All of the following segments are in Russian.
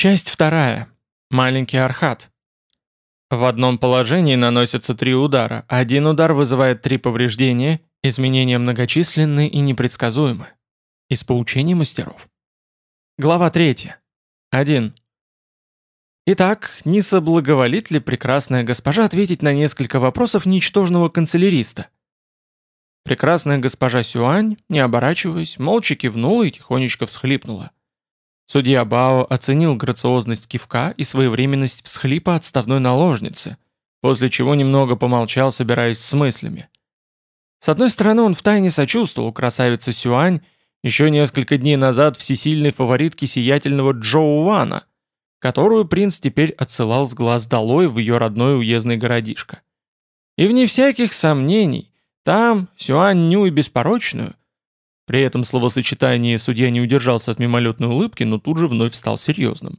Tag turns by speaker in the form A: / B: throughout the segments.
A: Часть вторая. Маленький архат. В одном положении наносятся три удара. Один удар вызывает три повреждения, изменения многочисленны и непредсказуемы. Из поучений мастеров. Глава 3. 1. Итак, не соблаговолит ли прекрасная госпожа ответить на несколько вопросов ничтожного канцеляриста? Прекрасная госпожа Сюань, не оборачиваясь, молча кивнула и тихонечко всхлипнула. Судья Бао оценил грациозность кивка и своевременность всхлипа отставной наложницы, после чего немного помолчал, собираясь с мыслями. С одной стороны, он втайне сочувствовал красавице Сюань, еще несколько дней назад всесильной фаворитке сиятельного Джоу Вана, которую принц теперь отсылал с глаз долой в ее родной уездный городишко. И вне всяких сомнений, там Сюань Ню и Беспорочную при этом словосочетании судья не удержался от мимолетной улыбки, но тут же вновь стал серьезным.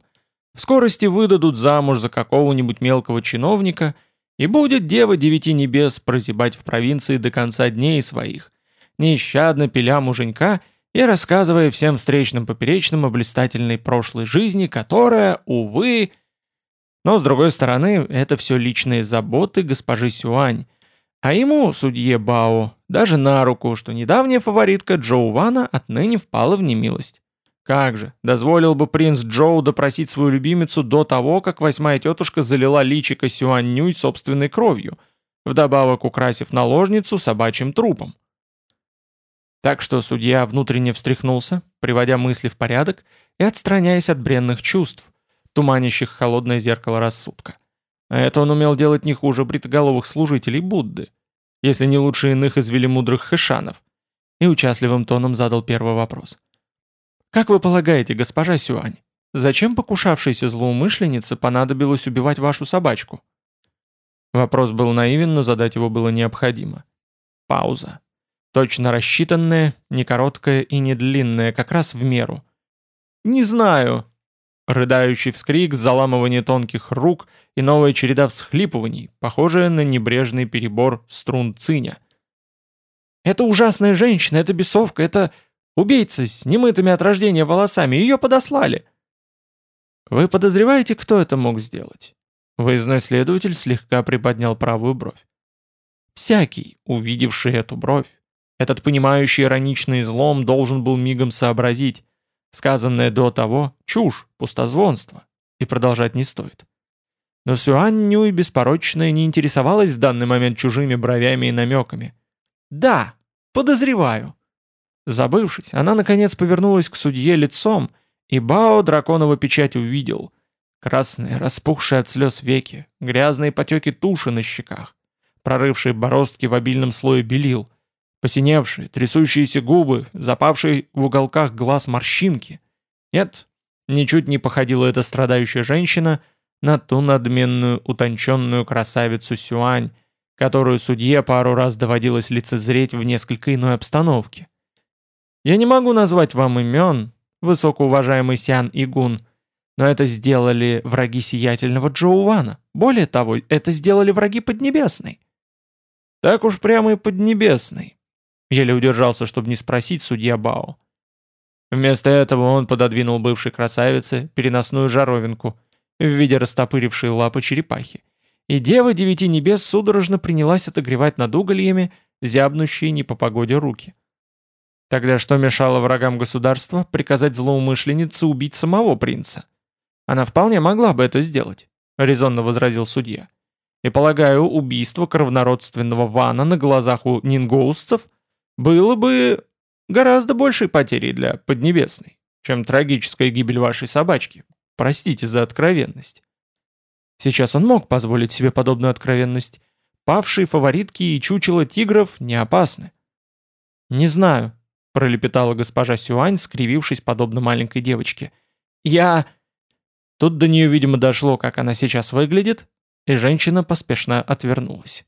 A: В скорости выдадут замуж за какого-нибудь мелкого чиновника, и будет дева девяти небес прозябать в провинции до конца дней своих, нещадно пиля муженька и рассказывая всем встречным поперечным о блистательной прошлой жизни, которая, увы... Но, с другой стороны, это все личные заботы госпожи Сюань, а ему, судье Бао, даже на руку, что недавняя фаворитка Джоу Вана отныне впала в немилость. Как же, дозволил бы принц Джоу допросить свою любимицу до того, как восьмая тетушка залила личико Сюаннюй собственной кровью, вдобавок украсив наложницу собачьим трупом. Так что судья внутренне встряхнулся, приводя мысли в порядок и отстраняясь от бренных чувств, туманящих холодное зеркало рассудка. А это он умел делать не хуже бритоголовых служителей Будды, если не лучше иных из велимудрых хэшанов. И участливым тоном задал первый вопрос. «Как вы полагаете, госпожа Сюань, зачем покушавшейся злоумышленнице понадобилось убивать вашу собачку?» Вопрос был наивен, но задать его было необходимо. Пауза. Точно рассчитанная, не короткая и не длинная, как раз в меру. «Не знаю», Рыдающий вскрик, заламывание тонких рук и новая череда всхлипываний, похожая на небрежный перебор струн циня. «Это ужасная женщина, это бесовка, это убийца с немытыми от рождения волосами, ее подослали!» «Вы подозреваете, кто это мог сделать?» Выездной следователь слегка приподнял правую бровь. Всякий, увидевший эту бровь, этот понимающий ироничный злом должен был мигом сообразить, Сказанное до того — чушь, пустозвонство, и продолжать не стоит. Но Сюань Нюй беспорочная не интересовалась в данный момент чужими бровями и намеками. «Да, подозреваю». Забывшись, она наконец повернулась к судье лицом, и Бао драконова печать увидел. Красные, распухшие от слез веки, грязные потеки туши на щеках, прорывшие бороздки в обильном слое белил — Посиневшие, трясущиеся губы, запавшие в уголках глаз морщинки. Нет, ничуть не походила эта страдающая женщина на ту надменную, утонченную красавицу Сюань, которую судье пару раз доводилось лицезреть в несколько иной обстановке. Я не могу назвать вам имен, высокоуважаемый Сян Игун, но это сделали враги сиятельного Джоувана. Более того, это сделали враги Поднебесной. Так уж прямо и Поднебесной. Еле удержался, чтобы не спросить судья Бао. Вместо этого он пододвинул бывшей красавице переносную жаровинку в виде растопырившей лапы черепахи. И дева девяти небес судорожно принялась отогревать над угольями зябнущие не по погоде руки. Тогда что мешало врагам государства приказать злоумышленнице убить самого принца? Она вполне могла бы это сделать, резонно возразил судья. И полагаю, убийство кровнородственного Вана на глазах у нингоусцев – было бы гораздо большей потерей для Поднебесной, чем трагическая гибель вашей собачки. Простите за откровенность. Сейчас он мог позволить себе подобную откровенность. Павшие фаворитки и чучело тигров не опасны. «Не знаю», — пролепетала госпожа Сюань, скривившись подобно маленькой девочке. «Я...» Тут до нее, видимо, дошло, как она сейчас выглядит, и женщина поспешно отвернулась.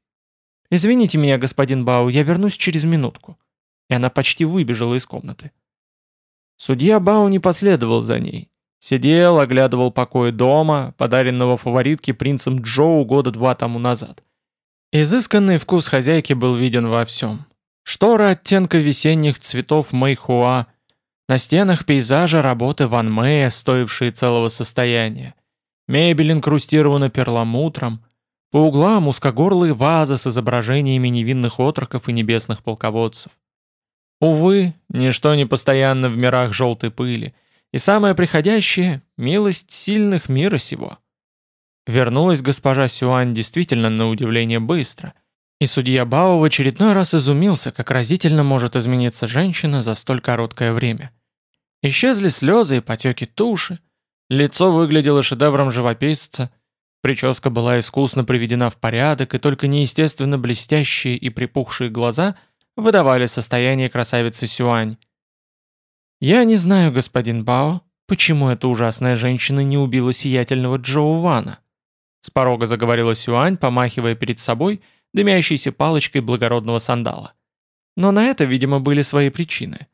A: «Извините меня, господин Бау, я вернусь через минутку». И она почти выбежала из комнаты. Судья Бау не последовал за ней. Сидел, оглядывал покои дома, подаренного фаворитке принцем Джоу года два тому назад. Изысканный вкус хозяйки был виден во всем. Штора оттенка весенних цветов майхуа, На стенах пейзажа работы Ван Мэя, стоившие целого состояния. Мебель инкрустирована перламутром. По углам узкогорлые вазы с изображениями невинных отроков и небесных полководцев. Увы, ничто не постоянно в мирах желтой пыли, и самое приходящее — милость сильных мира сего. Вернулась госпожа Сюань действительно на удивление быстро, и судья Бао в очередной раз изумился, как разительно может измениться женщина за столь короткое время. Исчезли слезы и потеки туши, лицо выглядело шедевром живописца, прическа была искусно приведена в порядок, и только неестественно блестящие и припухшие глаза выдавали состояние красавицы Сюань. «Я не знаю, господин Бао, почему эта ужасная женщина не убила сиятельного Джоу Вана?» С порога заговорила Сюань, помахивая перед собой дымящейся палочкой благородного сандала. Но на это, видимо, были свои причины.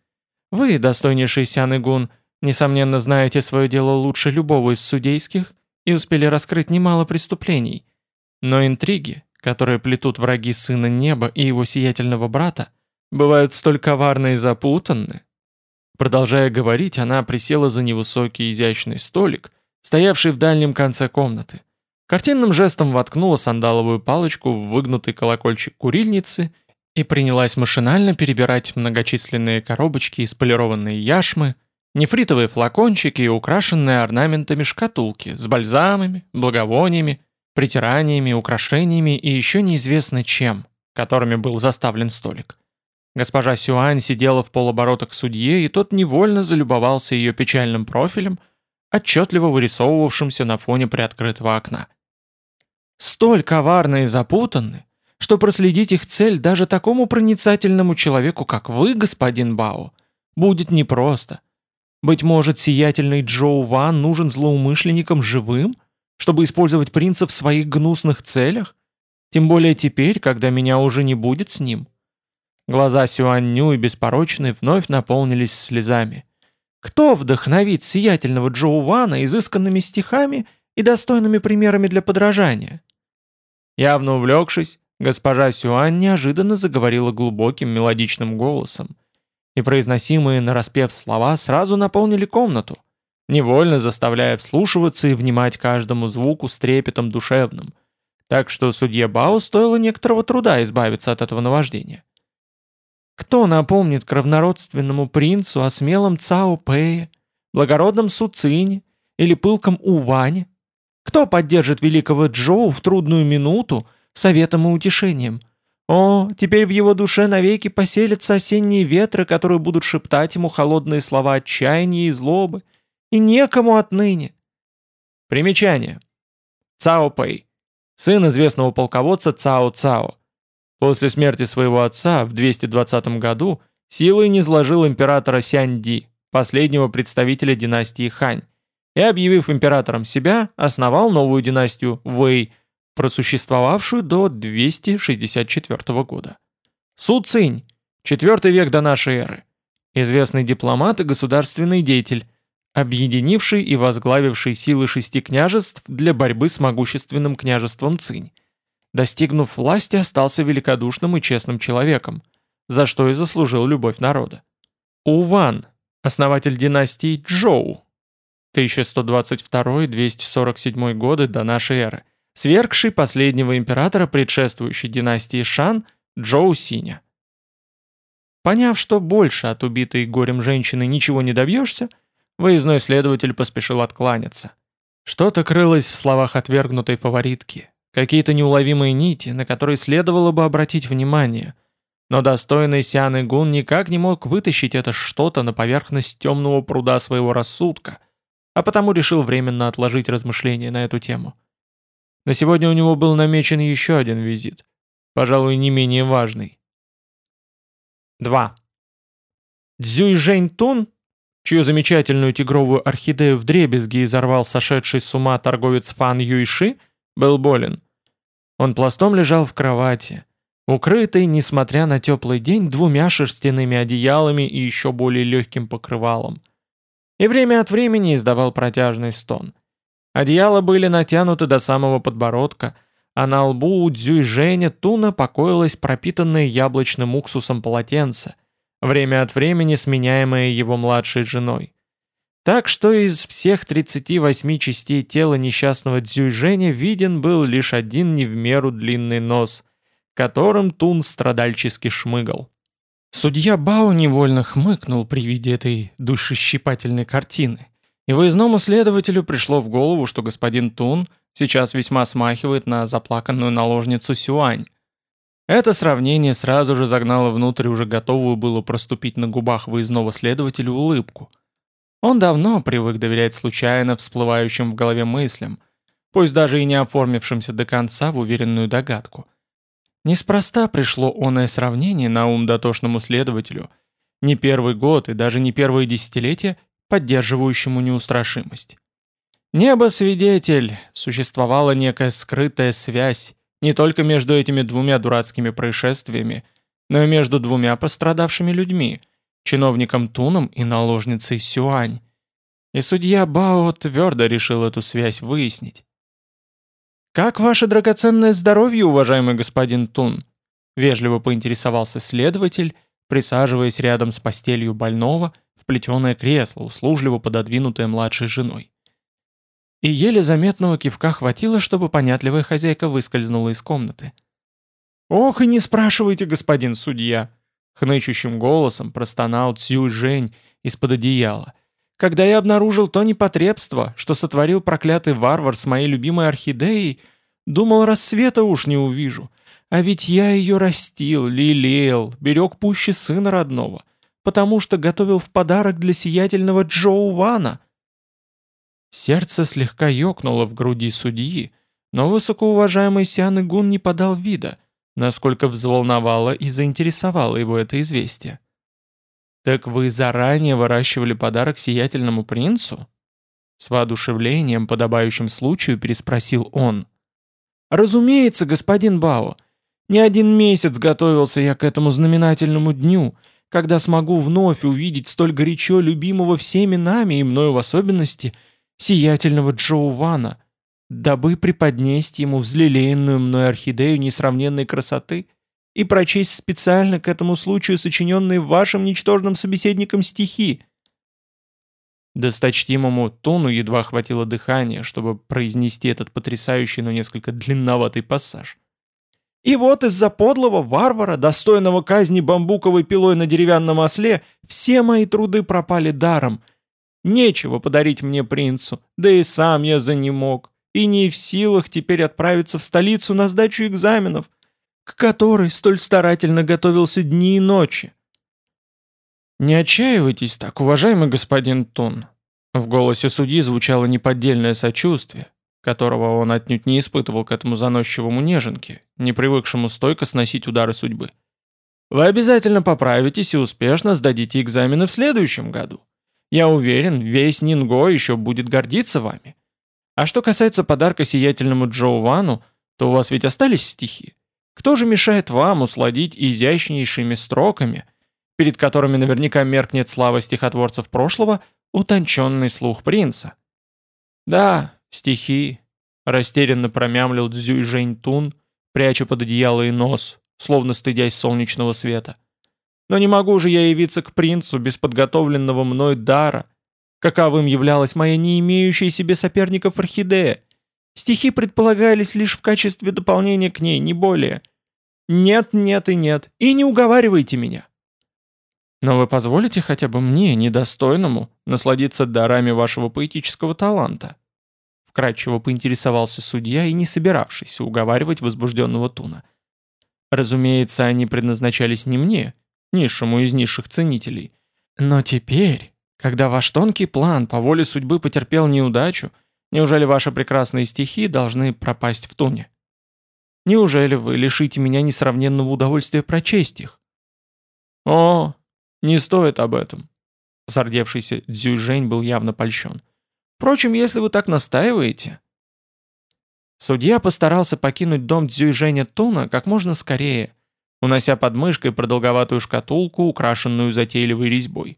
A: Вы, достойнейший Сян Игун, несомненно знаете свое дело лучше любого из судейских и успели раскрыть немало преступлений. Но интриги, которые плетут враги Сына Неба и его сиятельного брата, бывают столь коварны и запутанны, Продолжая говорить, она присела за невысокий изящный столик, стоявший в дальнем конце комнаты. Картинным жестом воткнула сандаловую палочку в выгнутый колокольчик курильницы и принялась машинально перебирать многочисленные коробочки из полированной яшмы, нефритовые флакончики и украшенные орнаментами шкатулки с бальзамами, благовониями, притираниями, украшениями и еще неизвестно чем, которыми был заставлен столик. Госпожа Сюань сидела в полоборота к судье, и тот невольно залюбовался ее печальным профилем, отчетливо вырисовывавшимся на фоне приоткрытого окна. Столь коварны и запутанны, что проследить их цель даже такому проницательному человеку, как вы, господин Бао, будет непросто. Быть может, сиятельный Джоу Ван нужен злоумышленникам живым, чтобы использовать принца в своих гнусных целях? Тем более теперь, когда меня уже не будет с ним. Глаза Сюанню и беспорочной вновь наполнились слезами. Кто вдохновит сиятельного Джоувана изысканными стихами и достойными примерами для подражания? Явно увлекшись, госпожа Сюань неожиданно заговорила глубоким мелодичным голосом, и произносимые нараспев слова сразу наполнили комнату, невольно заставляя вслушиваться и внимать каждому звуку с трепетом душевным, так что судье Бао стоило некоторого труда избавиться от этого наваждения. Кто напомнит кровнородственному принцу о смелом Цао Пэе, благородном Суцине или пылком Уване? Кто поддержит великого Джоу в трудную минуту советом и утешением? О, теперь в его душе навеки поселятся осенние ветры, которые будут шептать ему холодные слова отчаяния и злобы. И некому отныне. Примечание. Цао Пэй. Сын известного полководца Цао Цао. После смерти своего отца в 220 году силой низложил императора Сяньди, последнего представителя династии Хань, и, объявив императором себя, основал новую династию Вэй, просуществовавшую до 264 года. Су Цинь, IV век до нашей эры, известный дипломат и государственный деятель, объединивший и возглавивший силы шести княжеств для борьбы с могущественным княжеством Цинь. Достигнув власти, остался великодушным и честным человеком, за что и заслужил любовь народа. Уван, основатель династии Джоу, 1122-247 годы до нашей эры, свергший последнего императора предшествующей династии Шан Джоу Синя. Поняв, что больше от убитой горем женщины ничего не добьешься, выездной следователь поспешил откланяться. Что-то крылось в словах отвергнутой фаворитки, Какие-то неуловимые нити, на которые следовало бы обратить внимание. Но достойный Сиан Игун никак не мог вытащить это что-то на поверхность темного пруда своего рассудка, а потому решил временно отложить размышления на эту тему. На сегодня у него был намечен еще один визит, пожалуй, не менее важный. 2. Цзюй Жэнь Тун, чью замечательную тигровую орхидею в дребезги изорвал сошедший с ума торговец Фан Юйши, был болен. Он пластом лежал в кровати, укрытый, несмотря на теплый день, двумя шерстяными одеялами и еще более легким покрывалом. И время от времени издавал протяжный стон. Одеяла были натянуты до самого подбородка, а на лбу у Дзюй Женя Туна покоилась пропитанное яблочным уксусом полотенце, время от времени сменяемая его младшей женой. Так что из всех 38 частей тела несчастного Дзюйжэня виден был лишь один не в меру длинный нос, которым Тун страдальчески шмыгал. Судья Бао невольно хмыкнул при виде этой душещипательной картины, и выездному следователю пришло в голову, что господин Тун сейчас весьма смахивает на заплаканную наложницу Сюань. Это сравнение сразу же загнало внутрь уже готовую было проступить на губах выездного следователя улыбку. Он давно привык доверять случайно всплывающим в голове мыслям, пусть даже и не оформившимся до конца в уверенную догадку. Неспроста пришло оное сравнение на ум дотошному следователю, не первый год и даже не первое десятилетие, поддерживающему неустрашимость. Небо свидетель, существовала некая скрытая связь не только между этими двумя дурацкими происшествиями, но и между двумя пострадавшими людьми, чиновником Туном и наложницей Сюань. И судья Бао твердо решил эту связь выяснить. «Как ваше драгоценное здоровье, уважаемый господин Тун?» Вежливо поинтересовался следователь, присаживаясь рядом с постелью больного в плетеное кресло, услужливо пододвинутое младшей женой. И еле заметного кивка хватило, чтобы понятливая хозяйка выскользнула из комнаты. «Ох, и не спрашивайте, господин судья!» Хнычущим голосом простонал Цю Жень из-под одеяла. «Когда я обнаружил то непотребство, что сотворил проклятый варвар с моей любимой орхидеей, думал, рассвета уж не увижу. А ведь я ее растил, лелеял, берег пуще сына родного, потому что готовил в подарок для сиятельного Джоу Вана». Сердце слегка ёкнуло в груди судьи, но высокоуважаемый Сиан Игун не подал вида, насколько взволновало и заинтересовало его это известие. «Так вы заранее выращивали подарок сиятельному принцу?» С воодушевлением, подобающим случаю, переспросил он. «Разумеется, господин Бао. Не один месяц готовился я к этому знаменательному дню, когда смогу вновь увидеть столь горячо любимого всеми нами и мною в особенности – сиятельного Джоувана, дабы преподнести ему взлелеянную мной орхидею несравненной красоты и прочесть специально к этому случаю сочиненные вашим ничтожным собеседником стихи. Досточтимому Тону едва хватило дыхания, чтобы произнести этот потрясающий, но несколько длинноватый пассаж. И вот из-за подлого варвара, достойного казни бамбуковой пилой на деревянном осле, все мои труды пропали даром — Нечего подарить мне принцу, да и сам я за не мог, и не в силах теперь отправиться в столицу на сдачу экзаменов, к которой столь старательно готовился дни и ночи. «Не отчаивайтесь так, уважаемый господин Тун». В голосе судьи звучало неподдельное сочувствие, которого он отнюдь не испытывал к этому заносчивому неженке, не привыкшему стойко сносить удары судьбы. «Вы обязательно поправитесь и успешно сдадите экзамены в следующем году. Я уверен, весь Нинго еще будет гордиться вами. А что касается подарка сиятельному Джоу Вану, то у вас ведь остались стихи. Кто же мешает вам усладить изящнейшими строками, перед которыми наверняка меркнет слава стихотворцев прошлого, утонченный слух принца? Да, стихи, растерянно промямлил Цзюй Жень Тун, пряча под одеяло и нос, словно стыдясь солнечного света. — но не могу же я явиться к принцу без подготовленного мной дара, каковым являлась моя не имеющая себе соперников орхидея. Стихи предполагались лишь в качестве дополнения к ней, не более. Нет, нет и нет, и не уговаривайте меня. Но вы позволите хотя бы мне, недостойному, насладиться дарами вашего поэтического таланта? Вкратчиво поинтересовался судья и не собиравшийся уговаривать возбужденного Туна. Разумеется, они предназначались не мне, низшему из низших ценителей. Но теперь, когда ваш тонкий план по воле судьбы потерпел неудачу, неужели ваши прекрасные стихи должны пропасть в туне? Неужели вы лишите меня несравненного удовольствия прочесть их? О, не стоит об этом. Зардевшийся Дзюйжень был явно польщен. Впрочем, если вы так настаиваете... Судья постарался покинуть дом Дзюйжэня Туна как можно скорее, унося под мышкой продолговатую шкатулку, украшенную затейливой резьбой.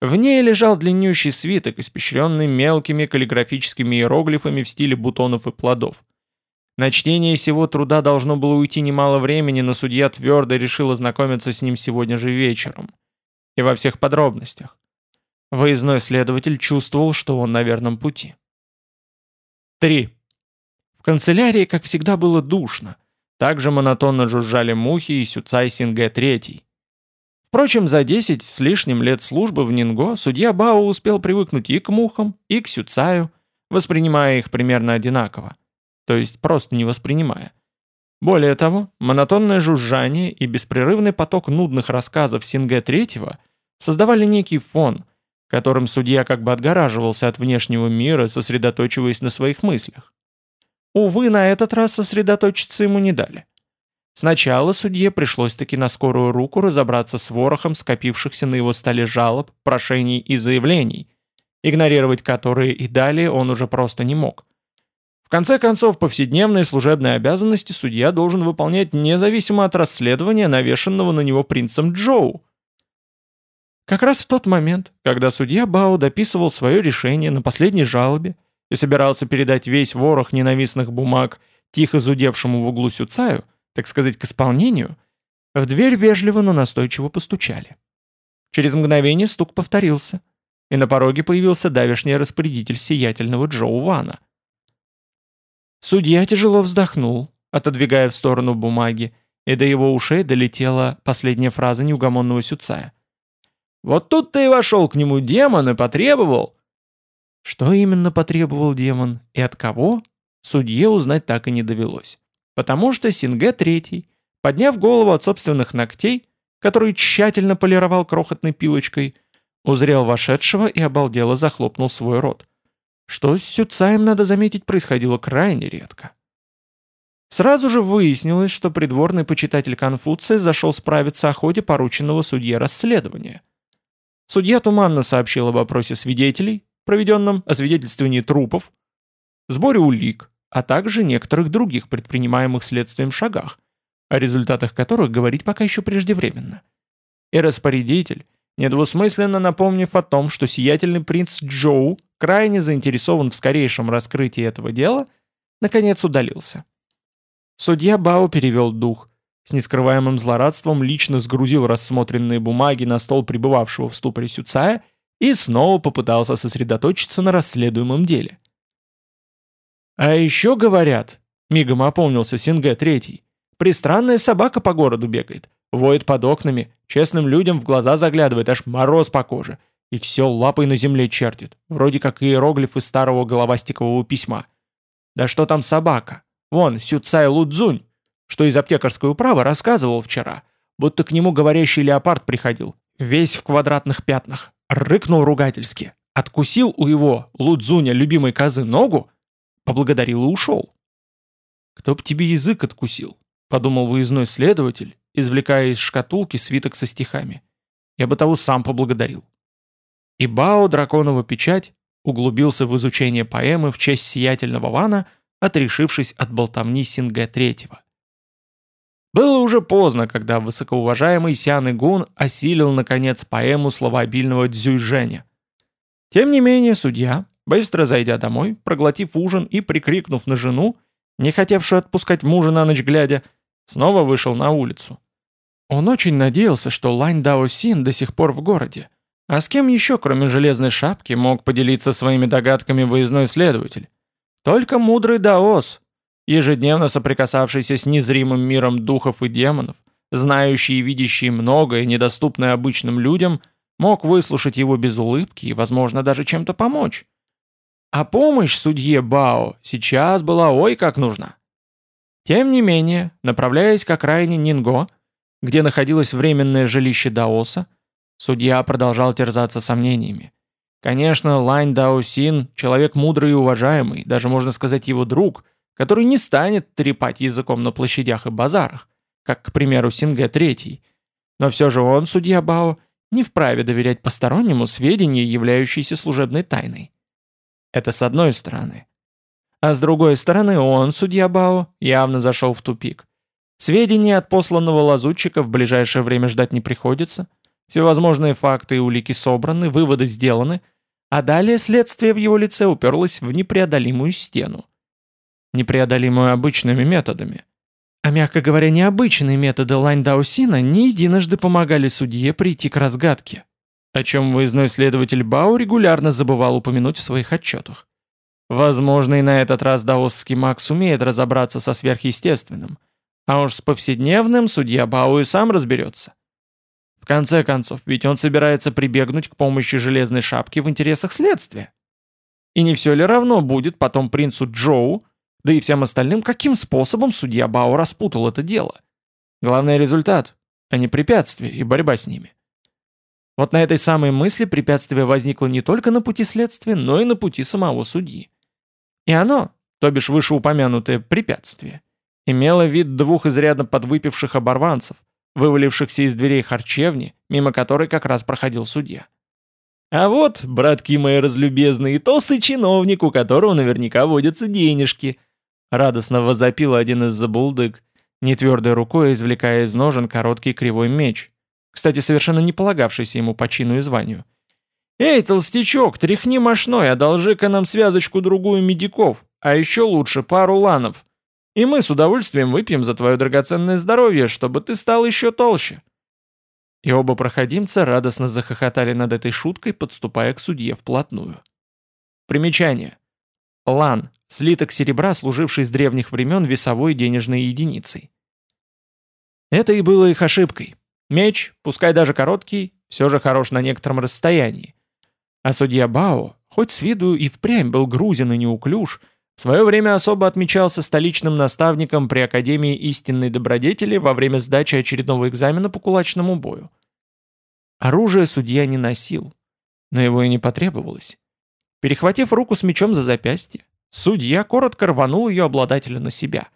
A: В ней лежал длиннющий свиток, испещренный мелкими каллиграфическими иероглифами в стиле бутонов и плодов. На чтение сего труда должно было уйти немало времени, но судья твердо решил ознакомиться с ним сегодня же вечером. и во всех подробностях. Выездной следователь чувствовал, что он на верном пути. 3. В канцелярии, как всегда, было душно. Также монотонно жужжали мухи и Сюцай Синге-3. Впрочем, за 10 с лишним лет службы в Нинго судья Бао успел привыкнуть и к мухам, и к Сюцаю, воспринимая их примерно одинаково. То есть просто не воспринимая. Более того, монотонное жужжание и беспрерывный поток нудных рассказов Синге третьего создавали некий фон, которым судья как бы отгораживался от внешнего мира, сосредоточиваясь на своих мыслях. Увы, на этот раз сосредоточиться ему не дали. Сначала судье пришлось таки на скорую руку разобраться с ворохом скопившихся на его столе жалоб, прошений и заявлений, игнорировать которые и далее он уже просто не мог. В конце концов, повседневные служебные обязанности судья должен выполнять независимо от расследования, навешенного на него принцем Джоу. Как раз в тот момент, когда судья Бао дописывал свое решение на последней жалобе и собирался передать весь ворох ненавистных бумаг тихо зудевшему в углу Сюцаю, так сказать, к исполнению, в дверь вежливо, но настойчиво постучали. Через мгновение стук повторился, и на пороге появился давешний распорядитель сиятельного Джоу Вана. Судья тяжело вздохнул, отодвигая в сторону бумаги, и до его ушей долетела последняя фраза неугомонного Сюцая. «Вот тут ты и вошел к нему демон и потребовал...» Что именно потребовал демон и от кого, судье узнать так и не довелось. Потому что Синге Третий, подняв голову от собственных ногтей, который тщательно полировал крохотной пилочкой, узрел вошедшего и обалдело захлопнул свой рот что с Сюцаем, надо заметить, происходило крайне редко. Сразу же выяснилось, что придворный почитатель Конфуция зашел справиться о ходе порученного судье расследования. Судья туманно сообщил об опросе свидетелей, проведенном освидетельствовании трупов, сборе улик, а также некоторых других предпринимаемых следствием шагах, о результатах которых говорить пока еще преждевременно. И распорядитель, недвусмысленно напомнив о том, что сиятельный принц Джоу крайне заинтересован в скорейшем раскрытии этого дела, наконец удалился. Судья Бао перевел дух, с нескрываемым злорадством лично сгрузил рассмотренные бумаги на стол пребывавшего в ступоре Сюцая и снова попытался сосредоточиться на расследуемом деле. «А еще говорят», — мигом опомнился Синге Третий, «пристранная собака по городу бегает, воет под окнами, честным людям в глаза заглядывает, аж мороз по коже, и все лапой на земле чертит, вроде как иероглиф из старого головастикового письма. Да что там собака? Вон, Сюцай Лудзунь, что из аптекарской управы рассказывал вчера, будто к нему говорящий леопард приходил, весь в квадратных пятнах, рыкнул ругательски, откусил у его, Лудзуня, любимой козы, ногу, поблагодарил и ушел. «Кто б тебе язык откусил?» — подумал выездной следователь, извлекая из шкатулки свиток со стихами. «Я бы того сам поблагодарил». И Бао Драконова печать углубился в изучение поэмы в честь сиятельного Вана, отрешившись от болтовни Синге Третьего. Было уже поздно, когда высокоуважаемый Сян Игун осилил, наконец, поэму словообильного Дзюйжэня. Тем не менее, судья, быстро зайдя домой, проглотив ужин и прикрикнув на жену, не хотевшую отпускать мужа на ночь глядя, снова вышел на улицу. Он очень надеялся, что Лань Дао Син до сих пор в городе, а с кем еще, кроме железной шапки, мог поделиться своими догадками выездной следователь? Только мудрый Даос, ежедневно соприкасавшийся с незримым миром духов и демонов, знающий и видящий многое, недоступное обычным людям, мог выслушать его без улыбки и, возможно, даже чем-то помочь. А помощь судье Бао сейчас была ой как нужна. Тем не менее, направляясь к окраине Нинго, где находилось временное жилище Даоса, Судья продолжал терзаться сомнениями. Конечно, Лань Дао Син – человек мудрый и уважаемый, даже можно сказать его друг, который не станет трепать языком на площадях и базарах, как, к примеру, Синге Третий. Но все же он, судья Бао, не вправе доверять постороннему сведения, являющиеся служебной тайной. Это с одной стороны. А с другой стороны, он, судья Бао, явно зашел в тупик. Сведения от посланного лазутчика в ближайшее время ждать не приходится – Всевозможные факты и улики собраны, выводы сделаны, а далее следствие в его лице уперлось в непреодолимую стену. Непреодолимую обычными методами. а мягко говоря необычные методы Лань Даосина не единожды помогали судье прийти к разгадке, о чем выездной следователь Бао регулярно забывал упомянуть в своих отчетах. Возможно, и на этот раз даосский маг сумеет разобраться со сверхъестественным, а уж с повседневным судья Бао и сам разберется. В конце концов, ведь он собирается прибегнуть к помощи железной шапки в интересах следствия. И не все ли равно будет потом принцу Джоу, да и всем остальным, каким способом судья Бао распутал это дело? Главный результат, а не препятствие и борьба с ними. Вот на этой самой мысли препятствие возникло не только на пути следствия, но и на пути самого судьи. И оно, то бишь вышеупомянутое препятствие, имело вид двух изрядно подвыпивших оборванцев, вывалившихся из дверей харчевни, мимо которой как раз проходил судья. А вот, братки мои разлюбезные, толстый чиновник, у которого наверняка водятся денежки. Радостно возопил один из забулдык, нетвердой рукой извлекая из ножен короткий кривой меч, кстати, совершенно не полагавшийся ему по чину и званию. «Эй, толстячок, тряхни мошной, одолжи-ка нам связочку-другую медиков, а еще лучше пару ланов. И мы с удовольствием выпьем за твое драгоценное здоровье, чтобы ты стал еще толще». И оба проходимца радостно захохотали над этой шуткой, подступая к судье вплотную. Примечание. Лан – слиток серебра, служивший с древних времен весовой денежной единицей. Это и было их ошибкой. Меч, пускай даже короткий, все же хорош на некотором расстоянии. А судья Бао, хоть с виду и впрямь был грузин и неуклюж, в свое время особо отмечался столичным наставником при Академии истинной добродетели во время сдачи очередного экзамена по кулачному бою. Оружие судья не носил, но его и не потребовалось. Перехватив руку с мечом за запястье, судья коротко рванул ее обладателя на себя,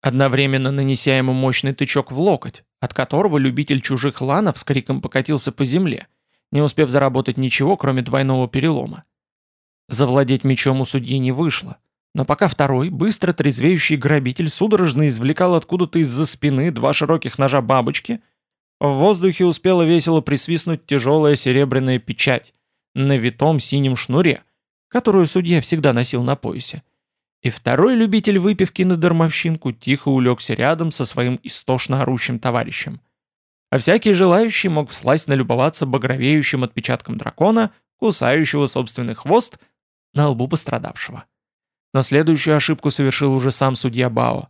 A: одновременно нанеся ему мощный тычок в локоть, от которого любитель чужих ланов с криком покатился по земле, не успев заработать ничего, кроме двойного перелома. Завладеть мечом у судьи не вышло, но пока второй, быстро трезвеющий грабитель судорожно извлекал откуда-то из-за спины два широких ножа бабочки, в воздухе успела весело присвистнуть тяжелая серебряная печать на витом синем шнуре, которую судья всегда носил на поясе. И второй любитель выпивки на дармовщинку тихо улегся рядом со своим истошно орущим товарищем. А всякий желающий мог всласть налюбоваться багровеющим отпечатком дракона, кусающего собственный хвост на лбу пострадавшего. Но следующую ошибку совершил уже сам судья Бао.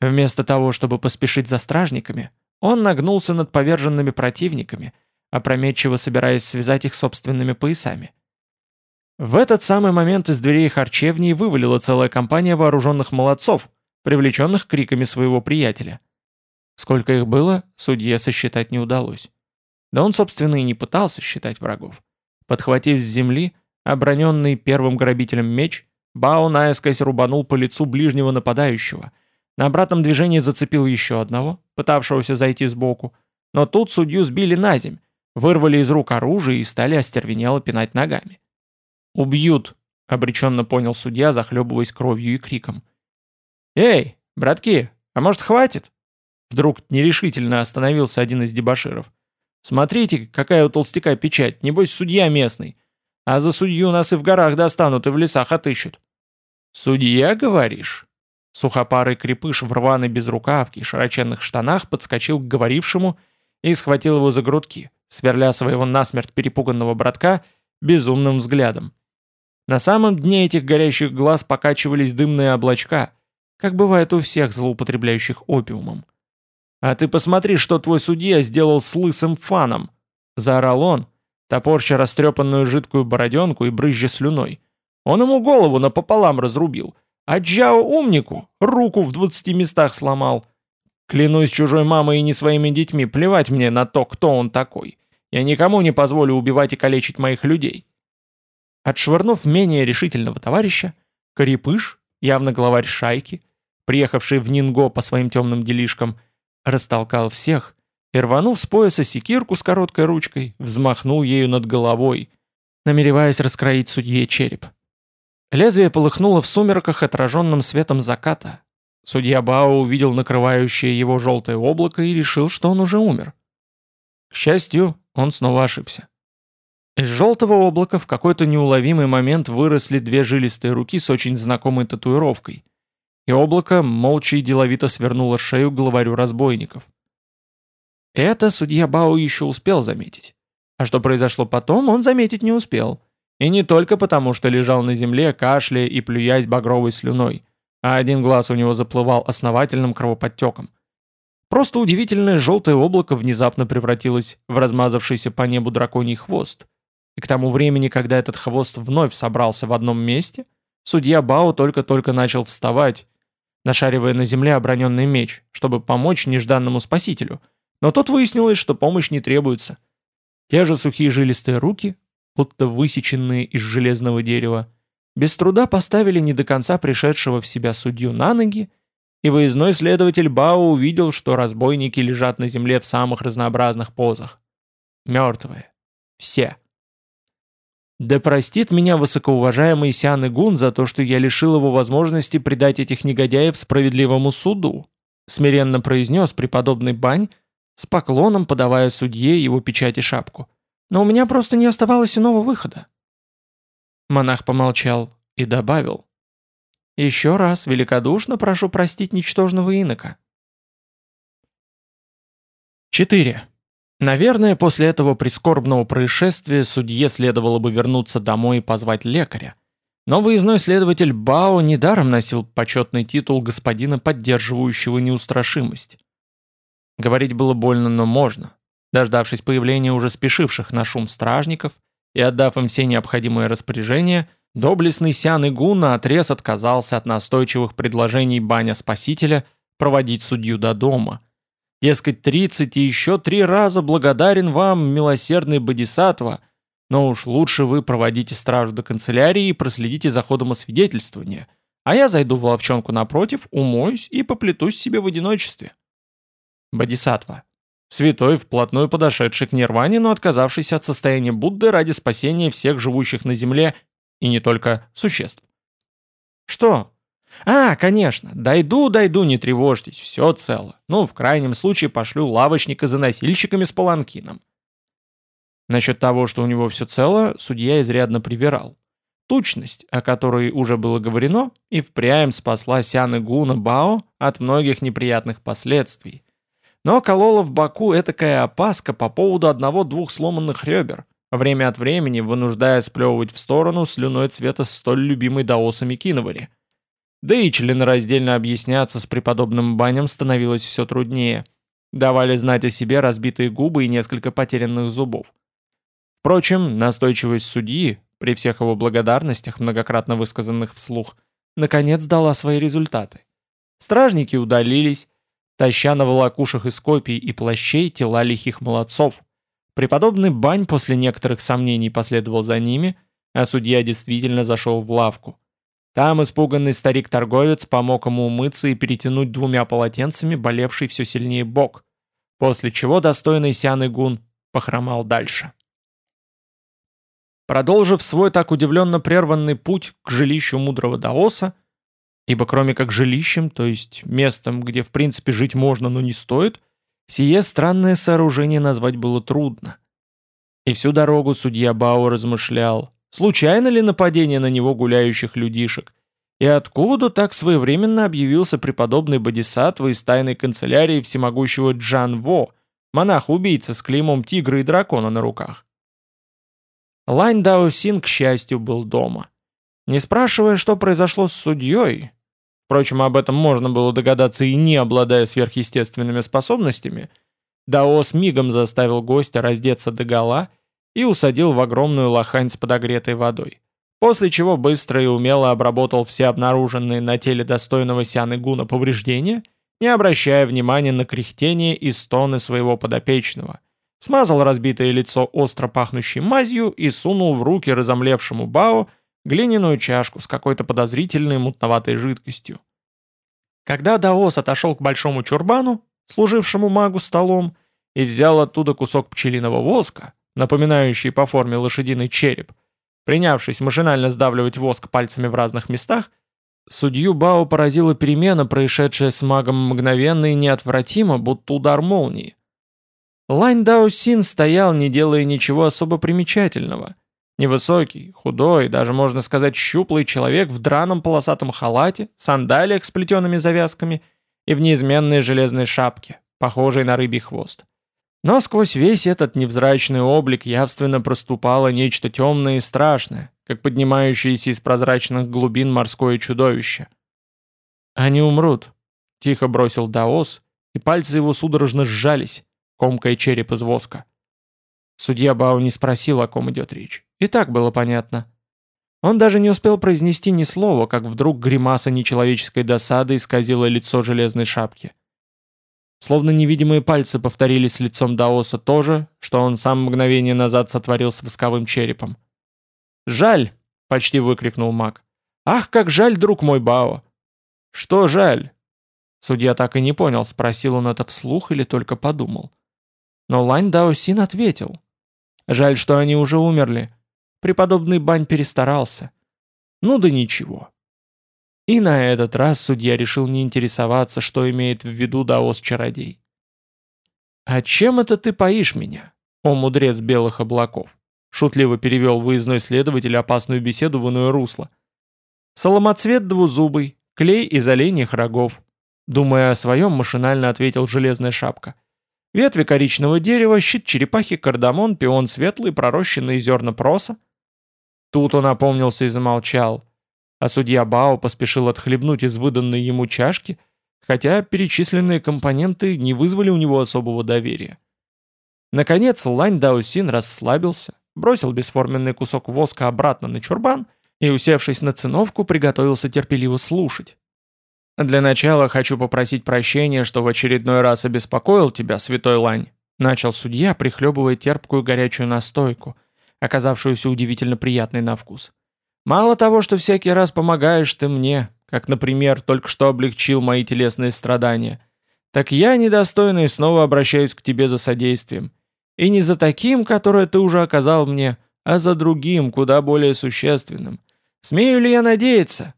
A: Вместо того, чтобы поспешить за стражниками, он нагнулся над поверженными противниками, опрометчиво собираясь связать их собственными поясами. В этот самый момент из дверей харчевни вывалила целая компания вооруженных молодцов, привлеченных криками своего приятеля. Сколько их было, судье сосчитать не удалось. Да он, собственно, и не пытался считать врагов. Подхватив с земли, оброненный первым грабителем меч, Бао наискось рубанул по лицу ближнего нападающего. На обратном движении зацепил еще одного, пытавшегося зайти сбоку. Но тут судью сбили на земь, вырвали из рук оружие и стали остервенело пинать ногами. «Убьют», — обреченно понял судья, захлебываясь кровью и криком. «Эй, братки, а может хватит?» Вдруг нерешительно остановился один из дебоширов. «Смотрите, какая у толстяка печать, небось судья местный. А за судью нас и в горах достанут, и в лесах отыщут». «Судья, говоришь?» Сухопарый крепыш в рваной безрукавке и широченных штанах подскочил к говорившему и схватил его за грудки, сверля своего насмерть перепуганного братка безумным взглядом. На самом дне этих горящих глаз покачивались дымные облачка, как бывает у всех злоупотребляющих опиумом. «А ты посмотри, что твой судья сделал с лысым фаном!» — заорал он, топорща растрепанную жидкую бороденку и брызжа слюной. Он ему голову напополам разрубил, а Джао умнику руку в двадцати местах сломал. Клянусь чужой мамой и не своими детьми, плевать мне на то, кто он такой. Я никому не позволю убивать и калечить моих людей. Отшвырнув менее решительного товарища, Карипыш, явно главарь шайки, приехавший в Нинго по своим темным делишкам, растолкал всех и, рванув с пояса секирку с короткой ручкой, взмахнул ею над головой, намереваясь раскроить судье череп. Лезвие полыхнуло в сумерках, отраженным светом заката. Судья Бао увидел накрывающее его желтое облако и решил, что он уже умер. К счастью, он снова ошибся. Из желтого облака в какой-то неуловимый момент выросли две жилистые руки с очень знакомой татуировкой. и облако молча и деловито свернуло шею главарю разбойников. Это судья Бао еще успел заметить. А что произошло потом, он заметить не успел. И не только потому, что лежал на земле, кашляя и плюясь багровой слюной, а один глаз у него заплывал основательным кровоподтеком. Просто удивительное желтое облако внезапно превратилось в размазавшийся по небу драконий хвост. И к тому времени, когда этот хвост вновь собрался в одном месте, судья Бао только-только начал вставать, нашаривая на земле оброненный меч, чтобы помочь нежданному спасителю. Но тут выяснилось, что помощь не требуется. Те же сухие жилистые руки, будто высеченные из железного дерева, без труда поставили не до конца пришедшего в себя судью на ноги, и выездной следователь Бао увидел, что разбойники лежат на земле в самых разнообразных позах. Мертвые. Все. Да простит меня высокоуважаемый Сян Игун за то, что я лишил его возможности предать этих негодяев справедливому суду, смиренно произнес преподобный Бань, с поклоном подавая судье его печать и шапку. Но у меня просто не оставалось иного выхода. Монах помолчал и добавил. «Еще раз великодушно прошу простить ничтожного инока». 4. Наверное, после этого прискорбного происшествия судье следовало бы вернуться домой и позвать лекаря. Но выездной следователь Бао недаром носил почетный титул господина, поддерживающего неустрашимость. Говорить было больно, но можно. Дождавшись появления уже спешивших на шум стражников и отдав им все необходимые распоряжения, доблестный Сян Игу наотрез отказался от настойчивых предложений баня спасителя проводить судью до дома – Дескать, тридцать и еще три раза благодарен вам, милосердный бодисатва, но уж лучше вы проводите стражу до канцелярии и проследите за ходом освидетельствования, а я зайду в ловчонку напротив, умоюсь и поплетусь себе в одиночестве. Бодисатва. Святой, вплотную подошедший к нирване, но отказавшийся от состояния Будды ради спасения всех живущих на земле и не только существ. Что? «А, конечно, дойду, дойду, не тревожьтесь, все цело. Ну, в крайнем случае пошлю лавочника за носильщиками с паланкином». Насчет того, что у него все цело, судья изрядно привирал. Тучность, о которой уже было говорено, и впрямь спасла Сяны Гуна Бао от многих неприятных последствий. Но колола в боку этакая опаска по поводу одного-двух сломанных ребер, время от времени вынуждая сплевывать в сторону слюной цвета столь любимой даосами киновари – да и членораздельно объясняться с преподобным банем становилось все труднее. Давали знать о себе разбитые губы и несколько потерянных зубов. Впрочем, настойчивость судьи, при всех его благодарностях, многократно высказанных вслух, наконец дала свои результаты. Стражники удалились, таща на волокушах из копий и плащей тела лихих молодцов. Преподобный Бань после некоторых сомнений последовал за ними, а судья действительно зашел в лавку. Там испуганный старик-торговец помог ему умыться и перетянуть двумя полотенцами болевший все сильнее бок, после чего достойный Сян Игун похромал дальше. Продолжив свой так удивленно прерванный путь к жилищу мудрого Даоса, ибо кроме как жилищем, то есть местом, где в принципе жить можно, но не стоит, сие странное сооружение назвать было трудно. И всю дорогу судья Бао размышлял, Случайно ли нападение на него гуляющих людишек? И откуда так своевременно объявился преподобный Бодисаттва из тайной канцелярии всемогущего Джан Во, монах-убийца с клеймом тигра и дракона на руках? Лань Дао Син, к счастью, был дома. Не спрашивая, что произошло с судьей, впрочем, об этом можно было догадаться и не обладая сверхъестественными способностями, Даос мигом заставил гостя раздеться догола и, и усадил в огромную лохань с подогретой водой. После чего быстро и умело обработал все обнаруженные на теле достойного Сяны Гуна повреждения, не обращая внимания на кряхтение и стоны своего подопечного. Смазал разбитое лицо остро пахнущей мазью и сунул в руки разомлевшему Бао глиняную чашку с какой-то подозрительной мутноватой жидкостью. Когда Даос отошел к большому чурбану, служившему магу столом, и взял оттуда кусок пчелиного воска, напоминающий по форме лошадиный череп, принявшись машинально сдавливать воск пальцами в разных местах, судью Бао поразила перемена, происшедшая с магом мгновенно и неотвратимо, будто удар молнии. Лань Дао Син стоял, не делая ничего особо примечательного. Невысокий, худой, даже можно сказать щуплый человек в драном полосатом халате, сандалиях с плетеными завязками и в неизменной железной шапке, похожей на рыбий хвост. Но сквозь весь этот невзрачный облик явственно проступало нечто темное и страшное, как поднимающееся из прозрачных глубин морское чудовище. «Они умрут», — тихо бросил Даос, и пальцы его судорожно сжались, комкая череп из воска. Судья Бао не спросил, о ком идет речь. И так было понятно. Он даже не успел произнести ни слова, как вдруг гримаса нечеловеческой досады исказила лицо железной шапки. Словно невидимые пальцы повторили с лицом Даоса то же, что он сам мгновение назад сотворил с восковым черепом. «Жаль!» — почти выкрикнул маг. «Ах, как жаль, друг мой Бао!» «Что жаль?» Судья так и не понял, спросил он это вслух или только подумал. Но Лань Даосин ответил. «Жаль, что они уже умерли. Преподобный Бань перестарался. Ну да ничего. И на этот раз судья решил не интересоваться, что имеет в виду даос-чародей. «А чем это ты поишь меня, о мудрец белых облаков?» Шутливо перевел выездной следователь опасную беседу в иное русло. «Соломоцвет двузубый, клей из оленьих рогов». Думая о своем, машинально ответил железная шапка. Ветви коричневого дерева, щит черепахи, кардамон, пион светлый, пророщенные зерна проса. Тут он опомнился и замолчал а судья Бао поспешил отхлебнуть из выданной ему чашки, хотя перечисленные компоненты не вызвали у него особого доверия. Наконец Лань Даосин расслабился, бросил бесформенный кусок воска обратно на чурбан и, усевшись на циновку, приготовился терпеливо слушать. «Для начала хочу попросить прощения, что в очередной раз обеспокоил тебя, святой Лань», начал судья, прихлебывая терпкую горячую настойку, оказавшуюся удивительно приятной на вкус. Мало того, что всякий раз помогаешь ты мне, как, например, только что облегчил мои телесные страдания, так я, недостойный, снова обращаюсь к тебе за содействием. И не за таким, которое ты уже оказал мне, а за другим, куда более существенным. Смею ли я надеяться?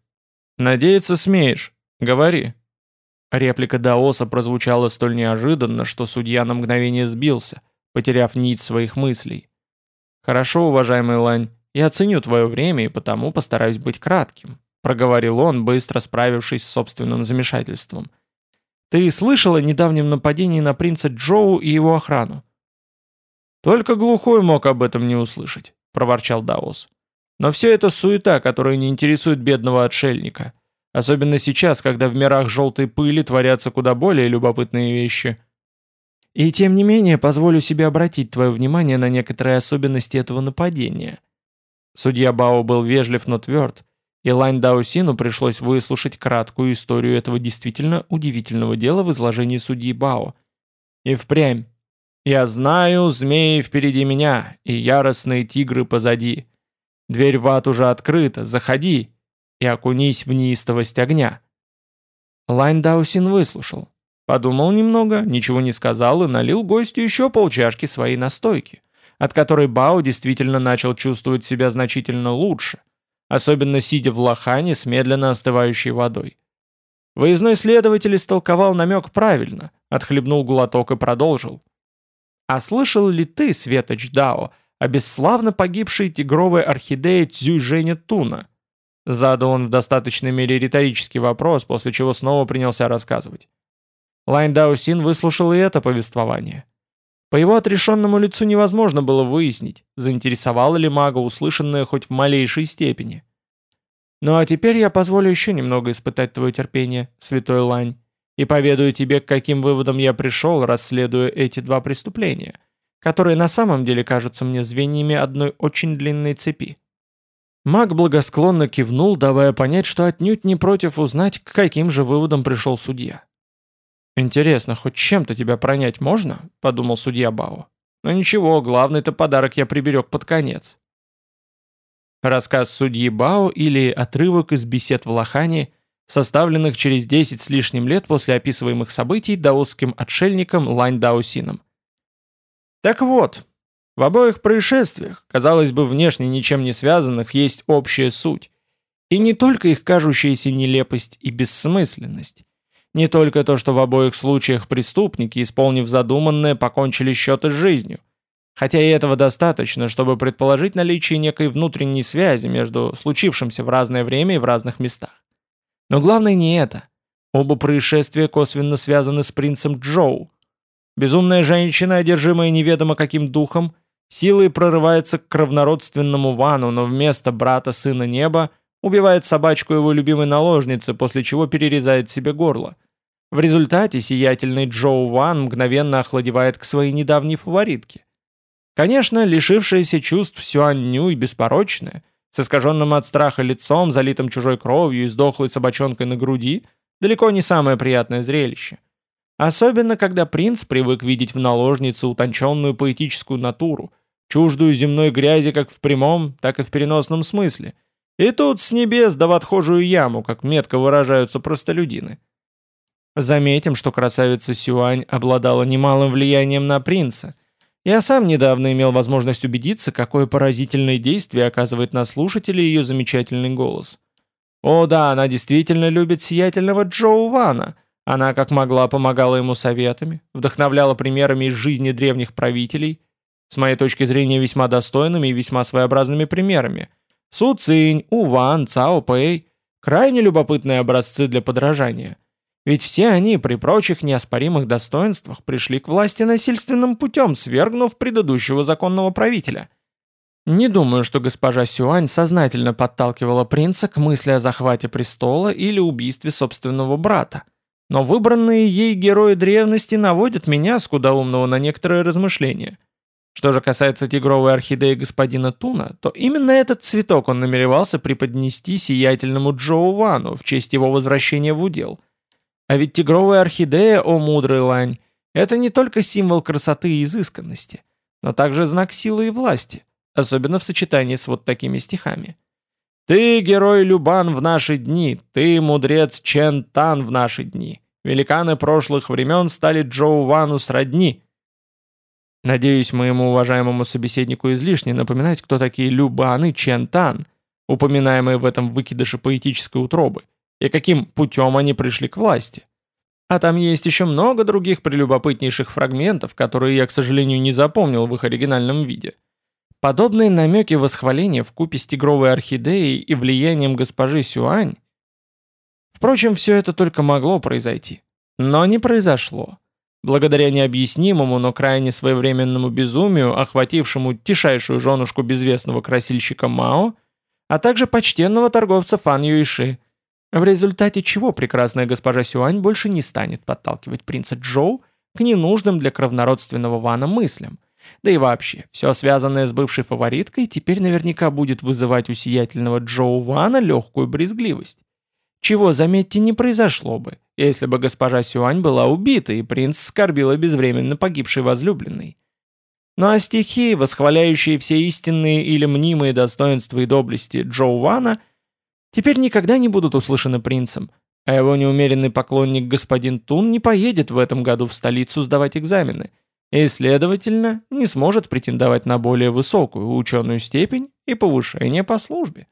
A: Надеяться смеешь. Говори. Реплика Даоса прозвучала столь неожиданно, что судья на мгновение сбился, потеряв нить своих мыслей. «Хорошо, уважаемый Лань, я ценю твое время и потому постараюсь быть кратким», проговорил он, быстро справившись с собственным замешательством. «Ты слышал о недавнем нападении на принца Джоу и его охрану?» «Только глухой мог об этом не услышать», — проворчал Даос. «Но все это суета, которая не интересует бедного отшельника. Особенно сейчас, когда в мирах желтой пыли творятся куда более любопытные вещи». «И тем не менее, позволю себе обратить твое внимание на некоторые особенности этого нападения», Судья Бао был вежлив, но тверд, и Лань Даосину пришлось выслушать краткую историю этого действительно удивительного дела в изложении судьи Бао. И впрямь. «Я знаю, змеи впереди меня, и яростные тигры позади. Дверь в ад уже открыта, заходи, и окунись в неистовость огня». Лань Даосин выслушал. Подумал немного, ничего не сказал и налил гостю еще полчашки своей настойки от которой Бао действительно начал чувствовать себя значительно лучше, особенно сидя в лохане с медленно остывающей водой. Выездной следователь истолковал намек правильно, отхлебнул глоток и продолжил. «А слышал ли ты, Светоч Дао, о бесславно погибшей тигровой орхидее Цзюйжэня Туна?» Задал он в достаточной мере риторический вопрос, после чего снова принялся рассказывать. Лань Даосин выслушал и это повествование. По его отрешенному лицу невозможно было выяснить, заинтересовало ли мага услышанное хоть в малейшей степени. «Ну а теперь я позволю еще немного испытать твое терпение, святой Лань, и поведаю тебе, к каким выводам я пришел, расследуя эти два преступления, которые на самом деле кажутся мне звеньями одной очень длинной цепи». Маг благосклонно кивнул, давая понять, что отнюдь не против узнать, к каким же выводам пришел судья. «Интересно, хоть чем-то тебя пронять можно?» — подумал судья Бао. «Но ничего, главный-то подарок я приберег под конец». Рассказ судьи Бао или отрывок из бесед в Лохане, составленных через 10 с лишним лет после описываемых событий даосским отшельником Лань Даосином. Так вот, в обоих происшествиях, казалось бы, внешне ничем не связанных, есть общая суть. И не только их кажущаяся нелепость и бессмысленность, не только то, что в обоих случаях преступники, исполнив задуманное, покончили счеты с жизнью. Хотя и этого достаточно, чтобы предположить наличие некой внутренней связи между случившимся в разное время и в разных местах. Но главное не это. Оба происшествия косвенно связаны с принцем Джоу. Безумная женщина, одержимая неведомо каким духом, силой прорывается к кровнородственному Вану, но вместо брата сына неба убивает собачку его любимой наложницы, после чего перерезает себе горло. В результате сиятельный Джоу Ван мгновенно охладевает к своей недавней фаворитке. Конечно, лишившаяся чувств Сюань Нюй беспорочная, с искаженным от страха лицом, залитым чужой кровью и сдохлой собачонкой на груди, далеко не самое приятное зрелище. Особенно, когда принц привык видеть в наложнице утонченную поэтическую натуру, чуждую земной грязи как в прямом, так и в переносном смысле. И тут с небес да в отхожую яму, как метко выражаются простолюдины. Заметим, что красавица Сюань обладала немалым влиянием на принца – я сам недавно имел возможность убедиться, какое поразительное действие оказывает на слушателей ее замечательный голос. О да, она действительно любит сиятельного Джоу Вана. Она как могла помогала ему советами, вдохновляла примерами из жизни древних правителей, с моей точки зрения весьма достойными и весьма своеобразными примерами. Су Цинь, У Ван, Цао Пэй – крайне любопытные образцы для подражания. Ведь все они при прочих неоспоримых достоинствах пришли к власти насильственным путем, свергнув предыдущего законного правителя. Не думаю, что госпожа Сюань сознательно подталкивала принца к мысли о захвате престола или убийстве собственного брата. Но выбранные ей герои древности наводят меня, скудоумного, на некоторые размышления. Что же касается тигровой орхидеи господина Туна, то именно этот цветок он намеревался преподнести сиятельному Джоу Вану в честь его возвращения в удел – а ведь тигровая орхидея, о мудрый лань, это не только символ красоты и изысканности, но также знак силы и власти, особенно в сочетании с вот такими стихами. «Ты, герой Любан в наши дни, ты, мудрец Чен Тан в наши дни. Великаны прошлых времен стали Джоу Вану сродни». Надеюсь, моему уважаемому собеседнику излишне напоминать, кто такие Любан и Чен Тан, упоминаемые в этом выкидыше поэтической утробы и каким путем они пришли к власти. А там есть еще много других прелюбопытнейших фрагментов, которые я, к сожалению, не запомнил в их оригинальном виде. Подобные намеки восхваления в купе с тигровой орхидеей и влиянием госпожи Сюань. Впрочем, все это только могло произойти. Но не произошло. Благодаря необъяснимому, но крайне своевременному безумию, охватившему тишайшую женушку безвестного красильщика Мао, а также почтенного торговца Фан Юиши, в результате чего прекрасная госпожа Сюань больше не станет подталкивать принца Джоу к ненужным для кровнородственного Вана мыслям. Да и вообще, все связанное с бывшей фавориткой теперь наверняка будет вызывать у сиятельного Джоу Вана легкую брезгливость. Чего, заметьте, не произошло бы, если бы госпожа Сюань была убита и принц скорбил о безвременно погибшей возлюбленной. Ну а стихи, восхваляющие все истинные или мнимые достоинства и доблести Джоу Вана – теперь никогда не будут услышаны принцем, а его неумеренный поклонник господин Тун не поедет в этом году в столицу сдавать экзамены и, следовательно, не сможет претендовать на более высокую ученую степень и повышение по службе.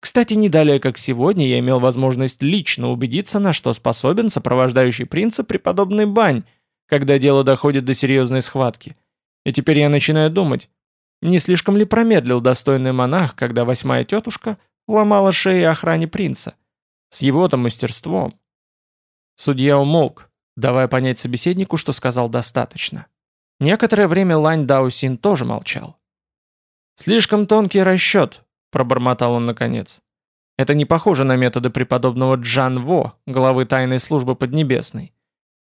A: Кстати, не далее как сегодня я имел возможность лично убедиться, на что способен сопровождающий принца преподобный Бань, когда дело доходит до серьезной схватки. И теперь я начинаю думать, не слишком ли промедлил достойный монах, когда восьмая тетушка ломала шеи охране принца. С его-то мастерством. Судья умолк, давая понять собеседнику, что сказал достаточно. Некоторое время Лань Даусин тоже молчал. «Слишком тонкий расчет», — пробормотал он наконец. «Это не похоже на методы преподобного Джан Во, главы тайной службы Поднебесной.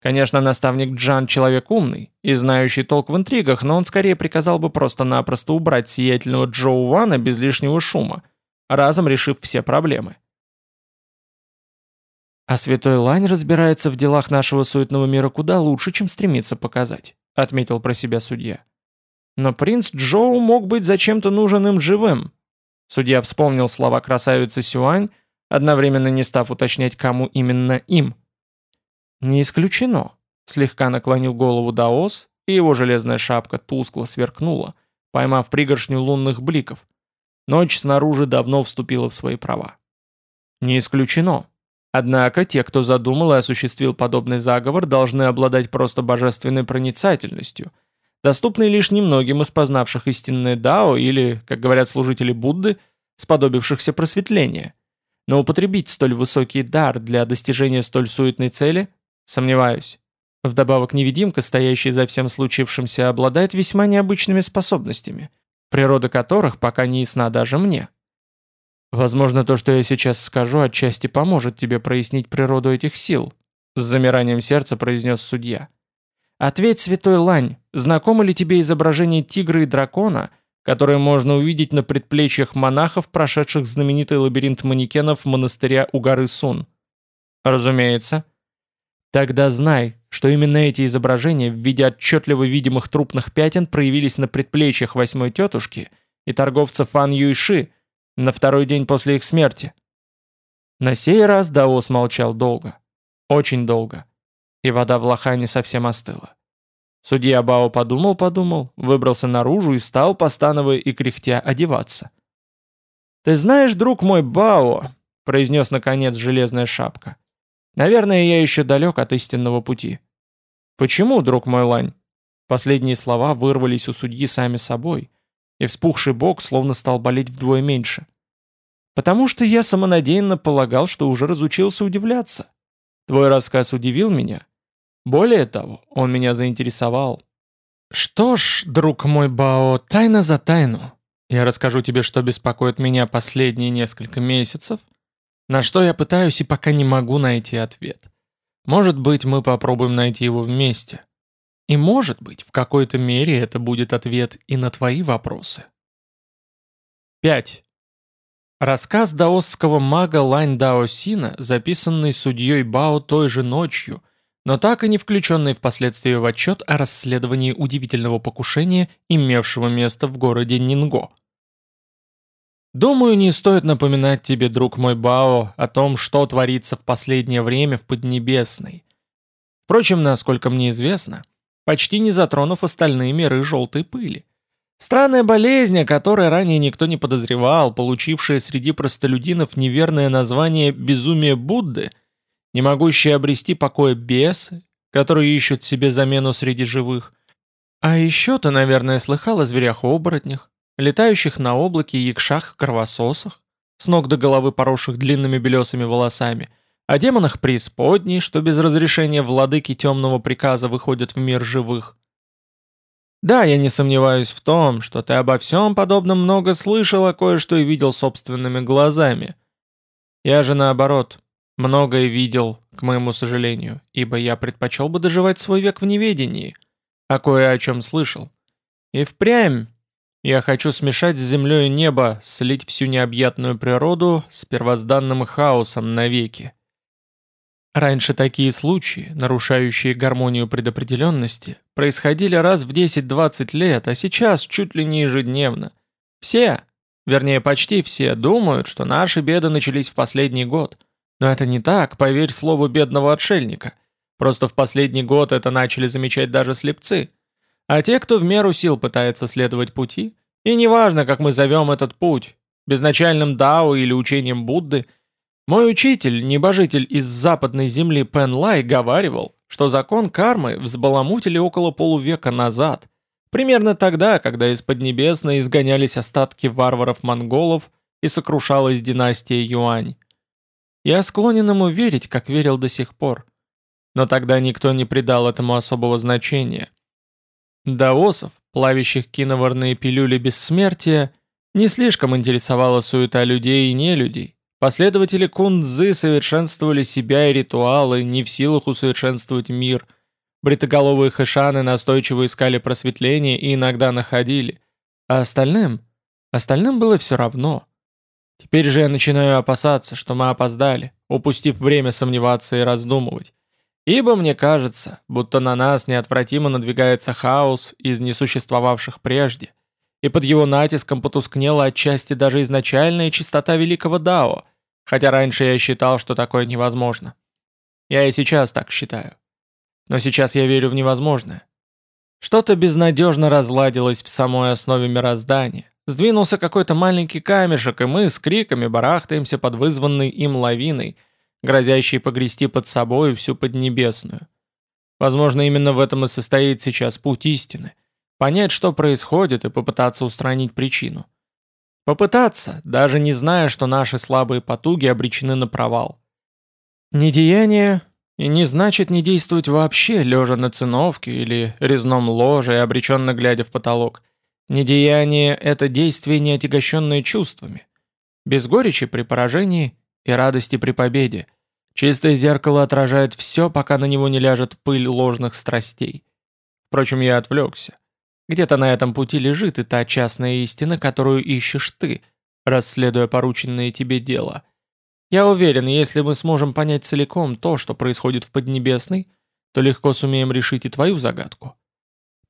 A: Конечно, наставник Джан человек умный и знающий толк в интригах, но он скорее приказал бы просто-напросто убрать сиятельного Джоу Вана без лишнего шума, разом решив все проблемы. А святой Лань разбирается в делах нашего суетного мира куда лучше, чем стремится показать, отметил про себя судья. Но принц Джоу мог быть зачем-то нужен им живым. Судья вспомнил слова красавицы Сюань, одновременно не став уточнять, кому именно им. «Не исключено», — слегка наклонил голову Даос, и его железная шапка тускло сверкнула, поймав пригоршню лунных бликов, Ночь снаружи давно вступила в свои права. Не исключено. Однако те, кто задумал и осуществил подобный заговор, должны обладать просто божественной проницательностью, доступный лишь немногим из познавших истинное Дао или, как говорят служители Будды, сподобившихся просветления. Но употребить столь высокий дар для достижения столь суетной цели – сомневаюсь. Вдобавок невидимка, стоящая за всем случившимся, обладает весьма необычными способностями, природа которых пока не ясна даже мне. Возможно, то, что я сейчас скажу, отчасти поможет тебе прояснить природу этих сил, с замиранием сердца произнес судья. Ответь, святой Лань, знакомо ли тебе изображение тигра и дракона, которое можно увидеть на предплечьях монахов, прошедших знаменитый лабиринт манекенов монастыря у горы Сун? Разумеется. Тогда знай, что именно эти изображения в виде отчетливо видимых трупных пятен проявились на предплечьях восьмой тетушки и торговца Фан Юйши на второй день после их смерти. На сей раз Даос молчал долго. Очень долго. И вода в лохане совсем остыла. Судья Бао подумал-подумал, выбрался наружу и стал, постановая и кряхтя, одеваться. «Ты знаешь, друг мой Бао», — произнес наконец железная шапка, Наверное, я еще далек от истинного пути. Почему, друг мой Лань? Последние слова вырвались у судьи сами собой, и вспухший бок словно стал болеть вдвое меньше. Потому что я самонадеянно полагал, что уже разучился удивляться. Твой рассказ удивил меня. Более того, он меня заинтересовал. Что ж, друг мой Бао, тайна за тайну. Я расскажу тебе, что беспокоит меня последние несколько месяцев — на что я пытаюсь и пока не могу найти ответ. Может быть, мы попробуем найти его вместе. И может быть, в какой-то мере это будет ответ и на твои вопросы. 5. Рассказ даосского мага Лань Дао Сина, записанный судьей Бао той же ночью, но так и не включенный впоследствии в отчет о расследовании удивительного покушения, имевшего место в городе Нинго – Думаю, не стоит напоминать тебе, друг мой Бао, о том, что творится в последнее время в Поднебесной. Впрочем, насколько мне известно, почти не затронув остальные миры желтой пыли. Странная болезнь, о которой ранее никто не подозревал, получившая среди простолюдинов неверное название «безумие Будды», не могущие обрести покоя бесы, которые ищут себе замену среди живых. А еще ты, наверное, слыхал о зверях-оборотнях, летающих на облаке якшах-кровососах, с ног до головы поросших длинными белесыми волосами, о демонах преисподней, что без разрешения владыки темного приказа выходят в мир живых. Да, я не сомневаюсь в том, что ты обо всем подобном много слышал, а кое-что и видел собственными глазами. Я же наоборот, многое видел, к моему сожалению, ибо я предпочел бы доживать свой век в неведении, а кое о чем слышал. И впрямь я хочу смешать с землей небо, слить всю необъятную природу с первозданным хаосом навеки. Раньше такие случаи, нарушающие гармонию предопределенности, происходили раз в 10-20 лет, а сейчас чуть ли не ежедневно. Все, вернее почти все, думают, что наши беды начались в последний год. Но это не так, поверь слову бедного отшельника. Просто в последний год это начали замечать даже слепцы. А те, кто в меру сил пытается следовать пути, и неважно, как мы зовем этот путь, безначальным Дао или учением Будды, мой учитель, небожитель из западной земли Пен Лай, говаривал, что закон кармы взбаламутили около полувека назад, примерно тогда, когда из Поднебесной изгонялись остатки варваров-монголов и сокрушалась династия Юань. Я склонен ему верить, как верил до сих пор. Но тогда никто не придал этому особого значения. Даосов, плавящих киноварные пилюли бессмертия, не слишком интересовала суета людей и нелюдей. Последователи кунцзы совершенствовали себя и ритуалы, не в силах усовершенствовать мир. Бритоголовые хэшаны настойчиво искали просветление и иногда находили. А остальным? Остальным было все равно. Теперь же я начинаю опасаться, что мы опоздали, упустив время сомневаться и раздумывать. Ибо мне кажется, будто на нас неотвратимо надвигается хаос из несуществовавших прежде, и под его натиском потускнела отчасти даже изначальная чистота великого Дао, хотя раньше я считал, что такое невозможно. Я и сейчас так считаю. Но сейчас я верю в невозможное. Что-то безнадежно разладилось в самой основе мироздания. Сдвинулся какой-то маленький камешек, и мы с криками барахтаемся под вызванной им лавиной – грозящий погрести под собой всю Поднебесную. Возможно, именно в этом и состоит сейчас путь истины. понять, что происходит, и попытаться устранить причину. Попытаться, даже не зная, что наши слабые потуги обречены на провал. Недеяние и не значит не действовать вообще, лежа на циновке или резном ложе и обреченно глядя в потолок. Недеяние — это действие, не отягощенное чувствами. Без горечи при поражении и радости при победе. Чистое зеркало отражает все, пока на него не ляжет пыль ложных страстей. Впрочем, я отвлекся. Где-то на этом пути лежит и та частная истина, которую ищешь ты, расследуя порученное тебе дело. Я уверен, если мы сможем понять целиком то, что происходит в Поднебесной, то легко сумеем решить и твою загадку.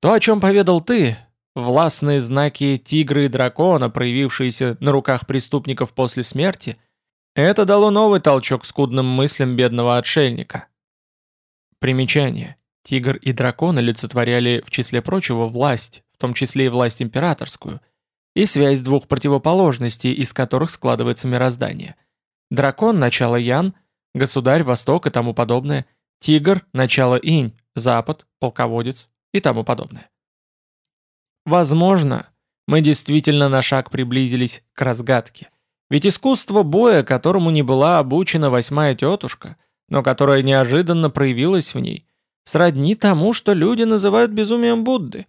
A: То, о чем поведал ты, властные знаки тигра и дракона, проявившиеся на руках преступников после смерти, это дало новый толчок скудным мыслям бедного отшельника. Примечание. Тигр и дракон олицетворяли, в числе прочего, власть, в том числе и власть императорскую, и связь двух противоположностей, из которых складывается мироздание. Дракон – начало Ян, государь, Восток и тому подобное, тигр – начало Инь, Запад, полководец и тому подобное. Возможно, мы действительно на шаг приблизились к разгадке. Ведь искусство боя, которому не была обучена восьмая тетушка, но которое неожиданно проявилось в ней – сродни тому, что люди называют безумием Будды.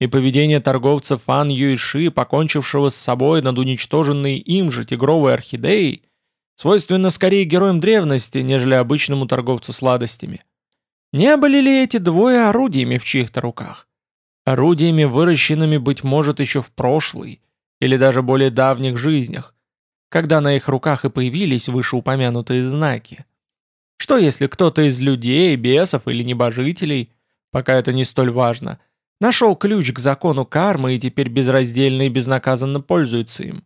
A: И поведение торговца Фан Юйши, покончившего с собой над уничтоженной им же тигровой орхидеей, свойственно скорее героям древности, нежели обычному торговцу сладостями. Не были ли эти двое орудиями в чьих-то руках? Орудиями, выращенными, быть может, еще в прошлой, или даже более давних жизнях, когда на их руках и появились вышеупомянутые знаки. Что если кто-то из людей, бесов или небожителей, пока это не столь важно, нашел ключ к закону кармы и теперь безраздельно и безнаказанно пользуется им?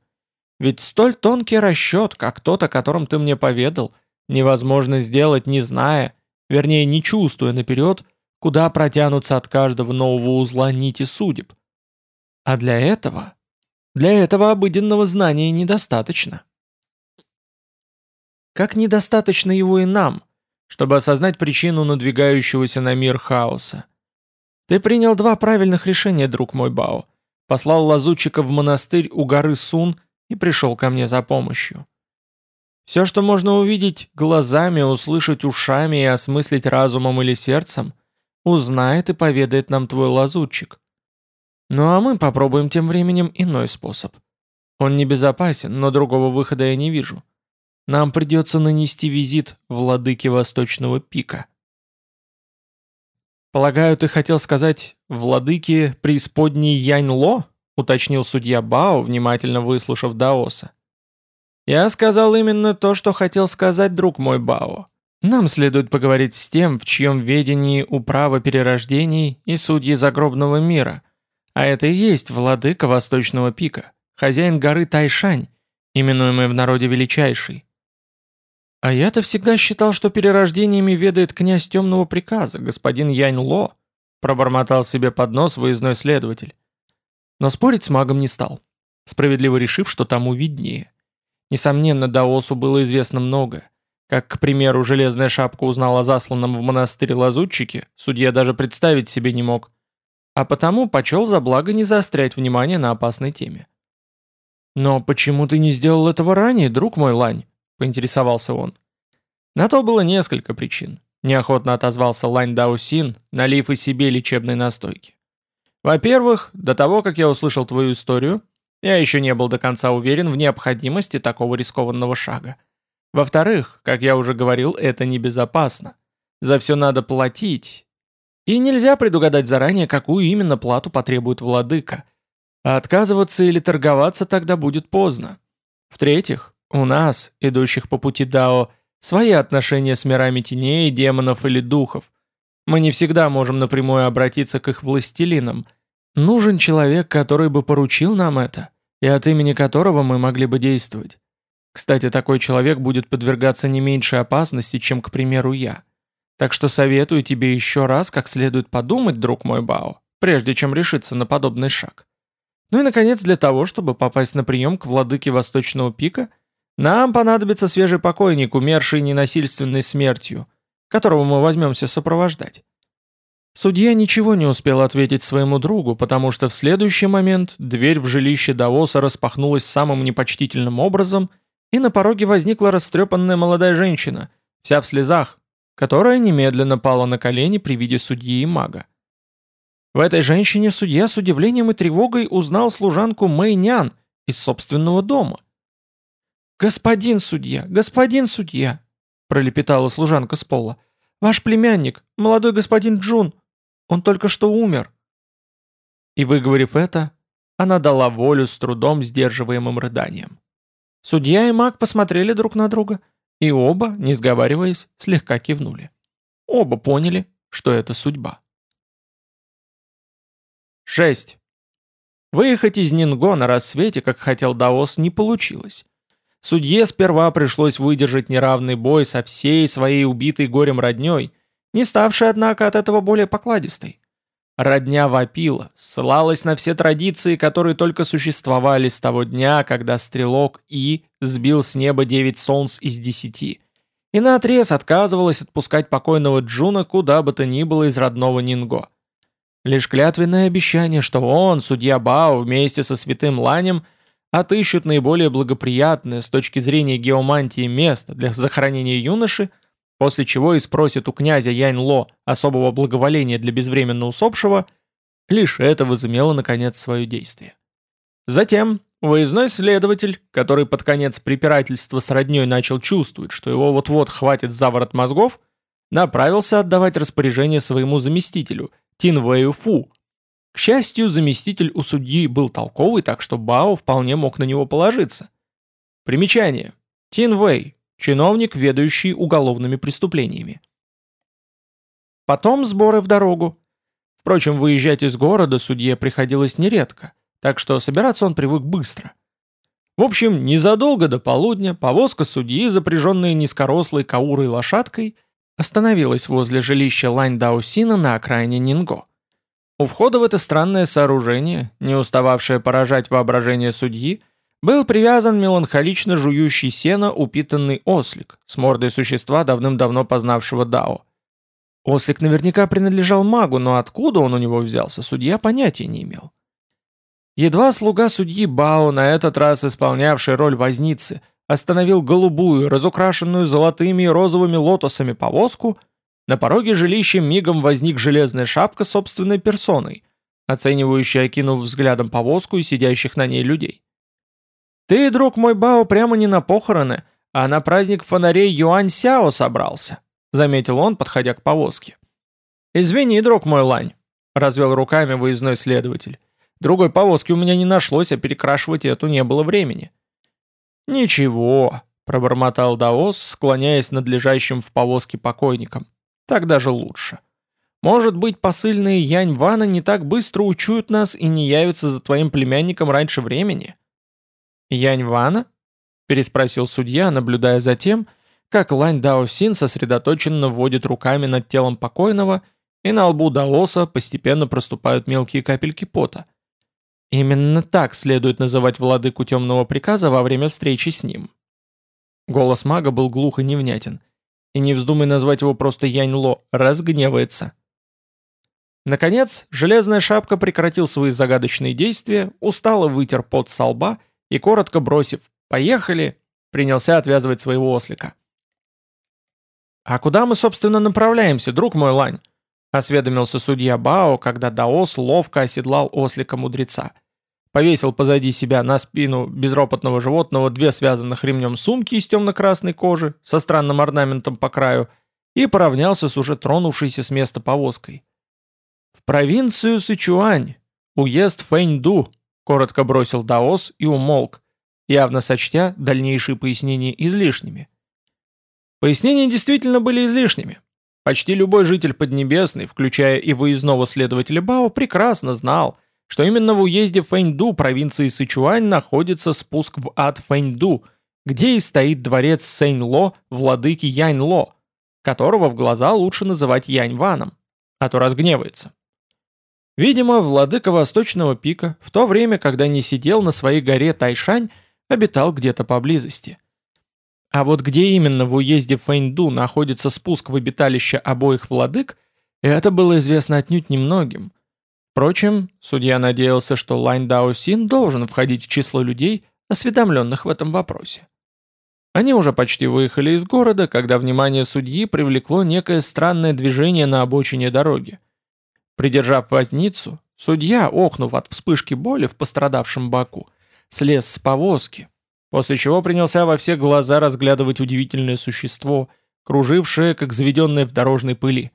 A: Ведь столь тонкий расчет, как тот, о котором ты мне поведал, невозможно сделать, не зная, вернее, не чувствуя наперед, куда протянутся от каждого нового узла нити судеб. А для этого... Для этого обыденного знания недостаточно. Как недостаточно его и нам, чтобы осознать причину надвигающегося на мир хаоса. Ты принял два правильных решения, друг мой Бао. Послал лазутчика в монастырь у горы Сун и пришел ко мне за помощью. Все, что можно увидеть глазами, услышать ушами и осмыслить разумом или сердцем, узнает и поведает нам твой лазутчик. Ну а мы попробуем тем временем иной способ. Он небезопасен, но другого выхода я не вижу. Нам придется нанести визит владыке Восточного пика. «Полагаю, ты хотел сказать «владыке преисподней Янь-Ло»?» уточнил судья Бао, внимательно выслушав Даоса. «Я сказал именно то, что хотел сказать друг мой Бао. Нам следует поговорить с тем, в чьем ведении управа перерождений и судьи загробного мира, а это и есть владыка Восточного пика, хозяин горы Тайшань, именуемый в народе Величайший. «А я-то всегда считал, что перерождениями ведает князь темного приказа, господин Янь Ло», пробормотал себе под нос выездной следователь. Но спорить с магом не стал, справедливо решив, что тому виднее. Несомненно, Даосу было известно многое. Как, к примеру, Железная Шапка узнала о засланном в монастырь лазутчике, судья даже представить себе не мог. А потому почел за благо не заострять внимание на опасной теме. «Но почему ты не сделал этого ранее, друг мой Лань?» поинтересовался он. На то было несколько причин. Неохотно отозвался Лань Даусин, налив и себе лечебной настойки. Во-первых, до того, как я услышал твою историю, я еще не был до конца уверен в необходимости такого рискованного шага. Во-вторых, как я уже говорил, это небезопасно. За все надо платить. И нельзя предугадать заранее, какую именно плату потребует владыка. А отказываться или торговаться тогда будет поздно. В-третьих, у нас, идущих по пути Дао, свои отношения с мирами теней, демонов или духов. Мы не всегда можем напрямую обратиться к их властелинам. Нужен человек, который бы поручил нам это, и от имени которого мы могли бы действовать. Кстати, такой человек будет подвергаться не меньшей опасности, чем, к примеру, я. Так что советую тебе еще раз как следует подумать, друг мой Бао, прежде чем решиться на подобный шаг. Ну и, наконец, для того, чтобы попасть на прием к владыке Восточного пика – нам понадобится свежий покойник, умерший ненасильственной смертью, которого мы возьмемся сопровождать. Судья ничего не успел ответить своему другу, потому что в следующий момент дверь в жилище Даоса распахнулась самым непочтительным образом, и на пороге возникла растрепанная молодая женщина, вся в слезах, которая немедленно пала на колени при виде судьи и мага. В этой женщине судья с удивлением и тревогой узнал служанку Мэйнян из собственного дома. «Господин судья, господин судья!» пролепетала служанка с пола. «Ваш племянник, молодой господин Джун, он только что умер». И выговорив это, она дала волю с трудом сдерживаемым рыданием. Судья и маг посмотрели друг на друга, и оба, не сговариваясь, слегка кивнули. Оба поняли, что это судьба. 6. Выехать из Нинго на рассвете, как хотел Даос, не получилось. Судье сперва пришлось выдержать неравный бой со всей своей убитой горем родней, не ставшей, однако, от этого более покладистой. Родня вопила, ссылалась на все традиции, которые только существовали с того дня, когда стрелок И сбил с неба девять солнц из десяти, и наотрез отказывалась отпускать покойного Джуна куда бы то ни было из родного Нинго. Лишь клятвенное обещание, что он, судья Бао, вместе со святым Ланем – отыщут наиболее благоприятное с точки зрения геомантии место для захоронения юноши, после чего и спросят у князя Янь-Ло особого благоволения для безвременно усопшего, лишь это возымело наконец свое действие. Затем выездной следователь, который под конец препирательства с роднёй начал чувствовать, что его вот-вот хватит за ворот мозгов, направился отдавать распоряжение своему заместителю, Тин Вэю Фу, к счастью, заместитель у судьи был толковый, так что Бао вполне мог на него положиться. Примечание. Тин Вэй, чиновник, ведающий уголовными преступлениями. Потом сборы в дорогу. Впрочем, выезжать из города судье приходилось нередко, так что собираться он привык быстро. В общем, незадолго до полудня повозка судьи, запряженная низкорослой каурой лошадкой, остановилась возле жилища Лань Даусина на окраине Нинго. У входа в это странное сооружение, не устававшее поражать воображение судьи, был привязан меланхолично жующий сено упитанный ослик с мордой существа, давным-давно познавшего Дао. Ослик наверняка принадлежал магу, но откуда он у него взялся, судья понятия не имел. Едва слуга судьи Бао, на этот раз исполнявший роль возницы, остановил голубую, разукрашенную золотыми и розовыми лотосами повозку – на пороге жилища мигом возник железная шапка собственной персоной, оценивающая, окинув взглядом повозку и сидящих на ней людей. «Ты, друг мой Бао, прямо не на похороны, а на праздник фонарей Юань Сяо собрался», заметил он, подходя к повозке. «Извини, друг мой Лань», — развел руками выездной следователь. «Другой повозки у меня не нашлось, а перекрашивать эту не было времени». «Ничего», — пробормотал Даос, склоняясь над лежащим в повозке покойником. Так даже лучше. Может быть, посыльные Янь Вана не так быстро учуют нас и не явятся за твоим племянником раньше времени? Янь Вана? Переспросил судья, наблюдая за тем, как Лань Дао Син сосредоточенно вводит руками над телом покойного, и на лбу Даоса постепенно проступают мелкие капельки пота. Именно так следует называть владыку темного приказа во время встречи с ним. Голос мага был глух и невнятен и не вздумай назвать его просто Янь-Ло, разгневается. Наконец, железная шапка прекратил свои загадочные действия, устало вытер пот со лба и, коротко бросив «Поехали!», принялся отвязывать своего ослика. «А куда мы, собственно, направляемся, друг мой Лань?» — осведомился судья Бао, когда Даос ловко оседлал ослика-мудреца — повесил позади себя на спину безропотного животного две связанных ремнем сумки из темно-красной кожи со странным орнаментом по краю и поравнялся с уже тронувшейся с места повозкой. «В провинцию Сычуань, уезд Фэньду», — коротко бросил Даос и умолк, явно сочтя дальнейшие пояснения излишними. Пояснения действительно были излишними. Почти любой житель Поднебесной, включая и выездного следователя Бао, прекрасно знал — что именно в уезде Фэньду провинции Сычуань находится спуск в ад Фэньду, где и стоит дворец Сэнь-Ло владыки Янь-Ло, которого в глаза лучше называть Янь-Ваном, а то разгневается. Видимо, владыка Восточного пика, в то время, когда не сидел на своей горе Тайшань, обитал где-то поблизости. А вот где именно в уезде Фэньду находится спуск в обиталище обоих владык, Это было известно отнюдь немногим. Впрочем, судья надеялся, что Лань Даосин должен входить в число людей, осведомленных в этом вопросе. Они уже почти выехали из города, когда внимание судьи привлекло некое странное движение на обочине дороги. Придержав возницу, судья, охнув от вспышки боли в пострадавшем боку, слез с повозки, после чего принялся во все глаза разглядывать удивительное существо, кружившее, как заведенное в дорожной пыли.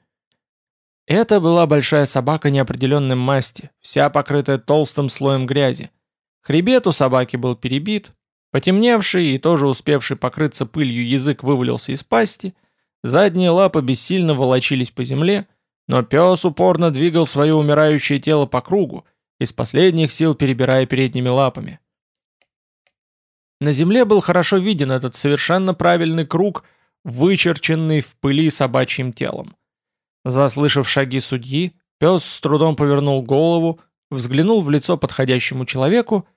A: Это была большая собака неопределенной масти, вся покрытая толстым слоем грязи. Хребет у собаки был перебит, потемневший и тоже успевший покрыться пылью язык вывалился из пасти, задние лапы бессильно волочились по земле, но пес упорно двигал свое умирающее тело по кругу, из последних сил перебирая передними лапами. На земле был хорошо виден этот совершенно правильный круг, вычерченный в пыли собачьим телом. Заслышав шаги судьи, пес с трудом повернул голову, взглянул в лицо подходящему человеку,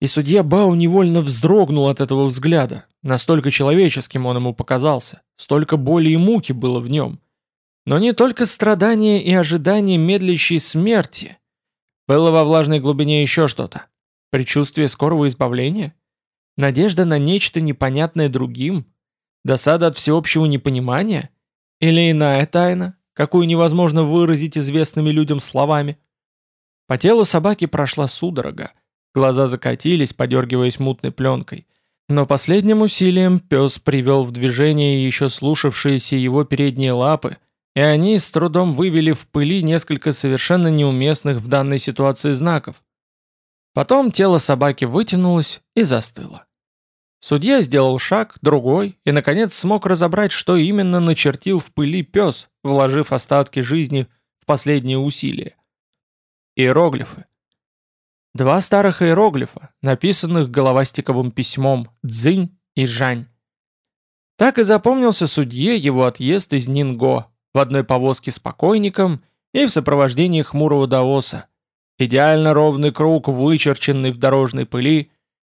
A: и судья Бау невольно вздрогнул от этого взгляда. Настолько человеческим он ему показался, столько боли и муки было в нем. Но не только страдания и ожидание медлящей смерти. Было во влажной глубине еще что-то. Предчувствие скорого избавления? Надежда на нечто непонятное другим? Досада от всеобщего непонимания? Или иная тайна, какую невозможно выразить известными людям словами. По телу собаки прошла судорога, глаза закатились, подергиваясь мутной пленкой. Но последним усилием пес привел в движение еще слушавшиеся его передние лапы, и они с трудом вывели в пыли несколько совершенно неуместных в данной ситуации знаков. Потом тело собаки вытянулось и застыло. Судья сделал шаг, другой, и, наконец, смог разобрать, что именно начертил в пыли пес, вложив остатки жизни в последние усилия. Иероглифы. Два старых иероглифа, написанных головастиковым письмом «Дзынь» и «Жань». Так и запомнился судье его отъезд из Нинго в одной повозке с покойником и в сопровождении хмурого даоса. Идеально ровный круг, вычерченный в дорожной пыли,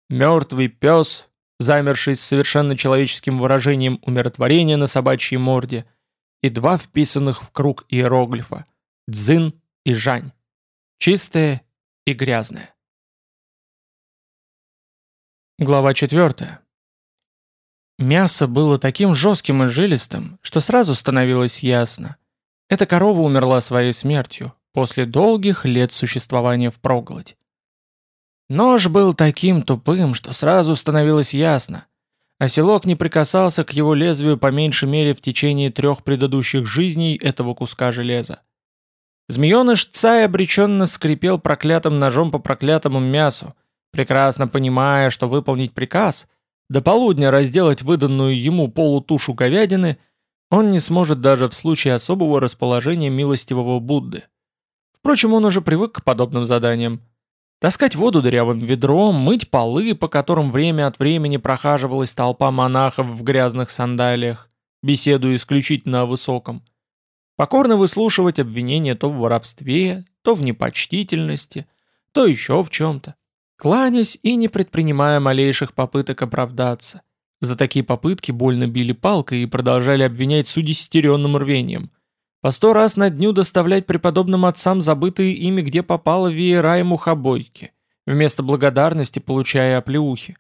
A: мертвый пес, замерший с совершенно человеческим выражением умиротворения на собачьей морде, и два вписанных в круг иероглифа – «дзин» и «жань». Чистое и грязное. Глава 4. Мясо было таким жестким и жилистым, что сразу становилось ясно. Эта корова умерла своей смертью после долгих лет существования в проголодь. Нож был таким тупым, что сразу становилось ясно. Оселок не прикасался к его лезвию по меньшей мере в течение трех предыдущих жизней этого куска железа. Змееныш Цай обреченно скрипел проклятым ножом по проклятому мясу, прекрасно понимая, что выполнить приказ, до полудня разделать выданную ему полутушу говядины, он не сможет даже в случае особого расположения милостивого Будды. Впрочем, он уже привык к подобным заданиям. Таскать воду дырявым ведром, мыть полы, по которым время от времени прохаживалась толпа монахов в грязных сандалиях, беседуя исключительно о высоком. Покорно выслушивать обвинения то в воровстве, то в непочтительности, то еще в чем-то. Кланясь и не предпринимая малейших попыток оправдаться. За такие попытки больно били палкой и продолжали обвинять с удесятеренным рвением – по сто раз на дню доставлять преподобным отцам забытые ими где попало веера и мухобойки, вместо благодарности получая оплеухи.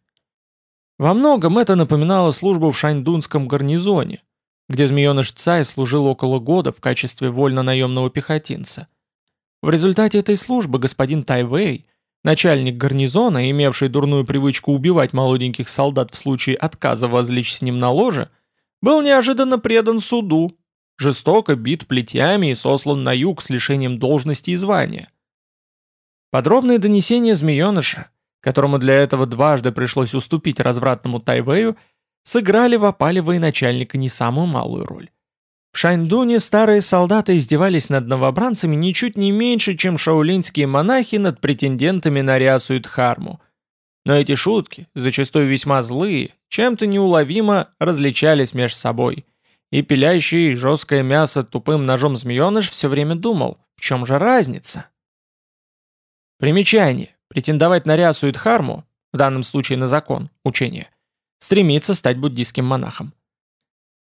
A: Во многом это напоминало службу в Шаньдунском гарнизоне, где змееныш Цай служил около года в качестве вольно-наемного пехотинца. В результате этой службы господин Тайвей, начальник гарнизона, имевший дурную привычку убивать молоденьких солдат в случае отказа возлечь с ним на ложе, был неожиданно предан суду жестоко бит плетями и сослан на юг с лишением должности и звания. Подробные донесения змееныша, которому для этого дважды пришлось уступить развратному Тайвею, сыграли в опале военачальника не самую малую роль. В Шаньдуне старые солдаты издевались над новобранцами ничуть не меньше, чем шаулинские монахи над претендентами на рясу и дхарму. Но эти шутки, зачастую весьма злые, чем-то неуловимо различались между собой – и пиляющий жесткое мясо тупым ножом змееныш все время думал, в чем же разница? Примечание. Претендовать на рясу и дхарму, в данном случае на закон, учение, стремится стать буддийским монахом.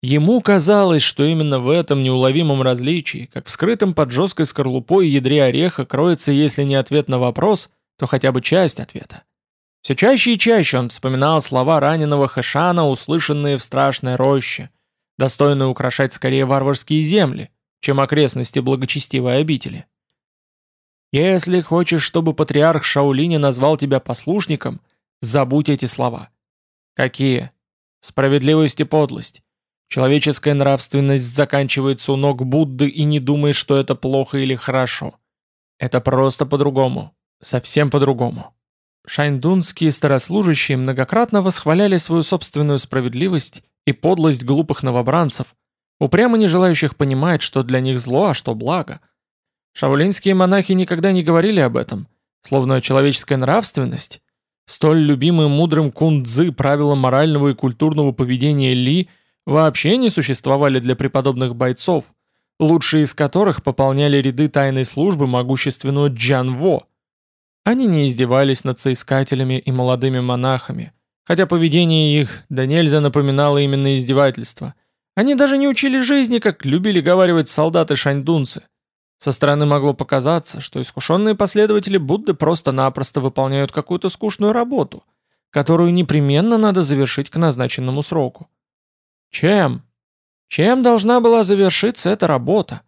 A: Ему казалось, что именно в этом неуловимом различии, как в скрытом под жесткой скорлупой ядре ореха, кроется, если не ответ на вопрос, то хотя бы часть ответа. Все чаще и чаще он вспоминал слова раненого Хэшана, услышанные в страшной роще, достойные украшать скорее варварские земли, чем окрестности благочестивой обители. «Если хочешь, чтобы патриарх Шаулини назвал тебя послушником, забудь эти слова». «Какие?» «Справедливость и подлость. Человеческая нравственность заканчивается у ног Будды и не думай, что это плохо или хорошо. Это просто по-другому. Совсем по-другому. Шайндунские старослужащие многократно восхваляли свою собственную справедливость и подлость глупых новобранцев, упрямо не желающих понимать, что для них зло, а что благо. Шаолинские монахи никогда не говорили об этом, словно человеческая нравственность, столь любимым мудрым кундзы правила морального и культурного поведения Ли – вообще не существовали для преподобных бойцов, лучшие из которых пополняли ряды тайной службы могущественного Джанво. Они не издевались над соискателями и молодыми монахами, хотя поведение их да нельзя напоминало именно издевательство. Они даже не учили жизни, как любили говаривать солдаты-шаньдунцы. Со стороны могло показаться, что искушенные последователи Будды просто-напросто выполняют какую-то скучную работу, которую непременно надо завершить к назначенному сроку. Чем? Чем должна была завершиться эта работа?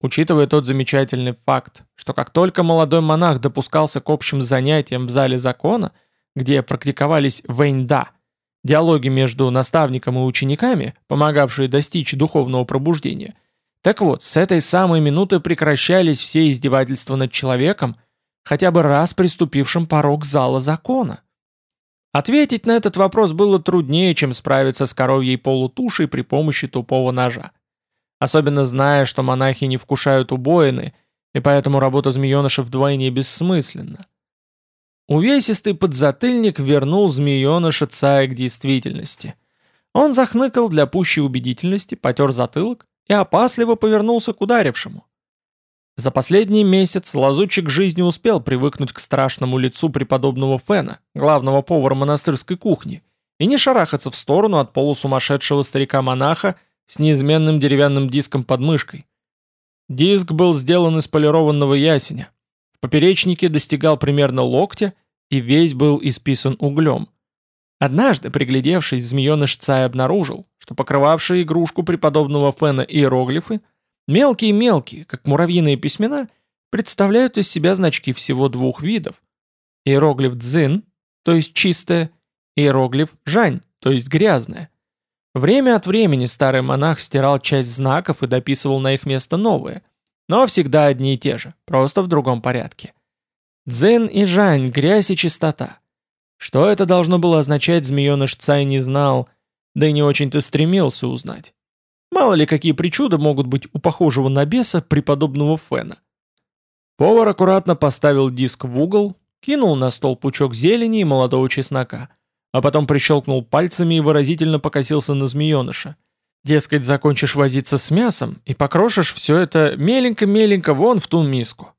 A: Учитывая тот замечательный факт, что как только молодой монах допускался к общим занятиям в зале закона, где практиковались вейнда, диалоги между наставником и учениками, помогавшие достичь духовного пробуждения, так вот, с этой самой минуты прекращались все издевательства над человеком, хотя бы раз приступившим порог зала закона. Ответить на этот вопрос было труднее, чем справиться с коровьей полутушей при помощи тупого ножа. Особенно зная, что монахи не вкушают убоины, и поэтому работа змееныша вдвойне бессмысленна. Увесистый подзатыльник вернул змееныша Цая к действительности. Он захныкал для пущей убедительности, потер затылок и опасливо повернулся к ударившему. За последний месяц лазучик жизни успел привыкнуть к страшному лицу преподобного Фена, главного повара монастырской кухни, и не шарахаться в сторону от полусумасшедшего старика-монаха с неизменным деревянным диском под мышкой. Диск был сделан из полированного ясеня. В поперечнике достигал примерно локтя и весь был исписан углем. Однажды, приглядевшись, змееныш Цай обнаружил, что покрывавшие игрушку преподобного Фена иероглифы – Мелкие-мелкие, как муравьиные письмена, представляют из себя значки всего двух видов. Иероглиф «дзин», то есть чистое, иероглиф «жань», то есть грязное. Время от времени старый монах стирал часть знаков и дописывал на их место новые, но всегда одни и те же, просто в другом порядке. Дзен и Жань, грязь и чистота. Что это должно было означать, змееныш Цай не знал, да и не очень-то стремился узнать. Мало ли какие причуды могут быть у похожего на беса преподобного Фена. Повар аккуратно поставил диск в угол, кинул на стол пучок зелени и молодого чеснока, а потом прищелкнул пальцами и выразительно покосился на змееныша. Дескать, закончишь возиться с мясом и покрошишь все это меленько-меленько вон в ту миску.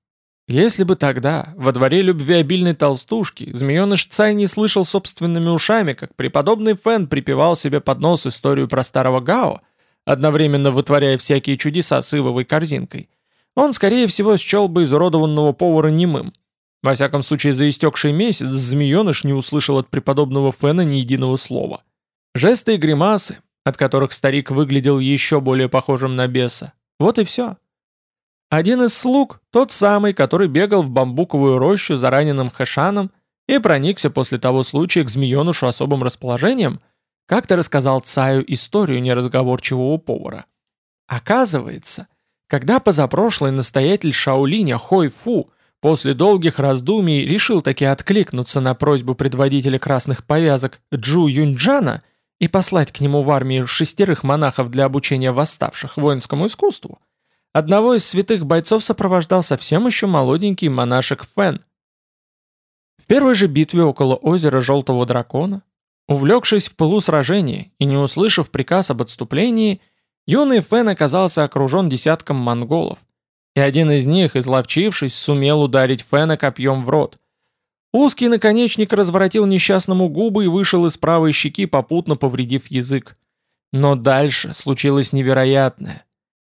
A: Если бы тогда, во дворе любвеобильной толстушки, змееныш Цай не слышал собственными ушами, как преподобный Фен припевал себе под нос историю про старого Гао, одновременно вытворяя всякие чудеса с ивовой корзинкой, он, скорее всего, счел бы изуродованного повара немым. Во всяком случае, за истекший месяц змееныш не услышал от преподобного Фена ни единого слова. Жесты и гримасы, от которых старик выглядел еще более похожим на беса. Вот и все. Один из слуг, тот самый, который бегал в бамбуковую рощу за раненым хэшаном и проникся после того случая к змеенышу особым расположением, как-то рассказал Цаю историю неразговорчивого повара. Оказывается, когда позапрошлый настоятель Шаолиня Хой Фу после долгих раздумий решил таки откликнуться на просьбу предводителя красных повязок Джу Юньджана и послать к нему в армию шестерых монахов для обучения восставших воинскому искусству, одного из святых бойцов сопровождал совсем еще молоденький монашек Фэн. В первой же битве около озера Желтого Дракона Увлекшись в пылу сражения и не услышав приказ об отступлении, юный Фэн оказался окружен десятком монголов, и один из них, изловчившись, сумел ударить Фэна копьем в рот. Узкий наконечник разворотил несчастному губы и вышел из правой щеки, попутно повредив язык. Но дальше случилось невероятное.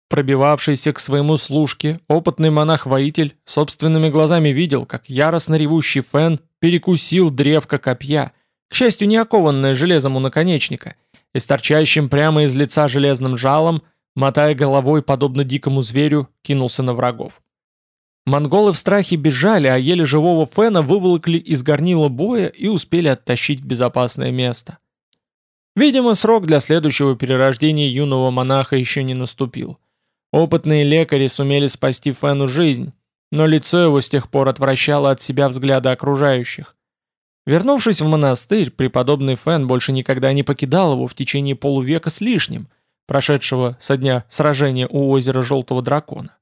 A: Пробивавшийся к своему служке, опытный монах-воитель собственными глазами видел, как яростно ревущий Фен перекусил древко копья, к счастью, не окованное железом у наконечника, и с торчащим прямо из лица железным жалом, мотая головой, подобно дикому зверю, кинулся на врагов. Монголы в страхе бежали, а еле живого Фена выволокли из горнила боя и успели оттащить в безопасное место. Видимо, срок для следующего перерождения юного монаха еще не наступил. Опытные лекари сумели спасти Фену жизнь, но лицо его с тех пор отвращало от себя взгляды окружающих. Вернувшись в монастырь, преподобный Фен больше никогда не покидал его в течение полувека с лишним, прошедшего со дня сражения у озера Желтого Дракона.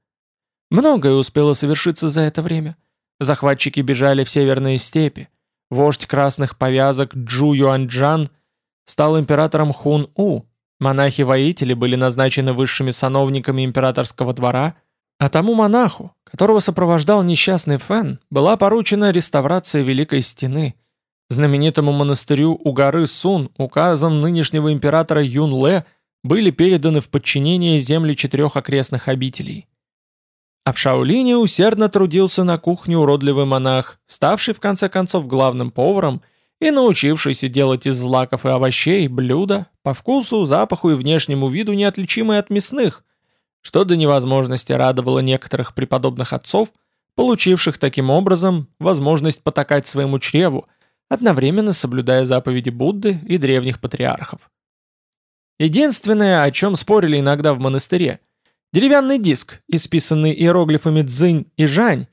A: Многое успело совершиться за это время. Захватчики бежали в северные степи. Вождь красных повязок Джу Юаньчжан стал императором Хун-У. Монахи-воители были назначены высшими сановниками императорского двора, а тому монаху, которого сопровождал несчастный Фэн, была поручена реставрация Великой Стены – Знаменитому монастырю у горы Сун указом нынешнего императора Юн-Ле были переданы в подчинение земли четырех окрестных обителей. А в Шаолине усердно трудился на кухне уродливый монах, ставший в конце концов главным поваром и научившийся делать из злаков и овощей блюда по вкусу, запаху и внешнему виду неотличимые от мясных, что до невозможности радовало некоторых преподобных отцов, получивших таким образом возможность потакать своему чреву, одновременно соблюдая заповеди Будды и древних патриархов. Единственное, о чем спорили иногда в монастыре, деревянный диск, исписанный иероглифами «дзынь» и «жань»,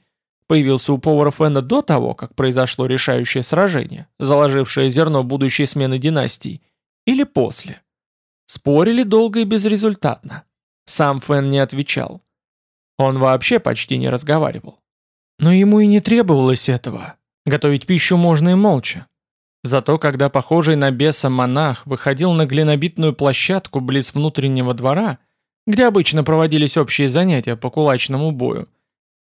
A: появился у повара Фэна до того, как произошло решающее сражение, заложившее зерно будущей смены династий, или после. Спорили долго и безрезультатно. Сам Фэн не отвечал. Он вообще почти не разговаривал. Но ему и не требовалось этого. Готовить пищу можно и молча. Зато когда похожий на беса монах выходил на глинобитную площадку близ внутреннего двора, где обычно проводились общие занятия по кулачному бою,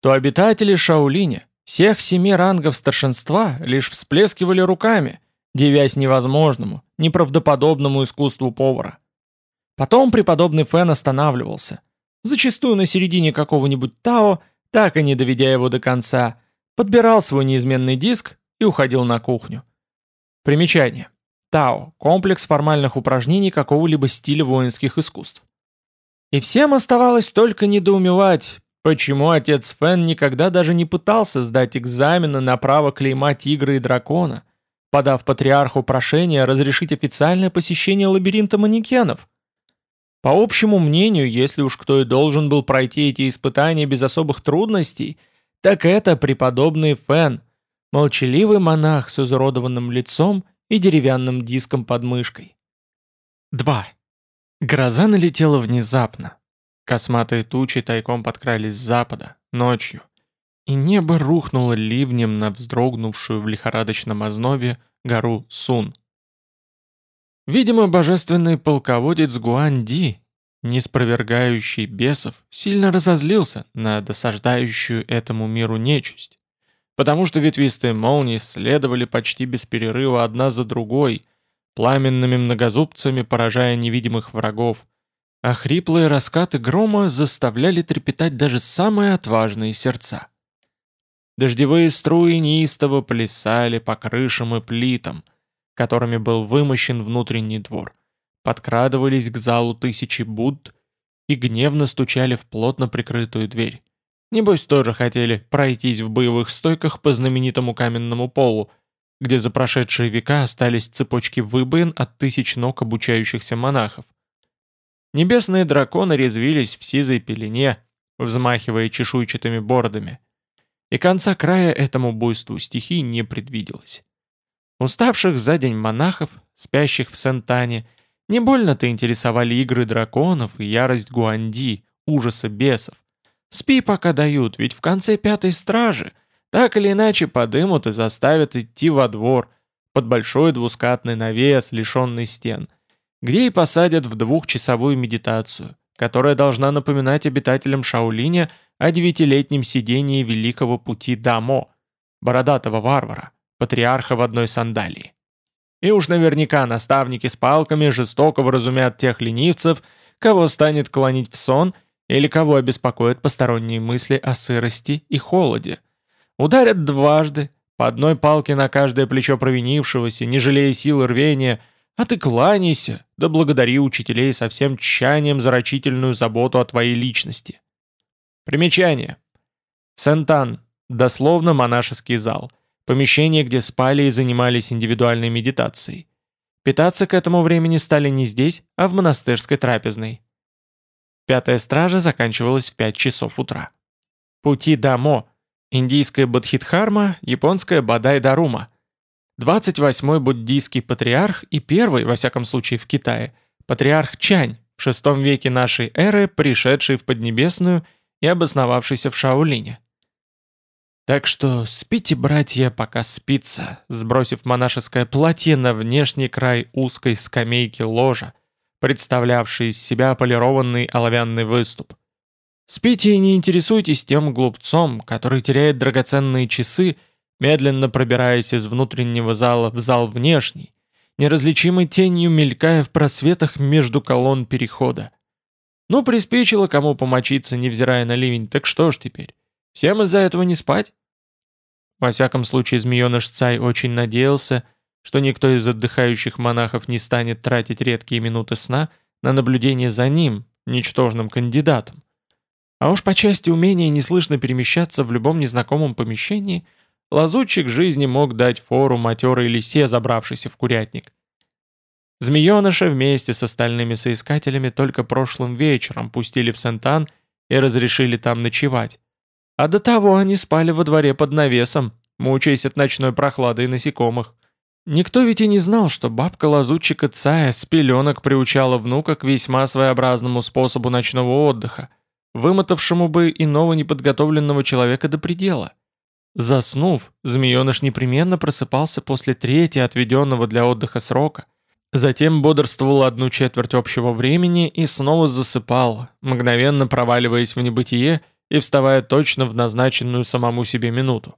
A: то обитатели Шаолиня, всех семи рангов старшинства, лишь всплескивали руками, девясь невозможному, неправдоподобному искусству повара. Потом преподобный Фэн останавливался, зачастую на середине какого-нибудь Тао, так и не доведя его до конца – подбирал свой неизменный диск и уходил на кухню. Примечание. Тао – комплекс формальных упражнений какого-либо стиля воинских искусств. И всем оставалось только недоумевать, почему отец Фэн никогда даже не пытался сдать экзамены на право клейма тигра и дракона, подав патриарху прошение разрешить официальное посещение лабиринта манекенов. По общему мнению, если уж кто и должен был пройти эти испытания без особых трудностей – так это преподобный Фэн, молчаливый монах с изуродованным лицом и деревянным диском под мышкой. 2. Гроза налетела внезапно. Косматые тучи тайком подкрались с запада, ночью, и небо рухнуло ливнем на вздрогнувшую в лихорадочном ознобе гору Сун. Видимо, божественный полководец Гуанди не спровергающий бесов, сильно разозлился на досаждающую этому миру нечисть, потому что ветвистые молнии следовали почти без перерыва одна за другой, пламенными многозубцами поражая невидимых врагов, а хриплые раскаты грома заставляли трепетать даже самые отважные сердца. Дождевые струи неистово плясали по крышам и плитам, которыми был вымощен внутренний двор – подкрадывались к залу тысячи Будд и гневно стучали в плотно прикрытую дверь. Небось тоже хотели пройтись в боевых стойках по знаменитому каменному полу, где за прошедшие века остались цепочки выбоин от тысяч ног обучающихся монахов. Небесные драконы резвились в сизой пелене, взмахивая чешуйчатыми бородами. И конца края этому буйству стихий не предвиделось. Уставших за день монахов, спящих в Сентане, не больно-то интересовали игры драконов и ярость Гуанди, ужаса бесов. Спи пока дают, ведь в конце пятой стражи так или иначе подымут и заставят идти во двор, под большой двускатный навес, лишенный стен, где и посадят в двухчасовую медитацию, которая должна напоминать обитателям Шаолиня о девятилетнем сидении великого пути Дамо, бородатого варвара, патриарха в одной сандалии. И уж наверняка наставники с палками жестоко вразумят тех ленивцев, кого станет клонить в сон или кого обеспокоят посторонние мысли о сырости и холоде. Ударят дважды, по одной палке на каждое плечо провинившегося, не жалея сил и рвения, а ты кланяйся, да благодари учителей со всем тщанием за рачительную заботу о твоей личности. Примечание. Сентан, дословно монашеский зал, помещение, где спали и занимались индивидуальной медитацией. Питаться к этому времени стали не здесь, а в монастырской трапезной. Пятая стража заканчивалась в 5 часов утра. Пути Дамо, индийская Бодхидхарма, японская Бадай-Дарума. 28-й буддийский патриарх и первый, во всяком случае в Китае, патриарх Чань, в VI веке нашей эры, пришедший в Поднебесную и обосновавшийся в Шаолине. Так что спите, братья, пока спится, сбросив монашеское платье на внешний край узкой скамейки ложа, представлявшей из себя полированный оловянный выступ. Спите и не интересуйтесь тем глупцом, который теряет драгоценные часы, медленно пробираясь из внутреннего зала в зал внешний, неразличимой тенью мелькая в просветах между колонн перехода. Ну, приспичило кому помочиться, невзирая на ливень, так что ж теперь? Всем из-за этого не спать? Во всяком случае, змееныш Цай очень надеялся, что никто из отдыхающих монахов не станет тратить редкие минуты сна на наблюдение за ним, ничтожным кандидатом. А уж по части умения неслышно перемещаться в любом незнакомом помещении, лазутчик жизни мог дать фору матерой лисе, забравшейся в курятник. Змееныша вместе с остальными соискателями только прошлым вечером пустили в Сентан и разрешили там ночевать. А до того они спали во дворе под навесом, мучаясь от ночной прохлады и насекомых. Никто ведь и не знал, что бабка лазутчика Цая с пеленок приучала внука к весьма своеобразному способу ночного отдыха, вымотавшему бы иного неподготовленного человека до предела. Заснув, змееныш непременно просыпался после трети отведенного для отдыха срока, Затем бодрствовал одну четверть общего времени и снова засыпал, мгновенно проваливаясь в небытие и вставая точно в назначенную самому себе минуту.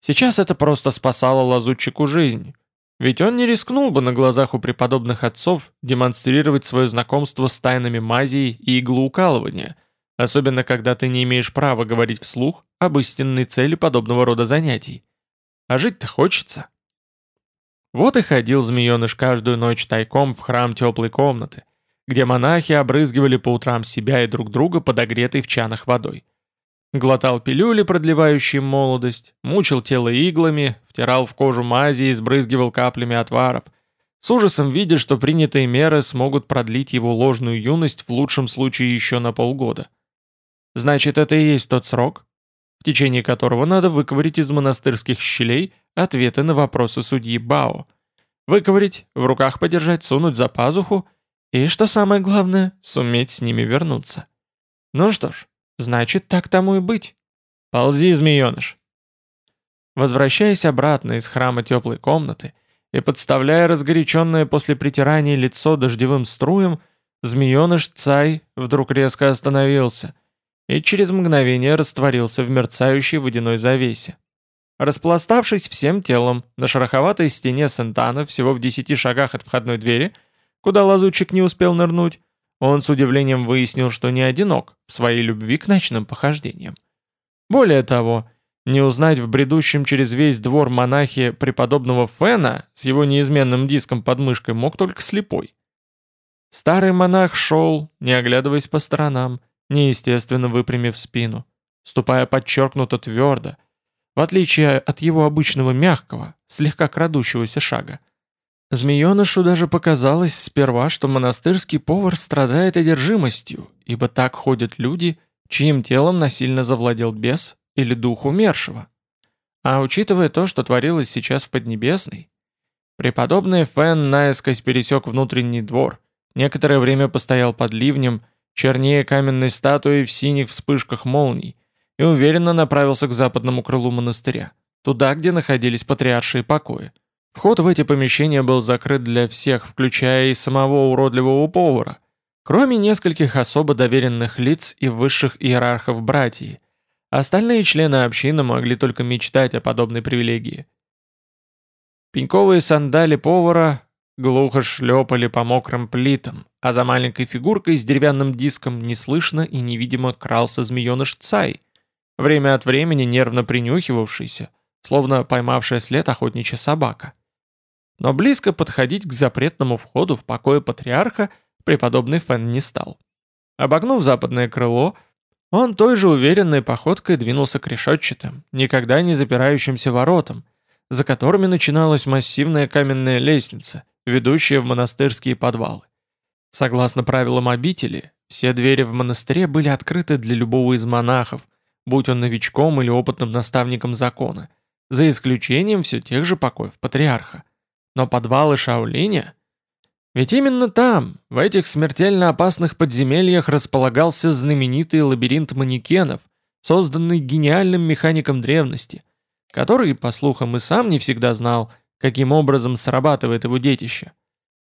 A: Сейчас это просто спасало лазутчику жизнь, ведь он не рискнул бы на глазах у преподобных отцов демонстрировать свое знакомство с тайнами мазии и иглоукалывания, особенно когда ты не имеешь права говорить вслух об истинной цели подобного рода занятий. А жить-то хочется. Вот и ходил змееныш каждую ночь тайком в храм теплой комнаты, где монахи обрызгивали по утрам себя и друг друга подогретой в чанах водой. Глотал пилюли, продлевающие молодость, мучил тело иглами, втирал в кожу мази и сбрызгивал каплями отваров, с ужасом видя, что принятые меры смогут продлить его ложную юность в лучшем случае еще на полгода. Значит, это и есть тот срок, в течение которого надо выковырить из монастырских щелей ответы на вопросы судьи Бао. Выковырить, в руках подержать, сунуть за пазуху и, что самое главное, суметь с ними вернуться. Ну что ж, значит, так тому и быть. Ползи, змееныш. Возвращаясь обратно из храма теплой комнаты и подставляя разгоряченное после притирания лицо дождевым струем, змееныш Цай вдруг резко остановился и через мгновение растворился в мерцающей водяной завесе. Распластавшись всем телом на шероховатой стене Сентана всего в десяти шагах от входной двери, куда лазутчик не успел нырнуть, он с удивлением выяснил, что не одинок в своей любви к ночным похождениям. Более того, не узнать в бредущем через весь двор монахи преподобного Фена с его неизменным диском под мышкой мог только слепой. Старый монах шел, не оглядываясь по сторонам, неестественно выпрямив спину, ступая подчеркнуто твердо, в отличие от его обычного мягкого, слегка крадущегося шага. Змеенышу даже показалось сперва, что монастырский повар страдает одержимостью, ибо так ходят люди, чьим телом насильно завладел бес или дух умершего. А учитывая то, что творилось сейчас в Поднебесной, преподобный Фэн наискось пересек внутренний двор, некоторое время постоял под ливнем, чернее каменной статуи в синих вспышках молний, и уверенно направился к западному крылу монастыря, туда, где находились патриаршие покои. Вход в эти помещения был закрыт для всех, включая и самого уродливого повара, кроме нескольких особо доверенных лиц и высших иерархов братьев. Остальные члены общины могли только мечтать о подобной привилегии. Пеньковые сандали повара глухо шлепали по мокрым плитам, а за маленькой фигуркой с деревянным диском неслышно и невидимо крался змееныш Цай, время от времени нервно принюхивавшийся, словно поймавшая след охотничья собака. Но близко подходить к запретному входу в покое патриарха преподобный Фен не стал. Обогнув западное крыло, он той же уверенной походкой двинулся к решетчатым, никогда не запирающимся воротам, за которыми начиналась массивная каменная лестница, ведущая в монастырские подвалы. Согласно правилам обители, все двери в монастыре были открыты для любого из монахов, будь он новичком или опытным наставником закона, за исключением все тех же покоев патриарха. Но подвалы Шаолиня... Ведь именно там, в этих смертельно опасных подземельях располагался знаменитый лабиринт манекенов, созданный гениальным механиком древности, который, по слухам, и сам не всегда знал, каким образом срабатывает его детище.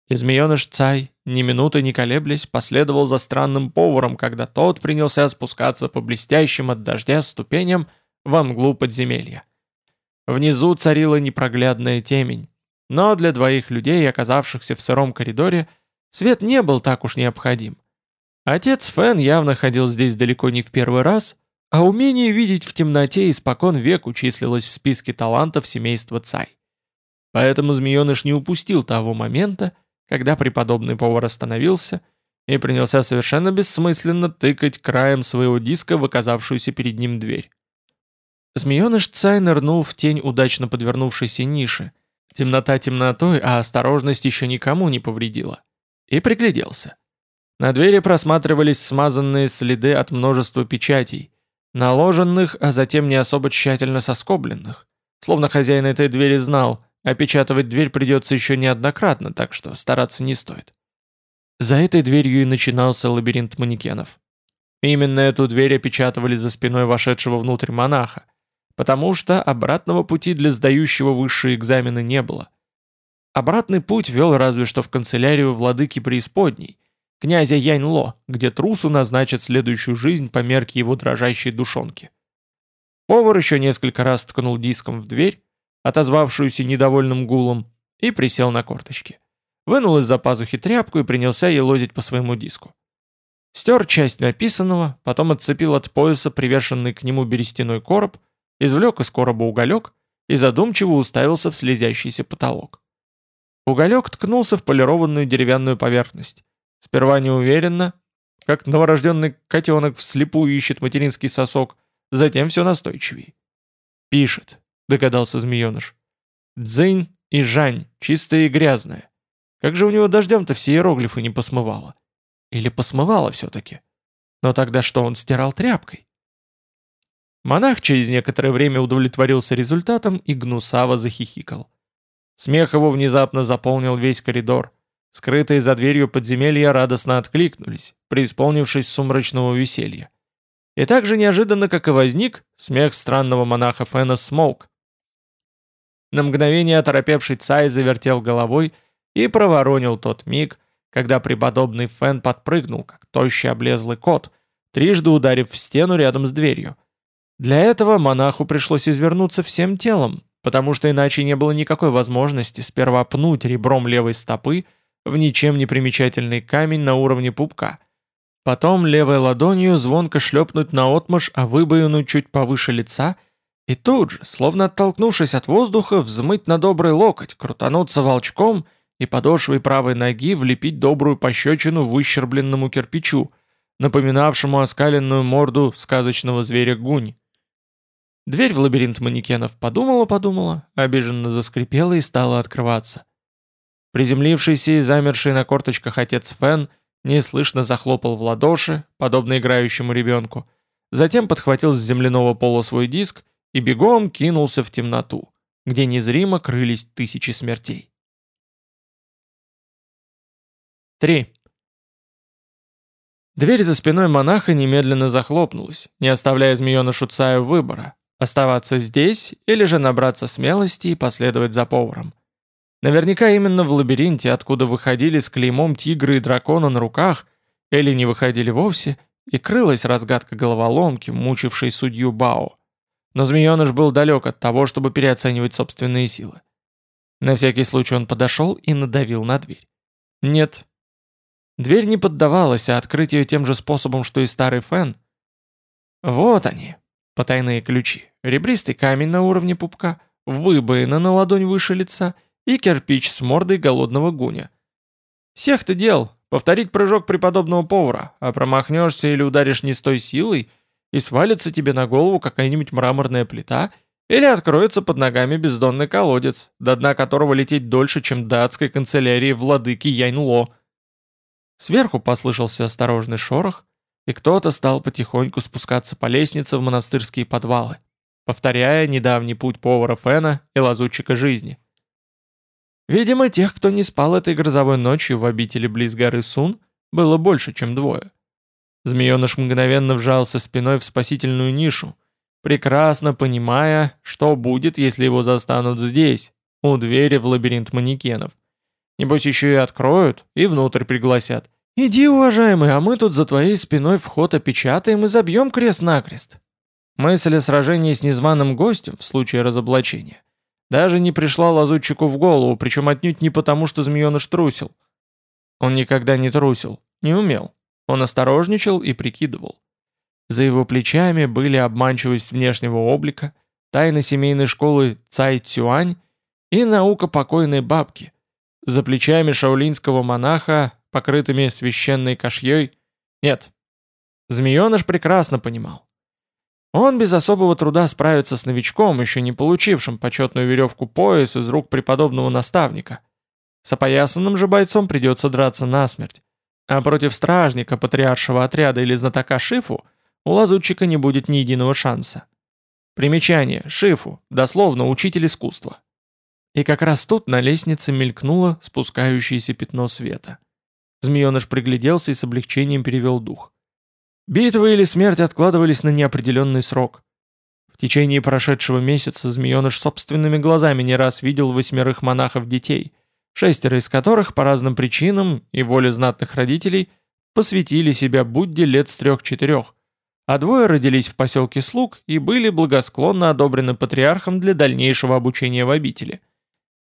A: И змееныш Цай, ни минуты не колеблясь, последовал за странным поваром, когда тот принялся спускаться по блестящим от дождя ступеням во мглу подземелья. Внизу царила непроглядная темень, но для двоих людей, оказавшихся в сыром коридоре, свет не был так уж необходим. Отец Фэн явно ходил здесь далеко не в первый раз, а умение видеть в темноте испокон веку числилось в списке талантов семейства Цай. Поэтому змееныш не упустил того момента, когда преподобный повар остановился и принялся совершенно бессмысленно тыкать краем своего диска в оказавшуюся перед ним дверь. Змееныш Цай нырнул в тень удачно подвернувшейся ниши. Темнота темнотой, а осторожность еще никому не повредила. И пригляделся. На двери просматривались смазанные следы от множества печатей, наложенных, а затем не особо тщательно соскобленных. Словно хозяин этой двери знал, Опечатывать дверь придется еще неоднократно, так что стараться не стоит. За этой дверью и начинался лабиринт манекенов. Именно эту дверь опечатывали за спиной вошедшего внутрь монаха, потому что обратного пути для сдающего высшие экзамены не было. Обратный путь вел разве что в канцелярию владыки преисподней, князя Яньло, где трусу назначат следующую жизнь по мерке его дрожащей душонки. Повар еще несколько раз ткнул диском в дверь, отозвавшуюся недовольным гулом, и присел на корточки. Вынул из-за пазухи тряпку и принялся елозить по своему диску. Стер часть написанного, потом отцепил от пояса привешенный к нему берестяной короб, извлек из короба уголек и задумчиво уставился в слезящийся потолок. Уголек ткнулся в полированную деревянную поверхность. Сперва неуверенно, как новорожденный котенок вслепую ищет материнский сосок, затем все настойчивее. Пишет догадался змееныш. Дзынь и Жань, чистая и грязная. Как же у него дождем-то все иероглифы не посмывало? Или посмывало все-таки? Но тогда что он стирал тряпкой? Монах через некоторое время удовлетворился результатом и гнусаво захихикал. Смех его внезапно заполнил весь коридор. Скрытые за дверью подземелья радостно откликнулись, преисполнившись сумрачного веселья. И так же неожиданно, как и возник, смех странного монаха Фена смолк, на мгновение оторопевший Цай завертел головой и проворонил тот миг, когда преподобный Фэн подпрыгнул, как тощий облезлый кот, трижды ударив в стену рядом с дверью. Для этого монаху пришлось извернуться всем телом, потому что иначе не было никакой возможности сперва пнуть ребром левой стопы в ничем не примечательный камень на уровне пупка, потом левой ладонью звонко шлепнуть на отмашь, а выбоину чуть повыше лица — и тут же, словно оттолкнувшись от воздуха, взмыть на добрый локоть, крутануться волчком и подошвой правой ноги влепить добрую пощечину выщербленному кирпичу, напоминавшему оскаленную морду сказочного зверя гунь. Дверь в лабиринт манекенов подумала-подумала, обиженно заскрипела и стала открываться. Приземлившийся и замерший на корточках отец Фен неслышно захлопал в ладоши, подобно играющему ребенку, затем подхватил с земляного пола свой диск и бегом кинулся в темноту, где незримо крылись тысячи смертей. 3. Дверь за спиной монаха немедленно захлопнулась, не оставляя змеенышу Цаю выбора, оставаться здесь или же набраться смелости и последовать за поваром. Наверняка именно в лабиринте, откуда выходили с клеймом тигры и дракона на руках, или не выходили вовсе, и крылась разгадка головоломки, мучившей судью Бао. Но змееныш был далек от того, чтобы переоценивать собственные силы. На всякий случай он подошел и надавил на дверь. Нет. Дверь не поддавалась, а открыть ее тем же способом, что и старый фен. Вот они, потайные ключи. Ребристый камень на уровне пупка, выбоина на ладонь выше лица и кирпич с мордой голодного гуня. Всех ты дел, повторить прыжок преподобного повара, а промахнешься или ударишь не с той силой, и свалится тебе на голову какая-нибудь мраморная плита — или откроется под ногами бездонный колодец, до дна которого лететь дольше, чем до адской канцелярии владыки Яньло. Сверху послышался осторожный шорох, и кто-то стал потихоньку спускаться по лестнице в монастырские подвалы, повторяя недавний путь повара Фена и лазутчика жизни. Видимо, тех, кто не спал этой грозовой ночью в обители близ горы Сун, было больше, чем двое. Змееныш мгновенно вжался спиной в спасительную нишу, прекрасно понимая, что будет, если его застанут здесь, у двери в лабиринт манекенов. Небось еще и откроют, и внутрь пригласят. «Иди, уважаемый, а мы тут за твоей спиной вход опечатаем и забьем крест-накрест». Мысль о сражении с незваным гостем в случае разоблачения даже не пришла лазутчику в голову, причем отнюдь не потому, что змееныш трусил. Он никогда не трусил, не умел. Он осторожничал и прикидывал. За его плечами были обманчивость внешнего облика, тайны семейной школы Цай Цюань и наука покойной бабки. За плечами шаулинского монаха, покрытыми священной кашьей. Нет, змееныш прекрасно понимал. Он без особого труда справится с новичком, еще не получившим почетную веревку пояс из рук преподобного наставника. С опоясанным же бойцом придется драться насмерть. А против стражника, патриаршего отряда или знатока Шифу – у лазутчика не будет ни единого шанса. Примечание. Шифу. Дословно учитель искусства. И как раз тут на лестнице мелькнуло спускающееся пятно света. Змееныш пригляделся и с облегчением перевел дух. Битва или смерть откладывались на неопределенный срок. В течение прошедшего месяца Змееныш собственными глазами не раз видел восьмерых монахов-детей, шестеро из которых по разным причинам и воле знатных родителей посвятили себя Будде лет с трех-четырех, а двое родились в поселке Слуг и были благосклонно одобрены патриархом для дальнейшего обучения в обители.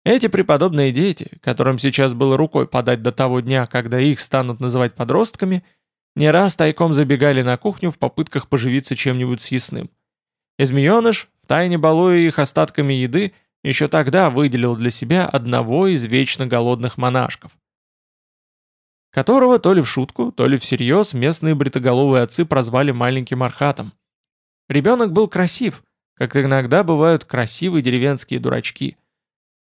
A: Эти преподобные дети, которым сейчас было рукой подать до того дня, когда их станут называть подростками, не раз тайком забегали на кухню в попытках поживиться чем-нибудь съестным. И втайне балуя их остатками еды, еще тогда выделил для себя одного из вечно голодных монашков которого то ли в шутку, то ли всерьез местные бритоголовые отцы прозвали маленьким архатом. Ребенок был красив, как иногда бывают красивые деревенские дурачки.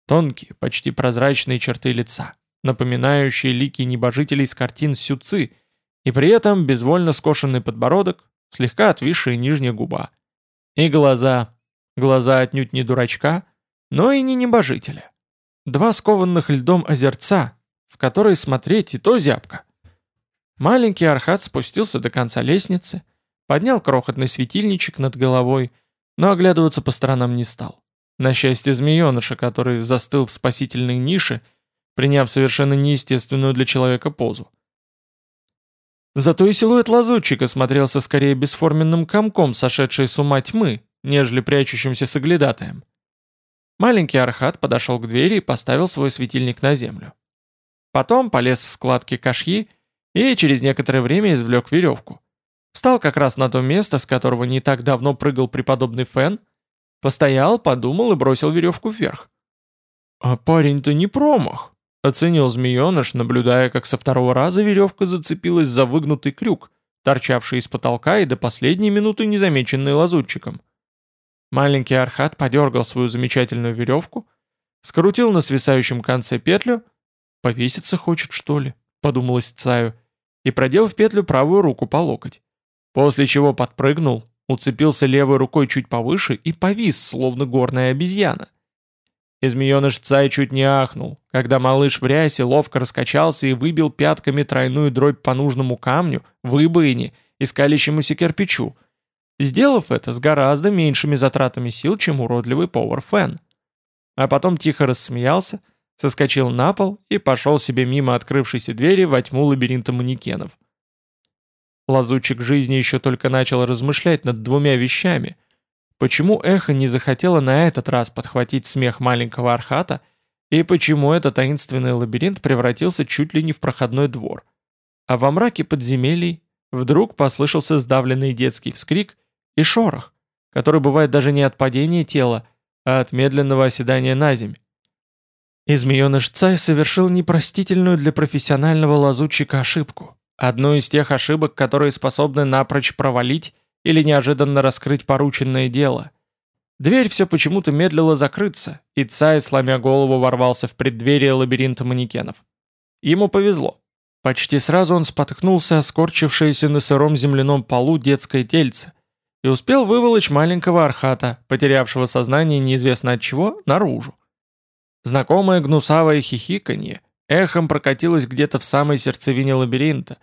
A: Тонкие, почти прозрачные черты лица, напоминающие лики небожителей с картин Сюцы, и при этом безвольно скошенный подбородок, слегка отвисшая нижняя губа. И глаза. Глаза отнюдь не дурачка, но и не небожителя. Два скованных льдом озерца, в который смотреть и то зябко. Маленький Архат спустился до конца лестницы, поднял крохотный светильничек над головой, но оглядываться по сторонам не стал. На счастье змееныша, который застыл в спасительной нише, приняв совершенно неестественную для человека позу. Зато и силуэт лазутчика смотрелся скорее бесформенным комком, сошедшей с ума тьмы, нежели прячущимся соглядатаем. Маленький Архат подошел к двери и поставил свой светильник на землю. Потом полез в складки кашьи и через некоторое время извлек веревку. Встал как раз на то место, с которого не так давно прыгал преподобный Фен, постоял, подумал и бросил веревку вверх. «А парень-то не промах», — оценил змееныш, наблюдая, как со второго раза веревка зацепилась за выгнутый крюк, торчавший из потолка и до последней минуты незамеченный лазутчиком. Маленький архат подергал свою замечательную веревку, скрутил на свисающем конце петлю — «Повеситься хочет, что ли?» — подумалось Цаю, и продел в петлю правую руку по локоть. После чего подпрыгнул, уцепился левой рукой чуть повыше и повис, словно горная обезьяна. И змееныш Цай чуть не ахнул, когда малыш в рясе ловко раскачался и выбил пятками тройную дробь по нужному камню, выбоине и скалящемуся кирпичу, сделав это с гораздо меньшими затратами сил, чем уродливый повар Фен. А потом тихо рассмеялся, соскочил на пол и пошел себе мимо открывшейся двери во тьму лабиринта манекенов. Лазутчик жизни еще только начал размышлять над двумя вещами. Почему эхо не захотело на этот раз подхватить смех маленького архата и почему этот таинственный лабиринт превратился чуть ли не в проходной двор. А во мраке подземелий вдруг послышался сдавленный детский вскрик и шорох, который бывает даже не от падения тела, а от медленного оседания на земь. И Цай совершил непростительную для профессионального лазутчика ошибку. Одну из тех ошибок, которые способны напрочь провалить или неожиданно раскрыть порученное дело. Дверь все почему-то медлила закрыться, и Цай, сломя голову, ворвался в преддверие лабиринта манекенов. Ему повезло. Почти сразу он споткнулся о скорчившееся на сыром земляном полу детское тельце и успел выволочь маленького архата, потерявшего сознание неизвестно от чего, наружу. Знакомое гнусавое хихиканье эхом прокатилось где-то в самой сердцевине лабиринта.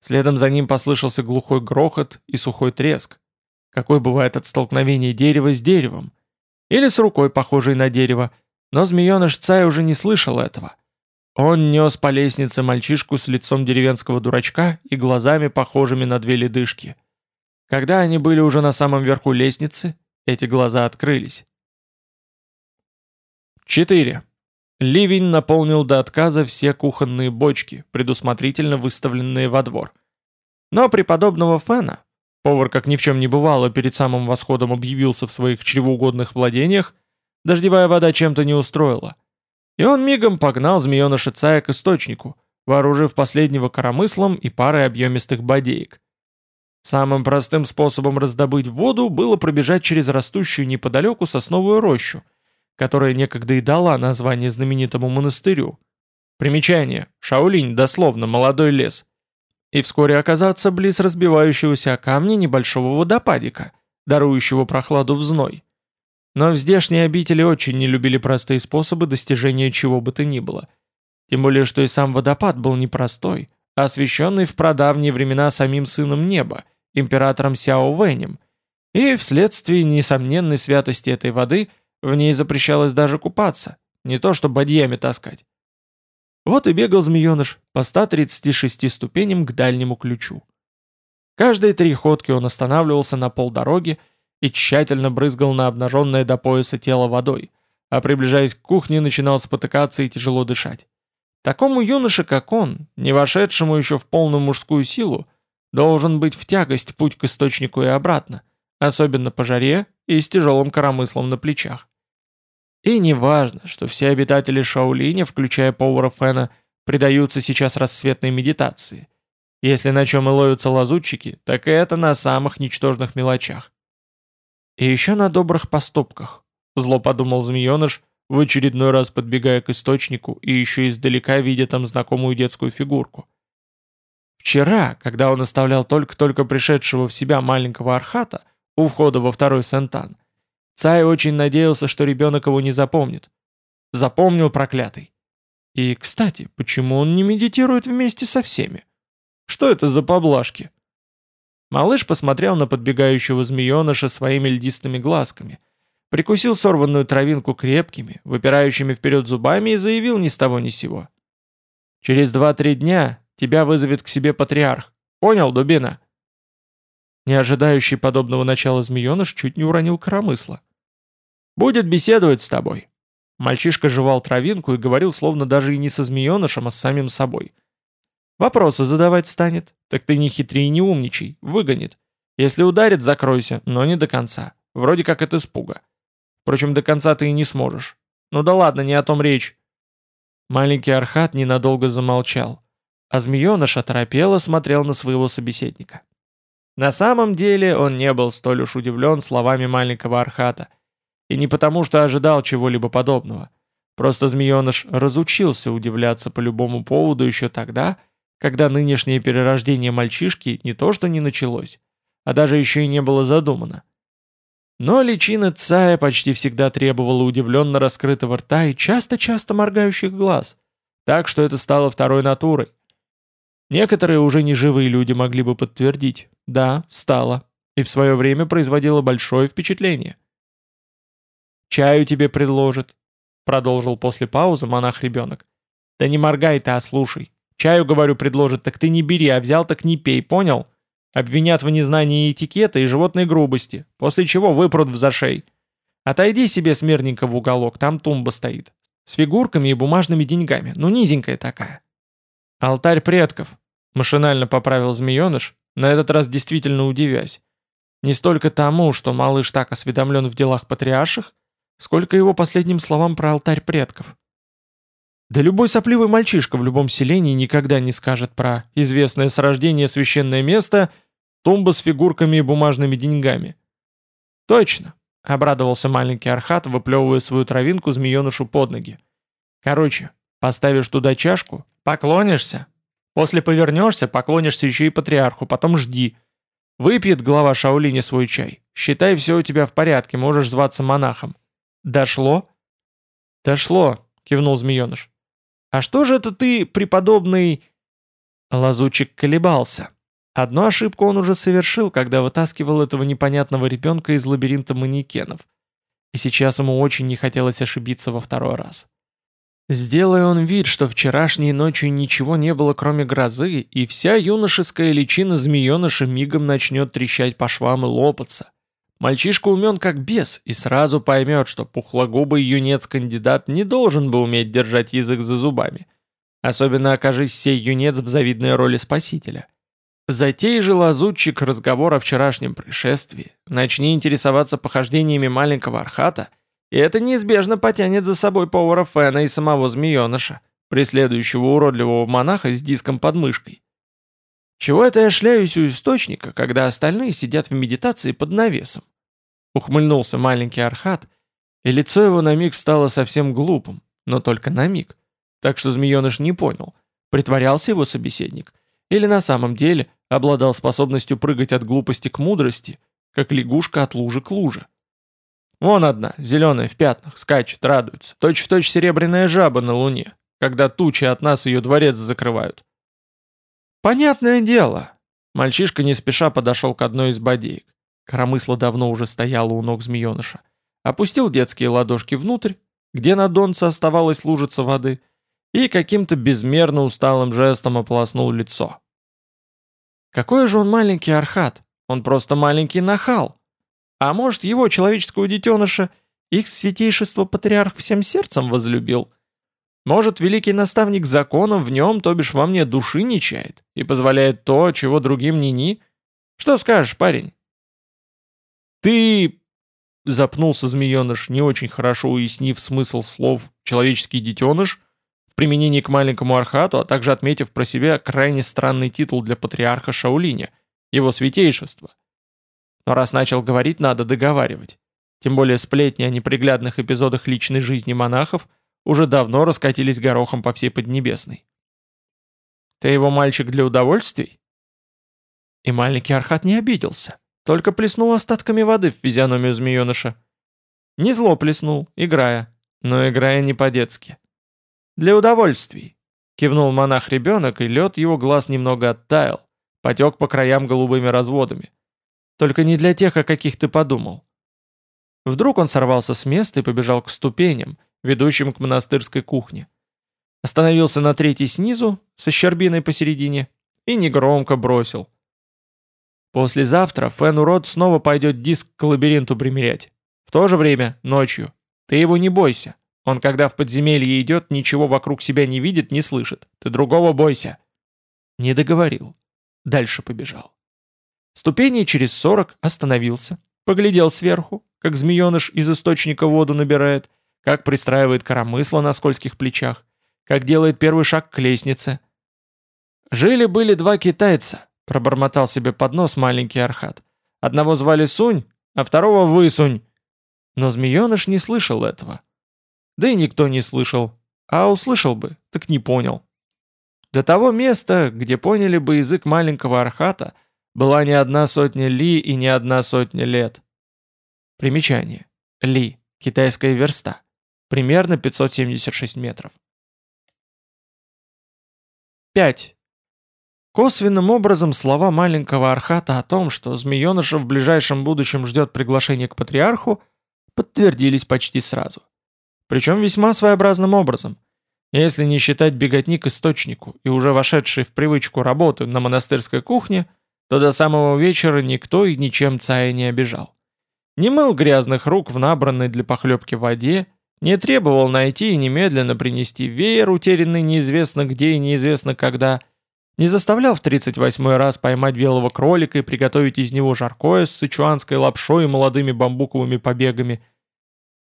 A: Следом за ним послышался глухой грохот и сухой треск, какой бывает от столкновения дерева с деревом, или с рукой, похожей на дерево, но змееныш Цай уже не слышал этого. Он нес по лестнице мальчишку с лицом деревенского дурачка и глазами, похожими на две ледышки. Когда они были уже на самом верху лестницы, эти глаза открылись. 4. Ливень наполнил до отказа все кухонные бочки, предусмотрительно выставленные во двор. Но преподобного Фена, повар как ни в чем не бывало перед самым восходом объявился в своих чревоугодных владениях, дождевая вода чем-то не устроила. И он мигом погнал змееныша Цая к источнику, вооружив последнего коромыслом и парой объемистых бодеек. Самым простым способом раздобыть воду было пробежать через растущую неподалеку сосновую рощу – которая некогда и дала название знаменитому монастырю. Примечание. Шаолинь, дословно, молодой лес. И вскоре оказаться близ разбивающегося о камни небольшого водопадика, дарующего прохладу в зной. Но в здешние обители очень не любили простые способы достижения чего бы то ни было. Тем более, что и сам водопад был непростой, а освященный в прадавние времена самим сыном неба, императором Сяо Вэнем, и вследствие несомненной святости этой воды – в ней запрещалось даже купаться, не то что бадьями таскать. Вот и бегал змееныш по 136 ступеням к дальнему ключу. Каждые три ходки он останавливался на полдороги и тщательно брызгал на обнаженное до пояса тело водой, а приближаясь к кухне, начинал спотыкаться и тяжело дышать. Такому юноше, как он, не вошедшему еще в полную мужскую силу, должен быть в тягость путь к источнику и обратно, особенно по жаре и с тяжелым коромыслом на плечах. И не важно, что все обитатели Шаолиня, включая повара Фэна, предаются сейчас рассветной медитации. Если на чем и ловятся лазутчики, так и это на самых ничтожных мелочах. И еще на добрых поступках, зло подумал змееныш, в очередной раз подбегая к источнику и еще издалека видя там знакомую детскую фигурку. Вчера, когда он оставлял только-только пришедшего в себя маленького архата у входа во второй Сентан, Цай очень надеялся, что ребенок его не запомнит. Запомнил проклятый. И, кстати, почему он не медитирует вместе со всеми? Что это за поблажки? Малыш посмотрел на подбегающего змееныша своими льдистыми глазками, прикусил сорванную травинку крепкими, выпирающими вперед зубами и заявил ни с того ни сего. «Через два-три дня тебя вызовет к себе патриарх. Понял, дубина?» Не ожидающий подобного начала змееныш чуть не уронил коромысла. Будет беседовать с тобой». Мальчишка жевал травинку и говорил словно даже и не со змеенышем, а с самим собой. «Вопросы задавать станет. Так ты не хитрый и не умничай. Выгонит. Если ударит, закройся, но не до конца. Вроде как от испуга. Впрочем, до конца ты и не сможешь. Ну да ладно, не о том речь». Маленький Архат ненадолго замолчал, а змееныш оторопело смотрел на своего собеседника. На самом деле он не был столь уж удивлен словами маленького Архата – и не потому, что ожидал чего-либо подобного. Просто змееныш разучился удивляться по любому поводу еще тогда, когда нынешнее перерождение мальчишки не то что не началось, а даже еще и не было задумано. Но личина Цая почти всегда требовала удивленно раскрытого рта и часто-часто моргающих глаз, так что это стало второй натурой. Некоторые уже неживые люди могли бы подтвердить, да, стало, и в свое время производило большое впечатление – Чаю тебе предложит», — продолжил после паузы монах-ребенок. «Да не моргай ты, а слушай. Чаю, говорю, предложит, так ты не бери, а взял, так не пей, понял? Обвинят в незнании этикета и животной грубости, после чего выпрут в зашей. Отойди себе смирненько в уголок, там тумба стоит. с фигурками и бумажными деньгами, ну низенькая такая. Алтарь предков, машинально поправил змееныш, на этот раз действительно удивясь. Не столько тому, что малыш так осведомлен в делах патриарших, сколько его последним словам про алтарь предков. Да любой сопливый мальчишка в любом селении никогда не скажет про известное с рождения священное место, тумба с фигурками и бумажными деньгами. Точно, обрадовался маленький Архат, выплевывая свою травинку змеенышу под ноги. Короче, поставишь туда чашку, поклонишься, после повернешься, поклонишься еще и патриарху, потом жди. Выпьет глава Шаолиня свой чай. Считай, все у тебя в порядке, можешь зваться монахом. Дошло? Дошло, кивнул змееныш. «А что же это ты, преподобный...» Лазучик колебался. Одну ошибку он уже совершил, когда вытаскивал этого непонятного ребенка из лабиринта манекенов. И сейчас ему очень не хотелось ошибиться во второй раз. Сделай он вид, что вчерашней ночью ничего не было, кроме грозы, и вся юношеская личина змееныша мигом начнет трещать по швам и лопаться. Мальчишка умен как бес и сразу поймет, что пухлогубый юнец-кандидат не должен бы уметь держать язык за зубами. Особенно окажись сей юнец в завидной роли спасителя. Затей же лазутчик разговор о вчерашнем происшествии, начни интересоваться похождениями маленького архата, и это неизбежно потянет за собой повара Фена и самого змееныша, преследующего уродливого монаха с диском под мышкой. Чего это я шляюсь у источника, когда остальные сидят в медитации под навесом? Ухмыльнулся маленький Архат, и лицо его на миг стало совсем глупым, но только на миг. Так что змееныш не понял, притворялся его собеседник, или на самом деле обладал способностью прыгать от глупости к мудрости, как лягушка от лужи к луже. Вон одна, зеленая в пятнах, скачет, радуется, точь-в-точь точь серебряная жаба на луне, когда тучи от нас ее дворец закрывают. «Понятное дело!» Мальчишка не спеша подошел к одной из бодеек. Коромысло давно уже стояло у ног змееныша. Опустил детские ладошки внутрь, где на донце оставалась лужица воды, и каким-то безмерно усталым жестом ополоснул лицо. Какой же он маленький архат, он просто маленький нахал. А может, его человеческого детеныша их святейшество патриарх всем сердцем возлюбил? Может, великий наставник законов в нем, то бишь во мне, души не чает и позволяет то, чего другим ни-ни? Что скажешь, парень? «Ты...» — запнулся змееныш, не очень хорошо уяснив смысл слов «человеческий детеныш» в применении к маленькому архату, а также отметив про себя крайне странный титул для патриарха Шаулиня, его святейшество. Но раз начал говорить, надо договаривать. Тем более сплетни о неприглядных эпизодах личной жизни монахов уже давно раскатились горохом по всей Поднебесной. «Ты его мальчик для удовольствий?» И маленький Архат не обиделся. Только плеснул остатками воды в физиономию змееныша. Не зло плеснул, играя, но играя не по-детски. «Для удовольствий», — кивнул монах-ребенок, и лед его глаз немного оттаял, потек по краям голубыми разводами. «Только не для тех, о каких ты подумал». Вдруг он сорвался с места и побежал к ступеням, ведущим к монастырской кухне. Остановился на третьей снизу, со щербиной посередине, и негромко бросил — Послезавтра Фэн Урод снова пойдет диск к лабиринту примерять. В то же время, ночью. Ты его не бойся. Он, когда в подземелье идет, ничего вокруг себя не видит, не слышит. Ты другого бойся. Не договорил. Дальше побежал. Ступеней через сорок остановился. Поглядел сверху, как змееныш из источника воду набирает, как пристраивает коромысло на скользких плечах, как делает первый шаг к лестнице. Жили-были два китайца, Пробормотал себе под нос маленький Архат. Одного звали Сунь, а второго Высунь. Но змееныш не слышал этого. Да и никто не слышал. А услышал бы, так не понял. До того места, где поняли бы язык маленького Архата, была не одна сотня ли и не одна сотня лет. Примечание. Ли. Китайская верста. Примерно 576 метров. 5. Косвенным образом слова маленького Архата о том, что змееныша в ближайшем будущем ждет приглашение к патриарху, подтвердились почти сразу. Причем весьма своеобразным образом. Если не считать беготни к источнику и уже вошедшей в привычку работы на монастырской кухне, то до самого вечера никто и ничем Цая не обижал. Не мыл грязных рук в набранной для похлебки воде, Не требовал найти и немедленно принести веер, утерянный неизвестно где и неизвестно когда. Не заставлял в 38-й раз поймать белого кролика и приготовить из него жаркое с сычуанской лапшой и молодыми бамбуковыми побегами.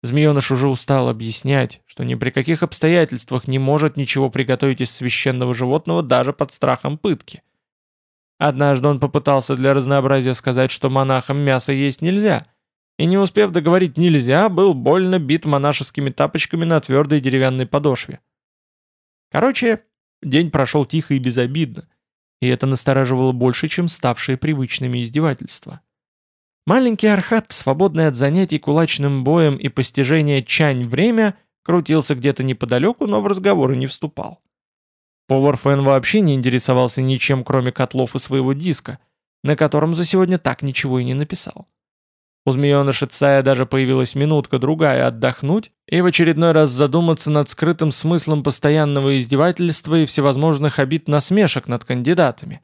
A: Змееныш уже устал объяснять, что ни при каких обстоятельствах не может ничего приготовить из священного животного даже под страхом пытки. Однажды он попытался для разнообразия сказать, что монахам мясо есть нельзя, и не успев договорить «нельзя», был больно бит монашескими тапочками на твердой деревянной подошве. Короче, день прошел тихо и безобидно, и это настораживало больше, чем ставшие привычными издевательства. Маленький Архат в свободное от занятий кулачным боем и постижения чань время крутился где-то неподалеку, но в разговоры не вступал. Повар Фэн вообще не интересовался ничем, кроме котлов и своего диска, на котором за сегодня так ничего и не написал. У змееныша Цая даже появилась минутка-другая отдохнуть и в очередной раз задуматься над скрытым смыслом постоянного издевательства и всевозможных обид насмешек над кандидатами.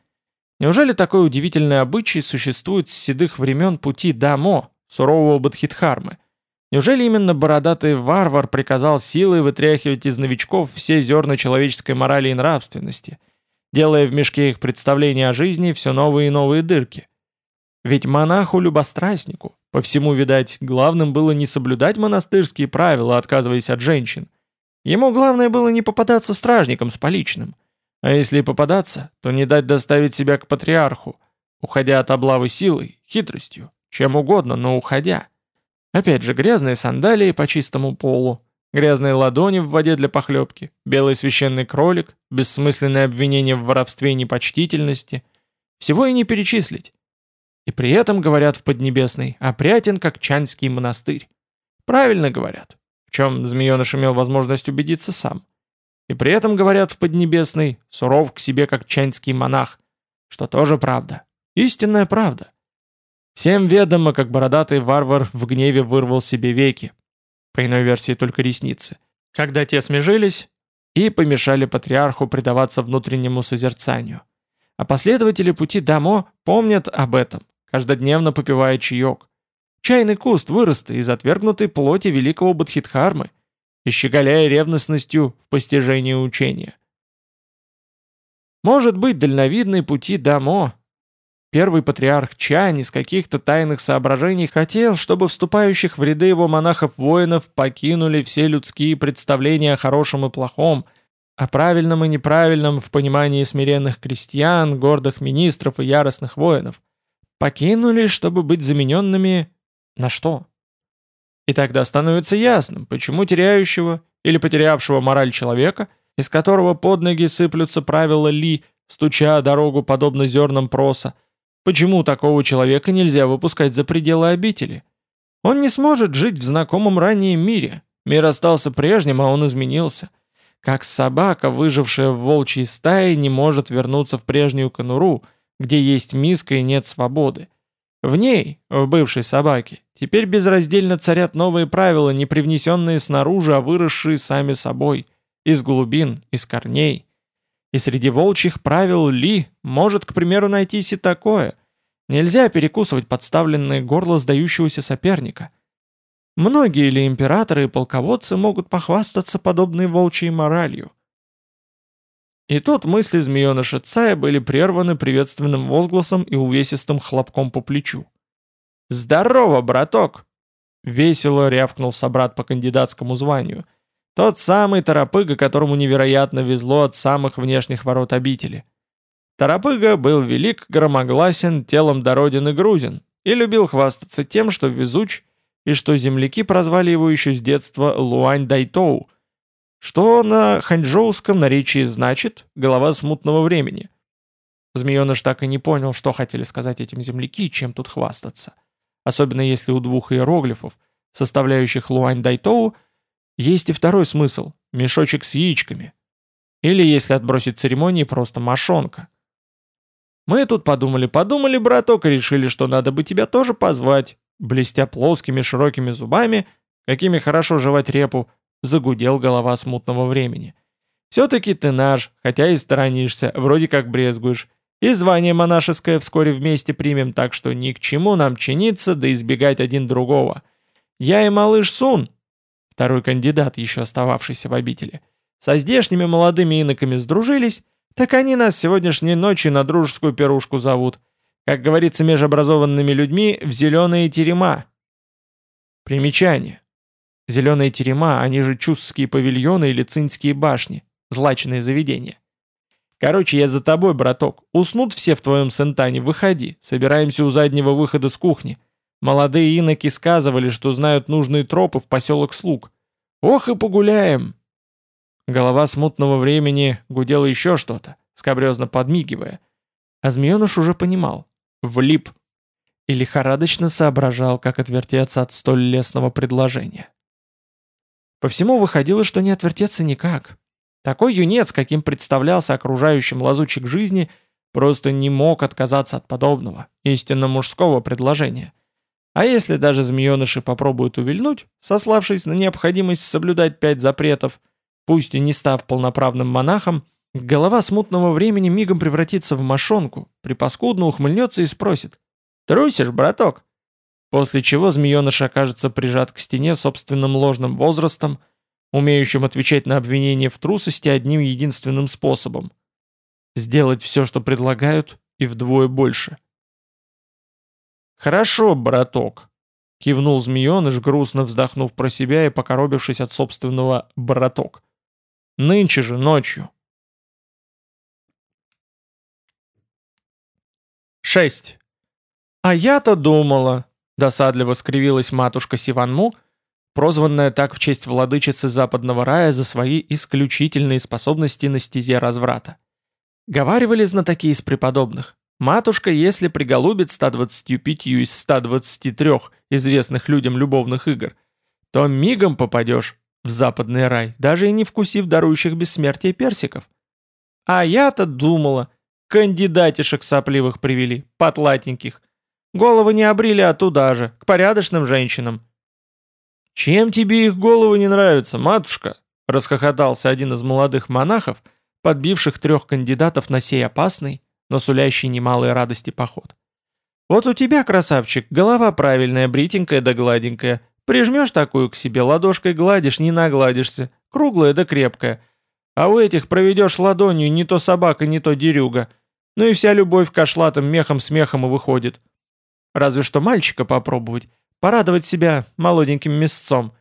A: Неужели такой удивительный обычай существует с седых времен пути Дамо, сурового Бадхидхармы, Неужели именно бородатый варвар приказал силой вытряхивать из новичков все зерна человеческой морали и нравственности, делая в мешке их представления о жизни все новые и новые дырки? Ведь монаху-любострастнику, по всему, видать, главным было не соблюдать монастырские правила, отказываясь от женщин. Ему главное было не попадаться стражникам с поличным. А если и попадаться, то не дать доставить себя к патриарху, уходя от облавы силой, хитростью, чем угодно, но уходя. Опять же, грязные сандалии по чистому полу, грязные ладони в воде для похлебки, белый священный кролик, бессмысленное обвинение в воровстве и непочтительности. Всего и не перечислить. И при этом говорят в Поднебесной, опрятен, как Чанский монастырь. Правильно говорят, в чем змееныш имел возможность убедиться сам. И при этом говорят в Поднебесной, суров к себе, как чанский монах, что тоже правда. Истинная правда. Всем ведомо, как бородатый варвар в гневе вырвал себе веки, по иной версии только ресницы, когда те смежились и помешали патриарху предаваться внутреннему созерцанию. А последователи пути Дамо помнят об этом, каждодневно попивая чаек. Чайный куст вырос из отвергнутой плоти великого Бодхитхармы и щеголяя ревностностью в постижении учения. Может быть, дальновидные пути Дамо Первый патриарх Чань из каких-то тайных соображений хотел, чтобы вступающих в ряды его монахов-воинов покинули все людские представления о хорошем и плохом, о правильном и неправильном в понимании смиренных крестьян, гордых министров и яростных воинов. Покинули, чтобы быть замененными на что? И тогда становится ясным, почему теряющего или потерявшего мораль человека, из которого под ноги сыплются правила Ли, стуча дорогу подобно зернам проса, Почему такого человека нельзя выпускать за пределы обители? Он не сможет жить в знакомом ранее мире. Мир остался прежним, а он изменился. Как собака, выжившая в волчьей стае, не может вернуться в прежнюю конуру, где есть миска и нет свободы. В ней, в бывшей собаке, теперь безраздельно царят новые правила, не привнесенные снаружи, а выросшие сами собой, из глубин, из корней. И среди волчьих правил Ли может, к примеру, найтись и такое. Нельзя перекусывать подставленное горло сдающегося соперника. Многие ли императоры и полководцы могут похвастаться подобной волчьей моралью? И тут мысли змееныша Цая были прерваны приветственным возгласом и увесистым хлопком по плечу. «Здорово, браток!» Весело рявкнул собрат по кандидатскому званию – тот самый Торопыга, которому невероятно везло от самых внешних ворот обители. Торопыга был велик, громогласен, телом до родины грузин и любил хвастаться тем, что везуч, и что земляки прозвали его еще с детства Луань Дайтоу, что на ханчжоуском наречии значит «голова смутного времени». Змееныш так и не понял, что хотели сказать этим земляки, чем тут хвастаться. Особенно если у двух иероглифов, составляющих Луань Дайтоу, есть и второй смысл – мешочек с яичками. Или, если отбросить церемонии, просто мошонка. Мы тут подумали-подумали, браток, и решили, что надо бы тебя тоже позвать. Блестя плоскими широкими зубами, какими хорошо жевать репу, загудел голова смутного времени. Все-таки ты наш, хотя и сторонишься, вроде как брезгуешь. И звание монашеское вскоре вместе примем, так что ни к чему нам чиниться да избегать один другого. Я и малыш Сун, второй кандидат, еще остававшийся в обители, со здешними молодыми иноками сдружились, так они нас сегодняшней ночью на дружескую пирушку зовут. Как говорится межобразованными людьми, в зеленые терема. Примечание. Зеленые терема, они же чусские павильоны или цинские башни, злачные заведения. Короче, я за тобой, браток. Уснут все в твоем сентане, выходи. Собираемся у заднего выхода с кухни. Молодые иноки сказывали, что знают нужные тропы в поселок Слуг. Ох и погуляем!» Голова смутного времени гудела еще что-то, скобрезно подмигивая. А змееныш уже понимал. Влип. И лихорадочно соображал, как отвертеться от столь лестного предложения. По всему выходило, что не отвертеться никак. Такой юнец, каким представлялся окружающим лазучик жизни, просто не мог отказаться от подобного, истинно мужского предложения. А если даже змееныши попробуют увильнуть, сославшись на необходимость соблюдать пять запретов, пусть и не став полноправным монахом, голова смутного времени мигом превратится в мошонку, припаскудно ухмыльнется и спросит «Трусишь, браток?» После чего змееныш окажется прижат к стене собственным ложным возрастом, умеющим отвечать на обвинения в трусости одним единственным способом – сделать все, что предлагают, и вдвое больше – «Хорошо, браток», — кивнул змееныш, грустно вздохнув про себя и покоробившись от собственного «браток». «Нынче же ночью». 6. «А я-то думала», — досадливо скривилась матушка Сиванму, прозванная так в честь владычицы Западного рая за свои исключительные способности на стезе разврата. Говаривали знатоки из преподобных. Матушка, если приголубит 125 из 123 известных людям любовных игр, то мигом попадешь в западный рай, даже и не вкусив дарующих бессмертие персиков. А я-то думала, кандидатишек сопливых привели, потлатеньких. Головы не обрили, а туда же, к порядочным женщинам. «Чем тебе их головы не нравятся, матушка?» — расхохотался один из молодых монахов, подбивших трех кандидатов на сей опасный, но сулящий немалые радости поход. «Вот у тебя, красавчик, голова правильная, бритенькая да гладенькая. Прижмешь такую к себе, ладошкой гладишь, не нагладишься, круглая да крепкая. А у этих проведешь ладонью не то собака, не то дерюга. Ну и вся любовь кошлатым мехом-смехом и выходит. Разве что мальчика попробовать, порадовать себя молоденьким мясцом.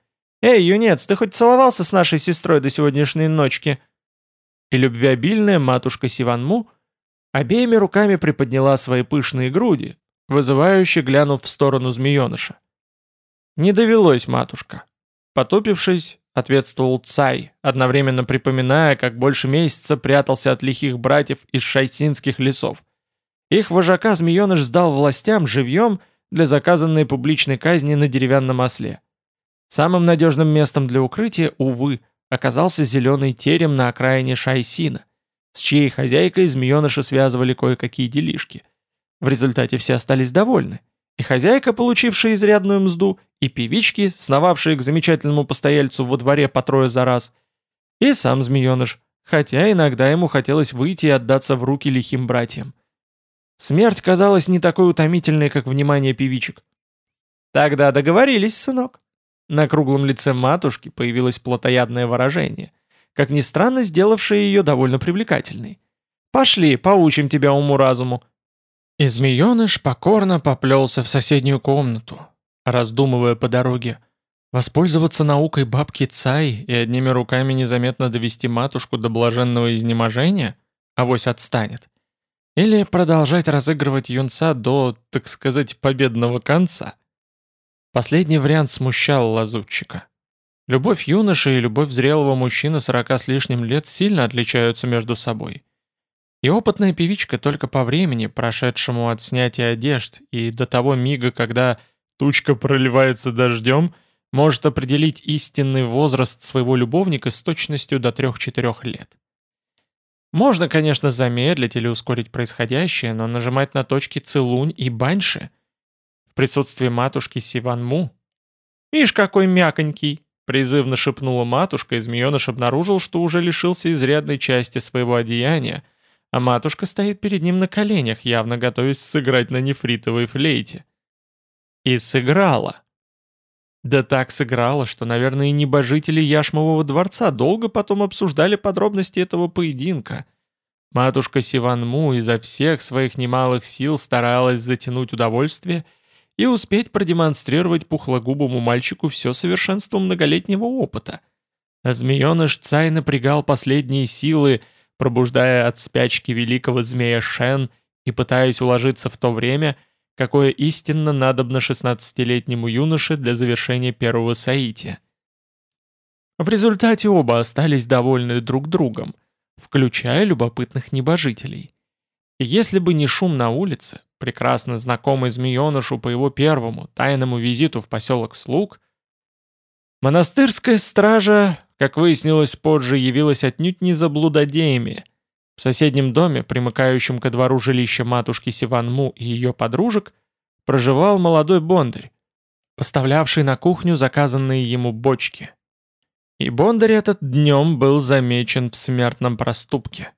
A: Эй, юнец, ты хоть целовался с нашей сестрой до сегодняшней ночки?» И любвеобильная матушка Сиванму – Обеими руками приподняла свои пышные груди, вызывающе глянув в сторону змееныша. «Не довелось, матушка». Потупившись, ответствовал Цай, одновременно припоминая, как больше месяца прятался от лихих братьев из шайсинских лесов. Их вожака змееныш сдал властям живьем для заказанной публичной казни на деревянном осле. Самым надежным местом для укрытия, увы, оказался зеленый терем на окраине Шайсина, с чьей хозяйкой змееныши связывали кое-какие делишки. В результате все остались довольны. И хозяйка, получившая изрядную мзду, и певички, сновавшие к замечательному постояльцу во дворе по трое за раз, и сам змееныш, хотя иногда ему хотелось выйти и отдаться в руки лихим братьям. Смерть казалась не такой утомительной, как внимание певичек. «Тогда договорились, сынок». На круглом лице матушки появилось плотоядное выражение как ни странно сделавшее ее довольно привлекательной. «Пошли, поучим тебя уму-разуму». И змееныш покорно поплелся в соседнюю комнату, раздумывая по дороге, воспользоваться наукой бабки Цай и одними руками незаметно довести матушку до блаженного изнеможения, авось отстанет, или продолжать разыгрывать юнца до, так сказать, победного конца. Последний вариант смущал лазутчика. Любовь юноши и любовь зрелого мужчины сорока с лишним лет сильно отличаются между собой. И опытная певичка только по времени, прошедшему от снятия одежд и до того мига, когда тучка проливается дождем, может определить истинный возраст своего любовника с точностью до 3-4 лет. Можно, конечно, замедлить или ускорить происходящее, но нажимать на точки Целунь и Баньши в присутствии матушки Сиванму. «Ишь, какой мяконький!» Призывно шепнула матушка, и змееныш обнаружил, что уже лишился изрядной части своего одеяния, а матушка стоит перед ним на коленях, явно готовясь сыграть на нефритовой флейте. И сыграла. Да так сыграло, что, наверное, и небожители Яшмового дворца долго потом обсуждали подробности этого поединка. Матушка Сиванму изо всех своих немалых сил старалась затянуть удовольствие и успеть продемонстрировать пухлогубому мальчику все совершенство многолетнего опыта. А змееныш Цай напрягал последние силы, пробуждая от спячки великого змея Шен и пытаясь уложиться в то время — какое истинно надобно 16-летнему юноше для завершения первого соития. В результате оба остались довольны друг другом, включая любопытных небожителей. И если бы не шум на улице, прекрасно знакомый змеенышу по его первому тайному визиту в поселок Слуг, монастырская стража, как выяснилось позже, явилась отнюдь не заблудодеями, в соседнем доме, примыкающем ко двору жилища матушки Сиванму и ее подружек, проживал молодой бондарь, поставлявший на кухню заказанные ему бочки. И бондарь этот днем был замечен в смертном проступке.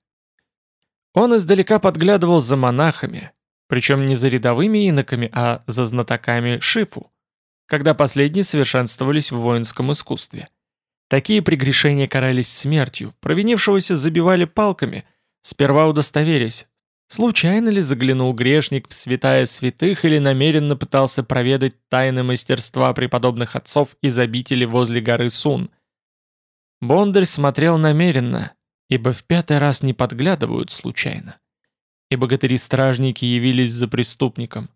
A: Он издалека подглядывал за монахами, причем не за рядовыми иноками, а за знатоками шифу, когда последние совершенствовались в воинском искусстве. Такие прегрешения карались смертью, провинившегося забивали палками, Сперва удостоверясь, случайно ли заглянул грешник в святая святых или намеренно пытался проведать тайны мастерства преподобных отцов из обители возле горы Сун. Бондарь смотрел намеренно, ибо в пятый раз не подглядывают случайно. И богатыри-стражники явились за преступником.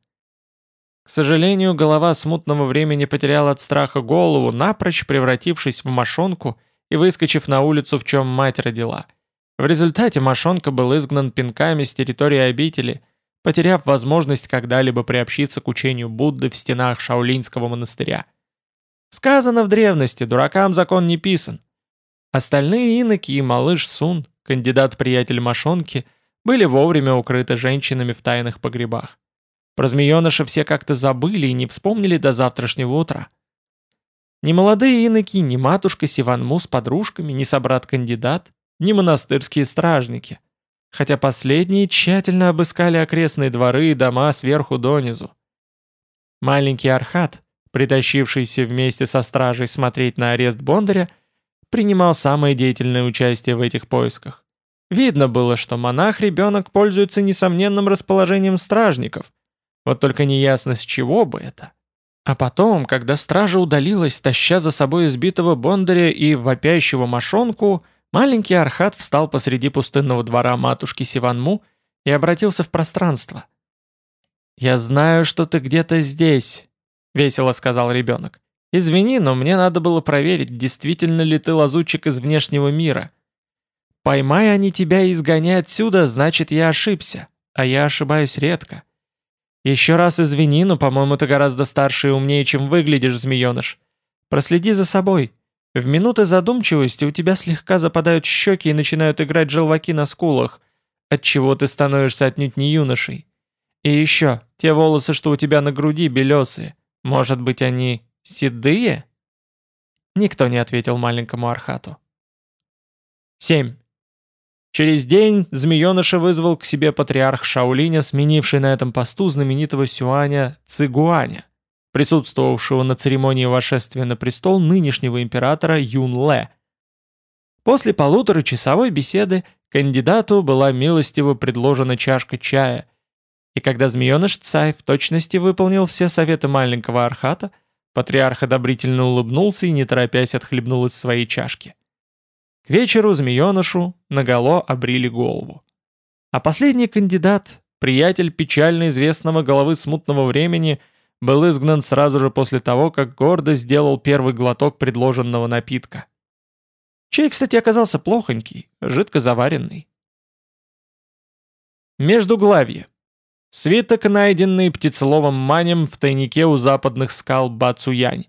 A: К сожалению, голова смутного времени потеряла от страха голову, напрочь превратившись в мошонку и выскочив на улицу, в чем мать родила – в результате Машонка был изгнан пинками с территории обители, потеряв возможность когда-либо приобщиться к учению Будды в стенах Шаолинского монастыря. Сказано в древности, дуракам закон не писан. Остальные иноки и малыш Сун, кандидат-приятель Машонки, были вовремя укрыты женщинами в тайных погребах. Про змееныша все как-то забыли и не вспомнили до завтрашнего утра. Ни молодые иноки, ни матушка Сиванму с подружками, ни собрат-кандидат ни монастырские стражники, хотя последние тщательно обыскали окрестные дворы и дома сверху донизу. Маленький Архат, притащившийся вместе со стражей смотреть на арест Бондаря, принимал самое деятельное участие в этих поисках. Видно было, что монах-ребенок пользуется несомненным расположением стражников, вот только неясно с чего бы это. А потом, когда стража удалилась, таща за собой избитого Бондаря и вопящего мошонку, Маленький Архат встал посреди пустынного двора матушки Сиванму и обратился в пространство. «Я знаю, что ты где-то здесь», — весело сказал ребенок. «Извини, но мне надо было проверить, действительно ли ты лазутчик из внешнего мира. Поймай они тебя и изгоняй отсюда, значит, я ошибся, а я ошибаюсь редко. Еще раз извини, но, по-моему, ты гораздо старше и умнее, чем выглядишь, змееныш. Проследи за собой, в минуты задумчивости у тебя слегка западают щеки и начинают играть желваки на скулах, отчего ты становишься отнюдь не юношей. И еще, те волосы, что у тебя на груди, белесые, может быть, они седые?» Никто не ответил маленькому Архату. 7. Через день змееныша вызвал к себе патриарх Шаолиня, сменивший на этом посту знаменитого Сюаня Цигуаня присутствовавшего на церемонии вошествия на престол нынешнего императора Юн Лэ. После полуторачасовой беседы кандидату была милостиво предложена чашка чая, и когда змееныш Цай в точности выполнил все советы маленького архата, патриарх одобрительно улыбнулся и не торопясь отхлебнул из своей чашки. К вечеру змеенышу наголо обрили голову. А последний кандидат, приятель печально известного головы смутного времени – был изгнан сразу же после того, как гордо сделал первый глоток предложенного напитка. Чай, кстати, оказался плохонький, жидко заваренный. Междуглавье. Свиток, найденный птицеловым манем в тайнике у западных скал Бацуянь.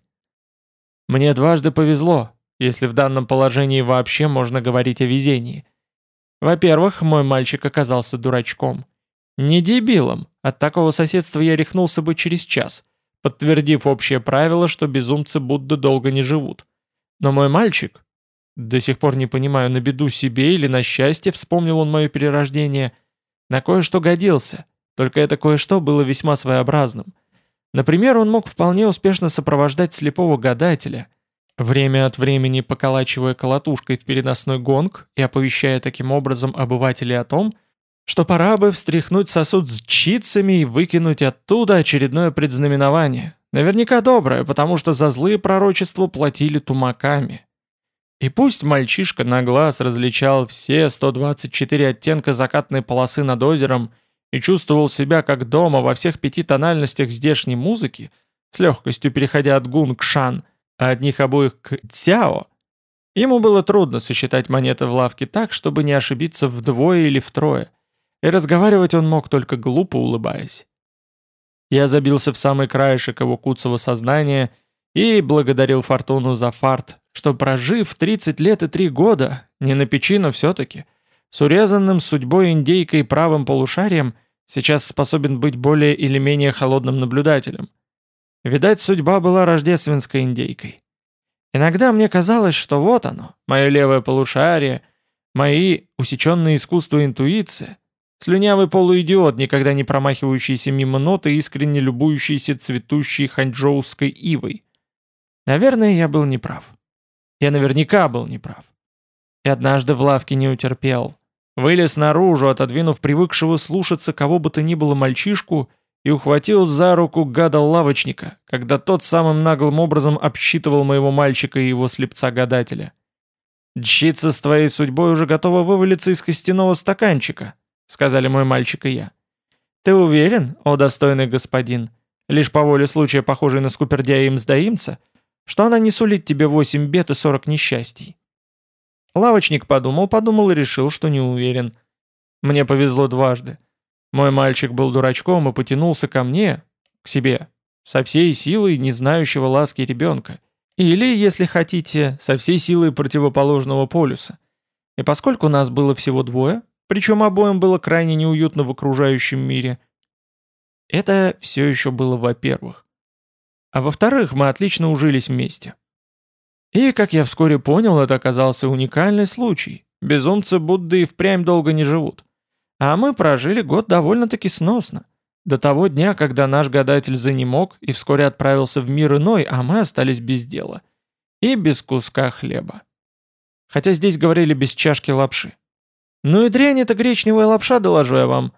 A: Мне дважды повезло, если в данном положении вообще можно говорить о везении. Во-первых, мой мальчик оказался дурачком. Не дебилом, от такого соседства я рехнулся бы через час, подтвердив общее правило, что безумцы Будды долго не живут. Но мой мальчик, до сих пор не понимаю, на беду себе или на счастье вспомнил он мое перерождение, на кое-что годился, только это кое-что было весьма своеобразным. Например, он мог вполне успешно сопровождать слепого гадателя, время от времени поколачивая колотушкой в переносной гонг и оповещая таким образом обывателей о том, что пора бы встряхнуть сосуд с чицами и выкинуть оттуда очередное предзнаменование. Наверняка доброе, потому что за злые пророчества платили тумаками. И пусть мальчишка на глаз различал все 124 оттенка закатной полосы над озером и чувствовал себя как дома во всех пяти тональностях здешней музыки, с легкостью переходя от гун к шан, а от них обоих к цяо, ему было трудно сосчитать монеты в лавке так, чтобы не ошибиться вдвое или втрое, и разговаривать он мог только глупо улыбаясь. Я забился в самый краешек его куцого сознания и благодарил Фортуну за фарт, что прожив 30 лет и 3 года, не на печи, но все-таки, с урезанным судьбой индейкой правым полушарием, сейчас способен быть более или менее холодным наблюдателем. Видать, судьба была рождественской индейкой. Иногда мне казалось, что вот оно, мое левое полушарие, мои усеченные искусства интуиция, слюнявый полуидиот, никогда не промахивающийся мимо ноты, искренне любующийся цветущей ханчжоуской ивой. Наверное, я был неправ. Я наверняка был неправ. И однажды в лавке не утерпел. Вылез наружу, отодвинув привыкшего слушаться кого бы то ни было мальчишку, и ухватил за руку гада-лавочника, когда тот самым наглым образом обсчитывал моего мальчика и его слепца-гадателя. «Дщица с твоей судьбой уже готова вывалиться из костяного стаканчика», — сказали мой мальчик и я. «Ты уверен, о достойный господин, лишь по воле случая похожий на скупердяя им сдаимца, что она не сулит тебе восемь бед и сорок несчастий. Лавочник подумал, подумал и решил, что не уверен. Мне повезло дважды. Мой мальчик был дурачком и потянулся ко мне, к себе, со всей силой не знающего ласки ребенка. Или, если хотите, со всей силой противоположного полюса. И поскольку нас было всего двое, причем обоим было крайне неуютно в окружающем мире, это все еще было во-первых. А во-вторых, мы отлично ужились вместе. И, как я вскоре понял, это оказался уникальный случай. Безумцы Будды и впрямь долго не живут. А мы прожили год довольно-таки сносно. До того дня, когда наш гадатель занемог и вскоре отправился в мир иной, а мы остались без дела. И без куска хлеба. Хотя здесь говорили без чашки лапши. Ну и дрянь это гречневая лапша, доложу я вам.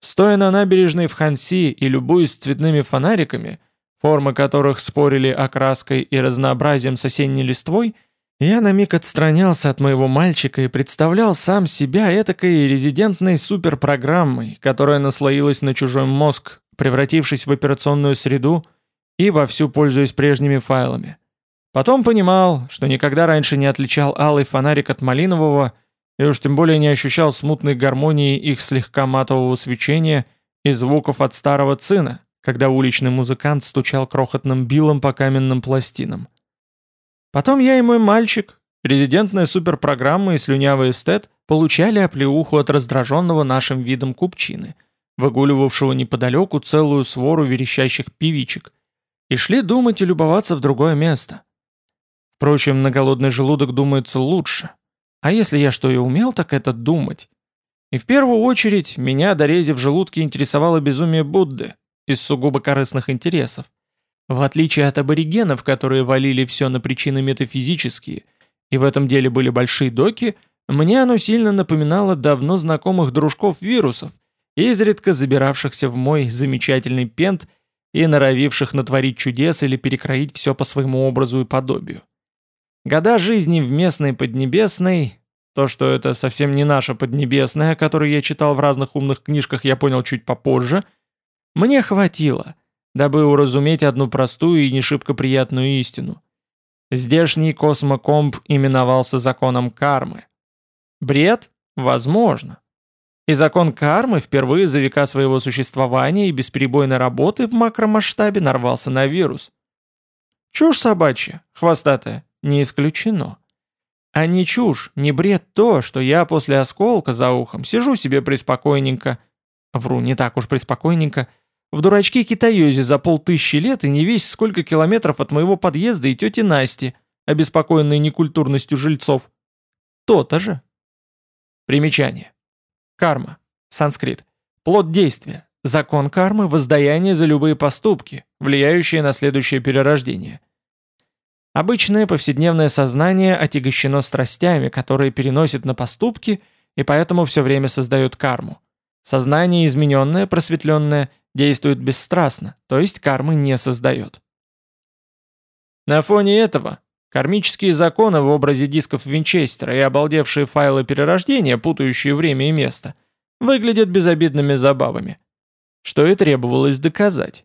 A: Стоя на набережной в Ханси и любуясь цветными фонариками – формы которых спорили окраской и разнообразием с осенней листвой, я на миг отстранялся от моего мальчика и представлял сам себя этакой резидентной суперпрограммой, которая наслоилась на чужой мозг, превратившись в операционную среду и вовсю пользуясь прежними файлами. Потом понимал, что никогда раньше не отличал алый фонарик от малинового, и уж тем более не ощущал смутной гармонии их слегка матового свечения и звуков от старого цина, когда уличный музыкант стучал крохотным билом по каменным пластинам. Потом я и мой мальчик, резидентная суперпрограмма и слюнявый эстет получали оплеуху от раздраженного нашим видом купчины, выгуливавшего неподалеку целую свору верещащих певичек, и шли думать и любоваться в другое место. Впрочем, на голодный желудок думается лучше. А если я что и умел, так это думать. И в первую очередь меня до рези в желудке интересовало безумие Будды, из сугубо корыстных интересов. В отличие от аборигенов, которые валили все на причины метафизические, и в этом деле были большие доки, мне оно сильно напоминало давно знакомых дружков-вирусов, изредка забиравшихся в мой замечательный пент и норовивших натворить чудес или перекроить все по своему образу и подобию. Года жизни в местной Поднебесной, то, что это совсем не наша Поднебесная, которую я читал в разных умных книжках, я понял чуть попозже – мне хватило, дабы уразуметь одну простую и не шибко приятную истину. Здешний космокомп именовался законом кармы. Бред? Возможно. И закон кармы впервые за века своего существования и бесперебойной работы в макромасштабе нарвался на вирус. Чушь собачья, хвостатая, не исключено. А не чушь, не бред то, что я после осколка за ухом сижу себе приспокойненько, вру, не так уж приспокойненько, в дурачке китаёзе за полтысячи лет и не весь сколько километров от моего подъезда и тети Насти, обеспокоенной некультурностью жильцов. То-то же. Примечание. Карма. Санскрит. Плод действия. Закон кармы – воздаяние за любые поступки, влияющие на следующее перерождение. Обычное повседневное сознание отягощено страстями, которые переносит на поступки и поэтому все время создает карму. Сознание измененное, просветленное, действует бесстрастно, то есть кармы не создает. На фоне этого кармические законы в образе дисков Винчестера и обалдевшие файлы перерождения, путающие время и место, выглядят безобидными забавами – что и требовалось доказать.